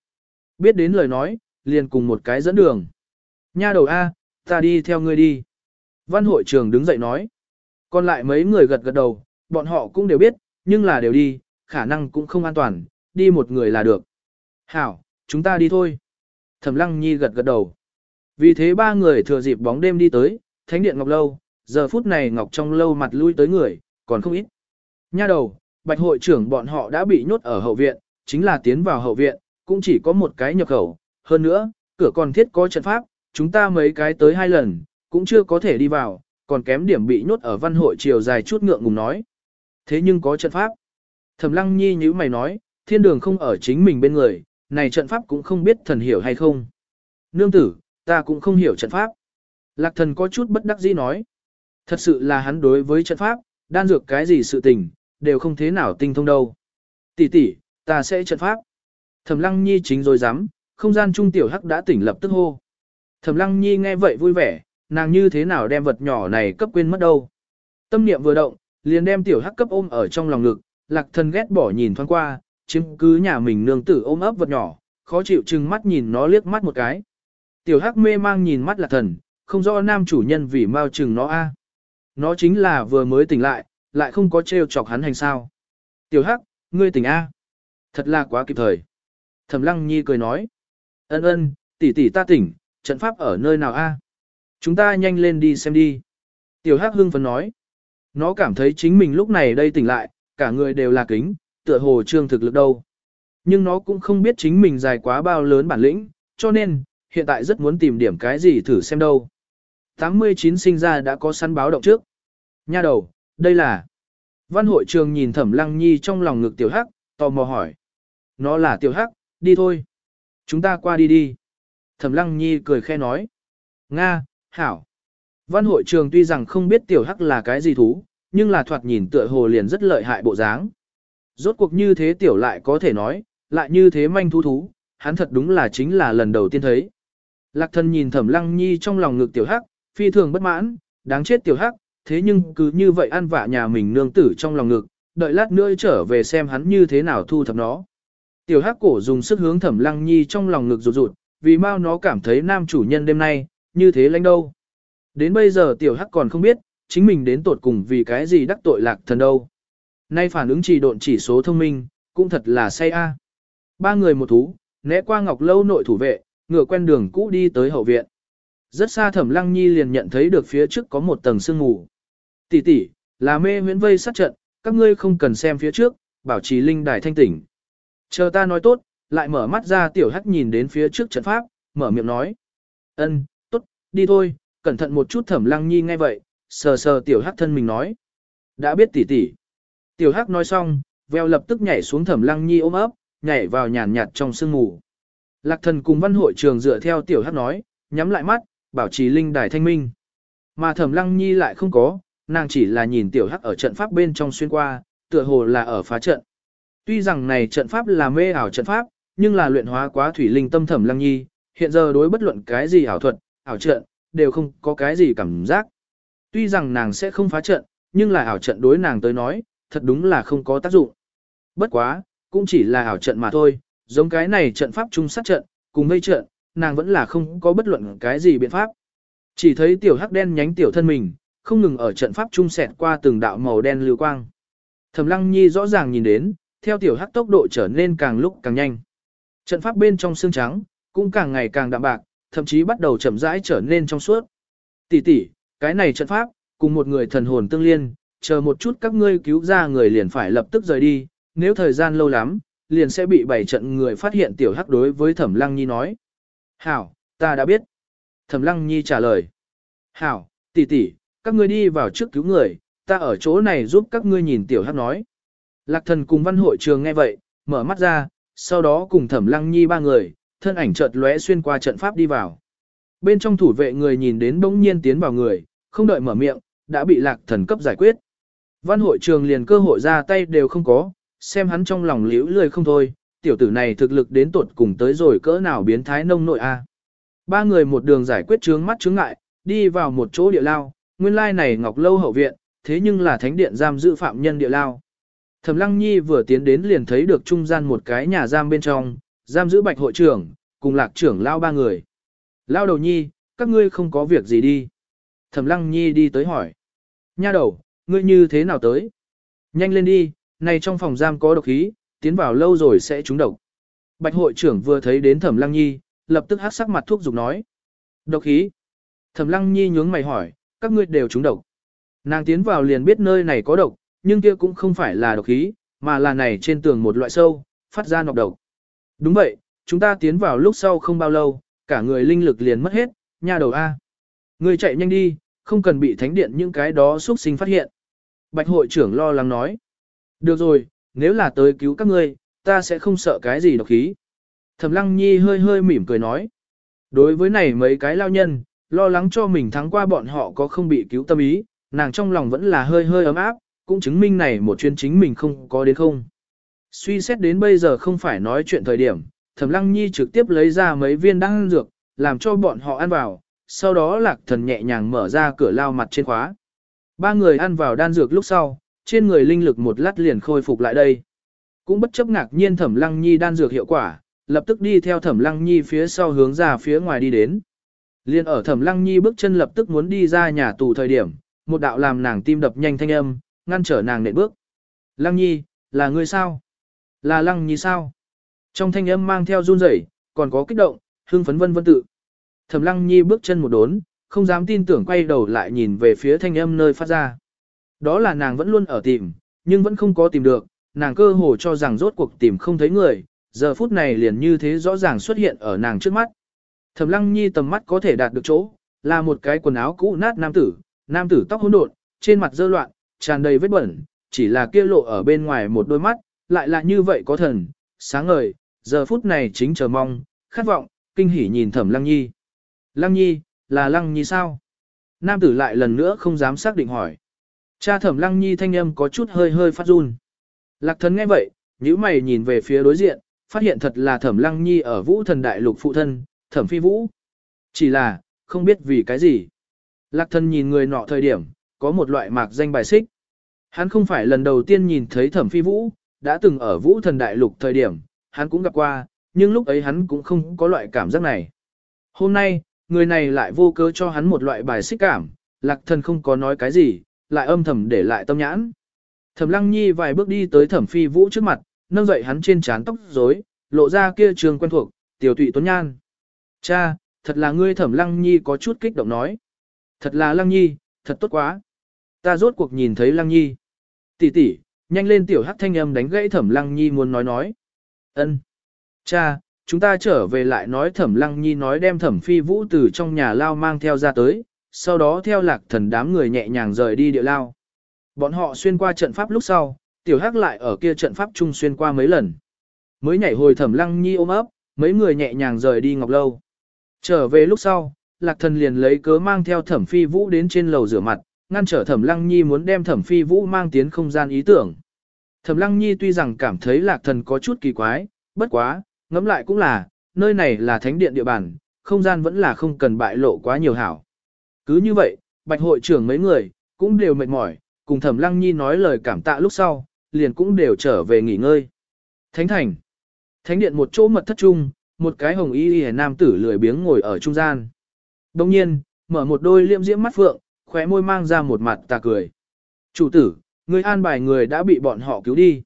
Biết đến lời nói, liền cùng một cái dẫn đường. Nha đầu A, ta đi theo ngươi đi. Văn hội trưởng đứng dậy nói. Còn lại mấy người gật gật đầu, bọn họ cũng đều biết, nhưng là đều đi, khả năng cũng không an toàn, đi một người là được. Hảo, chúng ta đi thôi. Thẩm lăng nhi gật gật đầu. Vì thế ba người thừa dịp bóng đêm đi tới, thánh điện ngọc lâu, giờ phút này ngọc trong lâu mặt lui tới người, còn không ít. Nha đầu, bạch hội trưởng bọn họ đã bị nhốt ở hậu viện, chính là tiến vào hậu viện, cũng chỉ có một cái nhập khẩu. Hơn nữa, cửa còn thiết có trận pháp, chúng ta mấy cái tới hai lần, cũng chưa có thể đi vào, còn kém điểm bị nhốt ở văn hội chiều dài chút ngượng ngùng nói. Thế nhưng có trận pháp. Thẩm lăng nhi như mày nói, thiên đường không ở chính mình bên người, này trận pháp cũng không biết thần hiểu hay không. Nương tử, ta cũng không hiểu trận pháp. Lạc thần có chút bất đắc dĩ nói. Thật sự là hắn đối với trận pháp, đan dược cái gì sự tình, đều không thế nào tinh thông đâu. Tỷ tỷ, ta sẽ trận pháp. Thẩm Lăng Nhi chính rồi dám, không gian trung tiểu hắc đã tỉnh lập tức hô. Thẩm Lăng Nhi nghe vậy vui vẻ, nàng như thế nào đem vật nhỏ này cấp quên mất đâu. Tâm niệm vừa động, liền đem tiểu hắc cấp ôm ở trong lòng ngực, lạc thần ghét bỏ nhìn thoáng qua, chiếm cứ nhà mình nương tử ôm ấp vật nhỏ, khó chịu chừng mắt nhìn nó liếc mắt một cái. Tiểu hắc mê mang nhìn mắt lạc thần, không rõ nam chủ nhân vì mau chừng nó a. Nó chính là vừa mới tỉnh lại, lại không có trêu chọc hắn hành sao. Tiểu hắc, ngươi tỉnh a. Thật là quá kịp thời. Thẩm lăng nhi cười nói. Ân ân, tỷ tỷ ta tỉnh, trận pháp ở nơi nào a? Chúng ta nhanh lên đi xem đi. Tiểu hắc hưng phấn nói. Nó cảm thấy chính mình lúc này đây tỉnh lại, cả người đều là kính, tựa hồ trương thực lực đâu. Nhưng nó cũng không biết chính mình dài quá bao lớn bản lĩnh, cho nên, hiện tại rất muốn tìm điểm cái gì thử xem đâu. 89 sinh ra đã có săn báo động trước. Nha đầu, đây là... Văn hội trường nhìn thẩm lăng nhi trong lòng ngực tiểu hắc, tò mò hỏi. Nó là tiểu hắc, đi thôi. Chúng ta qua đi đi. Thẩm lăng nhi cười khe nói. Nga, hảo. Văn hội trường tuy rằng không biết tiểu hắc là cái gì thú, nhưng là thoạt nhìn tựa hồ liền rất lợi hại bộ dáng. Rốt cuộc như thế tiểu lại có thể nói, lại như thế manh thú thú, hắn thật đúng là chính là lần đầu tiên thấy. Lạc thân nhìn thẩm lăng nhi trong lòng ngực tiểu hắc, phi thường bất mãn, đáng chết tiểu hắc, thế nhưng cứ như vậy ăn vạ nhà mình nương tử trong lòng ngực, đợi lát nữa trở về xem hắn như thế nào thu thập nó. Tiểu hắc cổ dùng sức hướng thẩm lăng nhi trong lòng ngực rụt rụt, vì mau nó cảm thấy nam chủ nhân đêm nay, như thế lãnh đâu. Đến bây giờ tiểu hắc còn không biết, chính mình đến tột cùng vì cái gì đắc tội lạc thần đâu. Nay phản ứng trì độn chỉ số thông minh, cũng thật là say a. Ba người một thú, né qua ngọc lâu nội thủ vệ, ngựa quen đường cũ đi tới hậu viện. Rất xa thẩm lăng nhi liền nhận thấy được phía trước có một tầng sương mù. Tỷ tỷ, là mê huyễn vây sát trận, các ngươi không cần xem phía trước, bảo trì linh đài thanh tỉnh. Chờ ta nói tốt, lại mở mắt ra tiểu hắc nhìn đến phía trước trận pháp, mở miệng nói. ân, đi thôi, cẩn thận một chút thẩm lăng nhi ngay vậy, sờ sờ tiểu hắc thân mình nói. Đã biết tỷ tỷ. Tiểu hắc nói xong, veo lập tức nhảy xuống thẩm lăng nhi ôm ấp, nhảy vào nhàn nhạt trong sương mù. Lạc thần cùng văn hội trường dựa theo tiểu hắc nói, nhắm lại mắt, bảo trì linh đài thanh minh. Mà thẩm lăng nhi lại không có, nàng chỉ là nhìn tiểu hắc ở trận pháp bên trong xuyên qua, tựa hồ là ở phá trận. Tuy rằng này trận pháp là mê ảo trận pháp, nhưng là luyện hóa quá thủy linh tâm thẩm lăng nhi, hiện giờ đối bất luận cái gì ảo thuật, ảo trận, đều không có cái gì cảm giác. Tuy rằng nàng sẽ không phá trận, nhưng là ảo trận đối nàng tới nói, thật đúng là không có tác dụng. Bất quá, cũng chỉ là ảo trận mà thôi, giống cái này trận pháp trung sát trận, cùng mây trận, nàng vẫn là không có bất luận cái gì biện pháp. Chỉ thấy tiểu hắc đen nhánh tiểu thân mình, không ngừng ở trận pháp trung sẹt qua từng đạo màu đen lưu quang. Thẩm Lăng Nhi rõ ràng nhìn đến, theo tiểu hắc tốc độ trở nên càng lúc càng nhanh. Trận pháp bên trong xương trắng cũng càng ngày càng đậm bạc, thậm chí bắt đầu chậm rãi trở nên trong suốt. Tỷ tỷ, cái này trận pháp, cùng một người thần hồn tương liên, chờ một chút các ngươi cứu ra người liền phải lập tức rời đi, nếu thời gian lâu lắm, liền sẽ bị bảy trận người phát hiện tiểu hắc đối với Thẩm Lăng Nhi nói. Hảo, ta đã biết. Thẩm Lăng Nhi trả lời. Hảo, tỷ tỷ, các ngươi đi vào trước cứu người, ta ở chỗ này giúp các ngươi nhìn tiểu hắc nói. Lạc thần cùng văn hội trường nghe vậy, mở mắt ra, sau đó cùng Thẩm Lăng Nhi ba người, thân ảnh chợt lóe xuyên qua trận pháp đi vào. Bên trong thủ vệ người nhìn đến bỗng nhiên tiến vào người, không đợi mở miệng, đã bị lạc thần cấp giải quyết. Văn hội trường liền cơ hội ra tay đều không có, xem hắn trong lòng liễu lười không thôi, tiểu tử này thực lực đến tột cùng tới rồi cỡ nào biến thái nông nội a. Ba người một đường giải quyết chướng mắt chướng ngại, đi vào một chỗ địa lao, nguyên lai này ngọc lâu hậu viện, thế nhưng là thánh điện giam giữ phạm nhân địa lao. Thẩm Lăng Nhi vừa tiến đến liền thấy được trung gian một cái nhà giam bên trong, giam giữ bạch hội trưởng, cùng lạc trưởng lao ba người. Lao đầu nhi, các ngươi không có việc gì đi. Thẩm Lăng Nhi đi tới hỏi. Nha đầu, ngươi như thế nào tới? Nhanh lên đi, này trong phòng giam có độc khí, tiến vào lâu rồi sẽ trúng độc. Bạch hội trưởng vừa thấy đến Thẩm Lăng Nhi, lập tức hắc sắc mặt thuốc dục nói. Độc khí. Thẩm Lăng Nhi nhướng mày hỏi, các ngươi đều trúng độc. Nàng tiến vào liền biết nơi này có độc, nhưng kia cũng không phải là độc khí, mà là này trên tường một loại sâu, phát ra nọc độc. Đúng vậy, chúng ta tiến vào lúc sau không bao lâu, cả người linh lực liền mất hết, nha đầu A. Người chạy nhanh đi, không cần bị thánh điện những cái đó xuất sinh phát hiện. Bạch hội trưởng lo lắng nói. Được rồi, nếu là tới cứu các ngươi, ta sẽ không sợ cái gì độc khí. Thẩm lăng nhi hơi hơi mỉm cười nói. Đối với này mấy cái lao nhân, lo lắng cho mình thắng qua bọn họ có không bị cứu tâm ý, nàng trong lòng vẫn là hơi hơi ấm áp, cũng chứng minh này một chuyến chính mình không có đến không. Suy xét đến bây giờ không phải nói chuyện thời điểm, Thẩm Lăng Nhi trực tiếp lấy ra mấy viên đan dược, làm cho bọn họ ăn vào, sau đó Lạc Thần nhẹ nhàng mở ra cửa lao mặt trên khóa. Ba người ăn vào đan dược lúc sau, trên người linh lực một lát liền khôi phục lại đây. Cũng bất chấp ngạc nhiên Thẩm Lăng Nhi đan dược hiệu quả, lập tức đi theo Thẩm Lăng Nhi phía sau hướng ra phía ngoài đi đến. Liên ở Thẩm Lăng Nhi bước chân lập tức muốn đi ra nhà tù thời điểm, một đạo làm nàng tim đập nhanh thanh âm, ngăn trở nàng nện bước. Lăng Nhi, là ngươi sao? Là Lăng Nhi sao? Trong thanh âm mang theo run rẩy, còn có kích động, hưng phấn vân vân tự. Thẩm Lăng Nhi bước chân một đốn, không dám tin tưởng quay đầu lại nhìn về phía thanh âm nơi phát ra. Đó là nàng vẫn luôn ở tìm, nhưng vẫn không có tìm được, nàng cơ hồ cho rằng rốt cuộc tìm không thấy người, giờ phút này liền như thế rõ ràng xuất hiện ở nàng trước mắt. Thẩm Lăng Nhi tầm mắt có thể đạt được chỗ, là một cái quần áo cũ nát nam tử, nam tử tóc hỗn độn, trên mặt dơ loạn, tràn đầy vết bẩn, chỉ là kia lộ ở bên ngoài một đôi mắt, lại là như vậy có thần, sáng ngời, giờ phút này chính chờ mong, khát vọng, kinh hỉ nhìn Thẩm Lăng Nhi. Lăng Nhi, là Lăng Nhi sao? Nam tử lại lần nữa không dám xác định hỏi. Cha Thẩm Lăng Nhi thanh âm có chút hơi hơi phát run. Lạc thần nghe vậy, nhíu mày nhìn về phía đối diện, phát hiện thật là Thẩm Lăng Nhi ở Vũ Thần Đại Lục phụ thân, Thẩm Phi Vũ. Chỉ là, không biết vì cái gì. Lạc thần nhìn người nọ thời điểm, có một loại mạc danh bài xích. Hắn không phải lần đầu tiên nhìn thấy Thẩm Phi Vũ, đã từng ở Vũ Thần Đại Lục thời điểm, hắn cũng gặp qua, nhưng lúc ấy hắn cũng không có loại cảm giác này. Hôm nay, người này lại vô cớ cho hắn một loại bài xích cảm, lạc thần không có nói cái gì, lại âm thầm để lại tâm nhãn. Thẩm lăng nhi vài bước đi tới thẩm phi vũ trước mặt, nâng dậy hắn trên trán tóc rối, lộ ra kia trường quen thuộc, tiểu tụy tuấn nhan. Cha, thật là ngươi thẩm lăng nhi có chút kích động nói. Thật là lăng nhi, thật tốt quá. Ta rốt cuộc nhìn thấy lăng nhi. Tỷ tỷ, nhanh lên tiểu hắc thanh âm đánh gãy thẩm lăng nhi muốn nói nói. Ân, Cha, chúng ta trở về lại nói thẩm lăng nhi nói đem thẩm phi vũ từ trong nhà lao mang theo ra tới, sau đó theo lạc thần đám người nhẹ nhàng rời đi địa lao. Bọn họ xuyên qua trận pháp lúc sau, tiểu hắc lại ở kia trận pháp chung xuyên qua mấy lần. Mới nhảy hồi thẩm lăng nhi ôm ấp, mấy người nhẹ nhàng rời đi ngọc lâu. Trở về lúc sau, lạc thần liền lấy cớ mang theo thẩm phi vũ đến trên lầu rửa mặt, ngăn trở thẩm lăng nhi muốn đem thẩm phi vũ mang tiến không gian ý tưởng. Thẩm lăng nhi tuy rằng cảm thấy lạc thần có chút kỳ quái, bất quá, ngẫm lại cũng là, nơi này là thánh điện địa bàn, không gian vẫn là không cần bại lộ quá nhiều hảo. Cứ như vậy, bạch hội trưởng mấy người, cũng đều mệt mỏi, cùng thẩm lăng nhi nói lời cảm tạ lúc sau, liền cũng đều trở về nghỉ ngơi. Thánh thành. Thánh điện một chỗ mật thất trung, một cái hồng y y nam tử lười biếng ngồi ở trung gian. Đồng nhiên, mở một đôi liêm diễm mắt phượng, khóe môi mang ra một mặt tà cười. Chủ tử, người an bài người đã bị bọn họ cứu đi.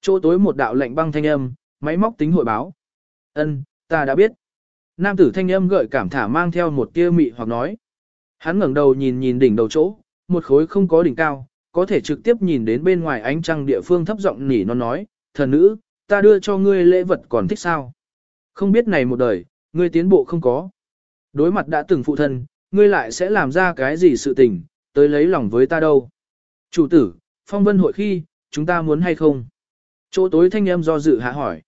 Chỗ tối một đạo lệnh băng thanh âm, máy móc tính hội báo. Ân, ta đã biết. Nam tử thanh âm gợi cảm thả mang theo một tia mị hoặc nói. Hắn ngẩng đầu nhìn nhìn đỉnh đầu chỗ, một khối không có đỉnh cao, có thể trực tiếp nhìn đến bên ngoài ánh trăng địa phương thấp giọng nỉ nó nói, thần nữ, ta đưa cho ngươi lễ vật còn thích sao? Không biết này một đời, ngươi tiến bộ không có. Đối mặt đã từng phụ thân, ngươi lại sẽ làm ra cái gì sự tình, tới lấy lòng với ta đâu. Chủ tử, phong vân hội khi, chúng ta muốn hay không? Chỗ tối thanh âm do dự hạ hỏi.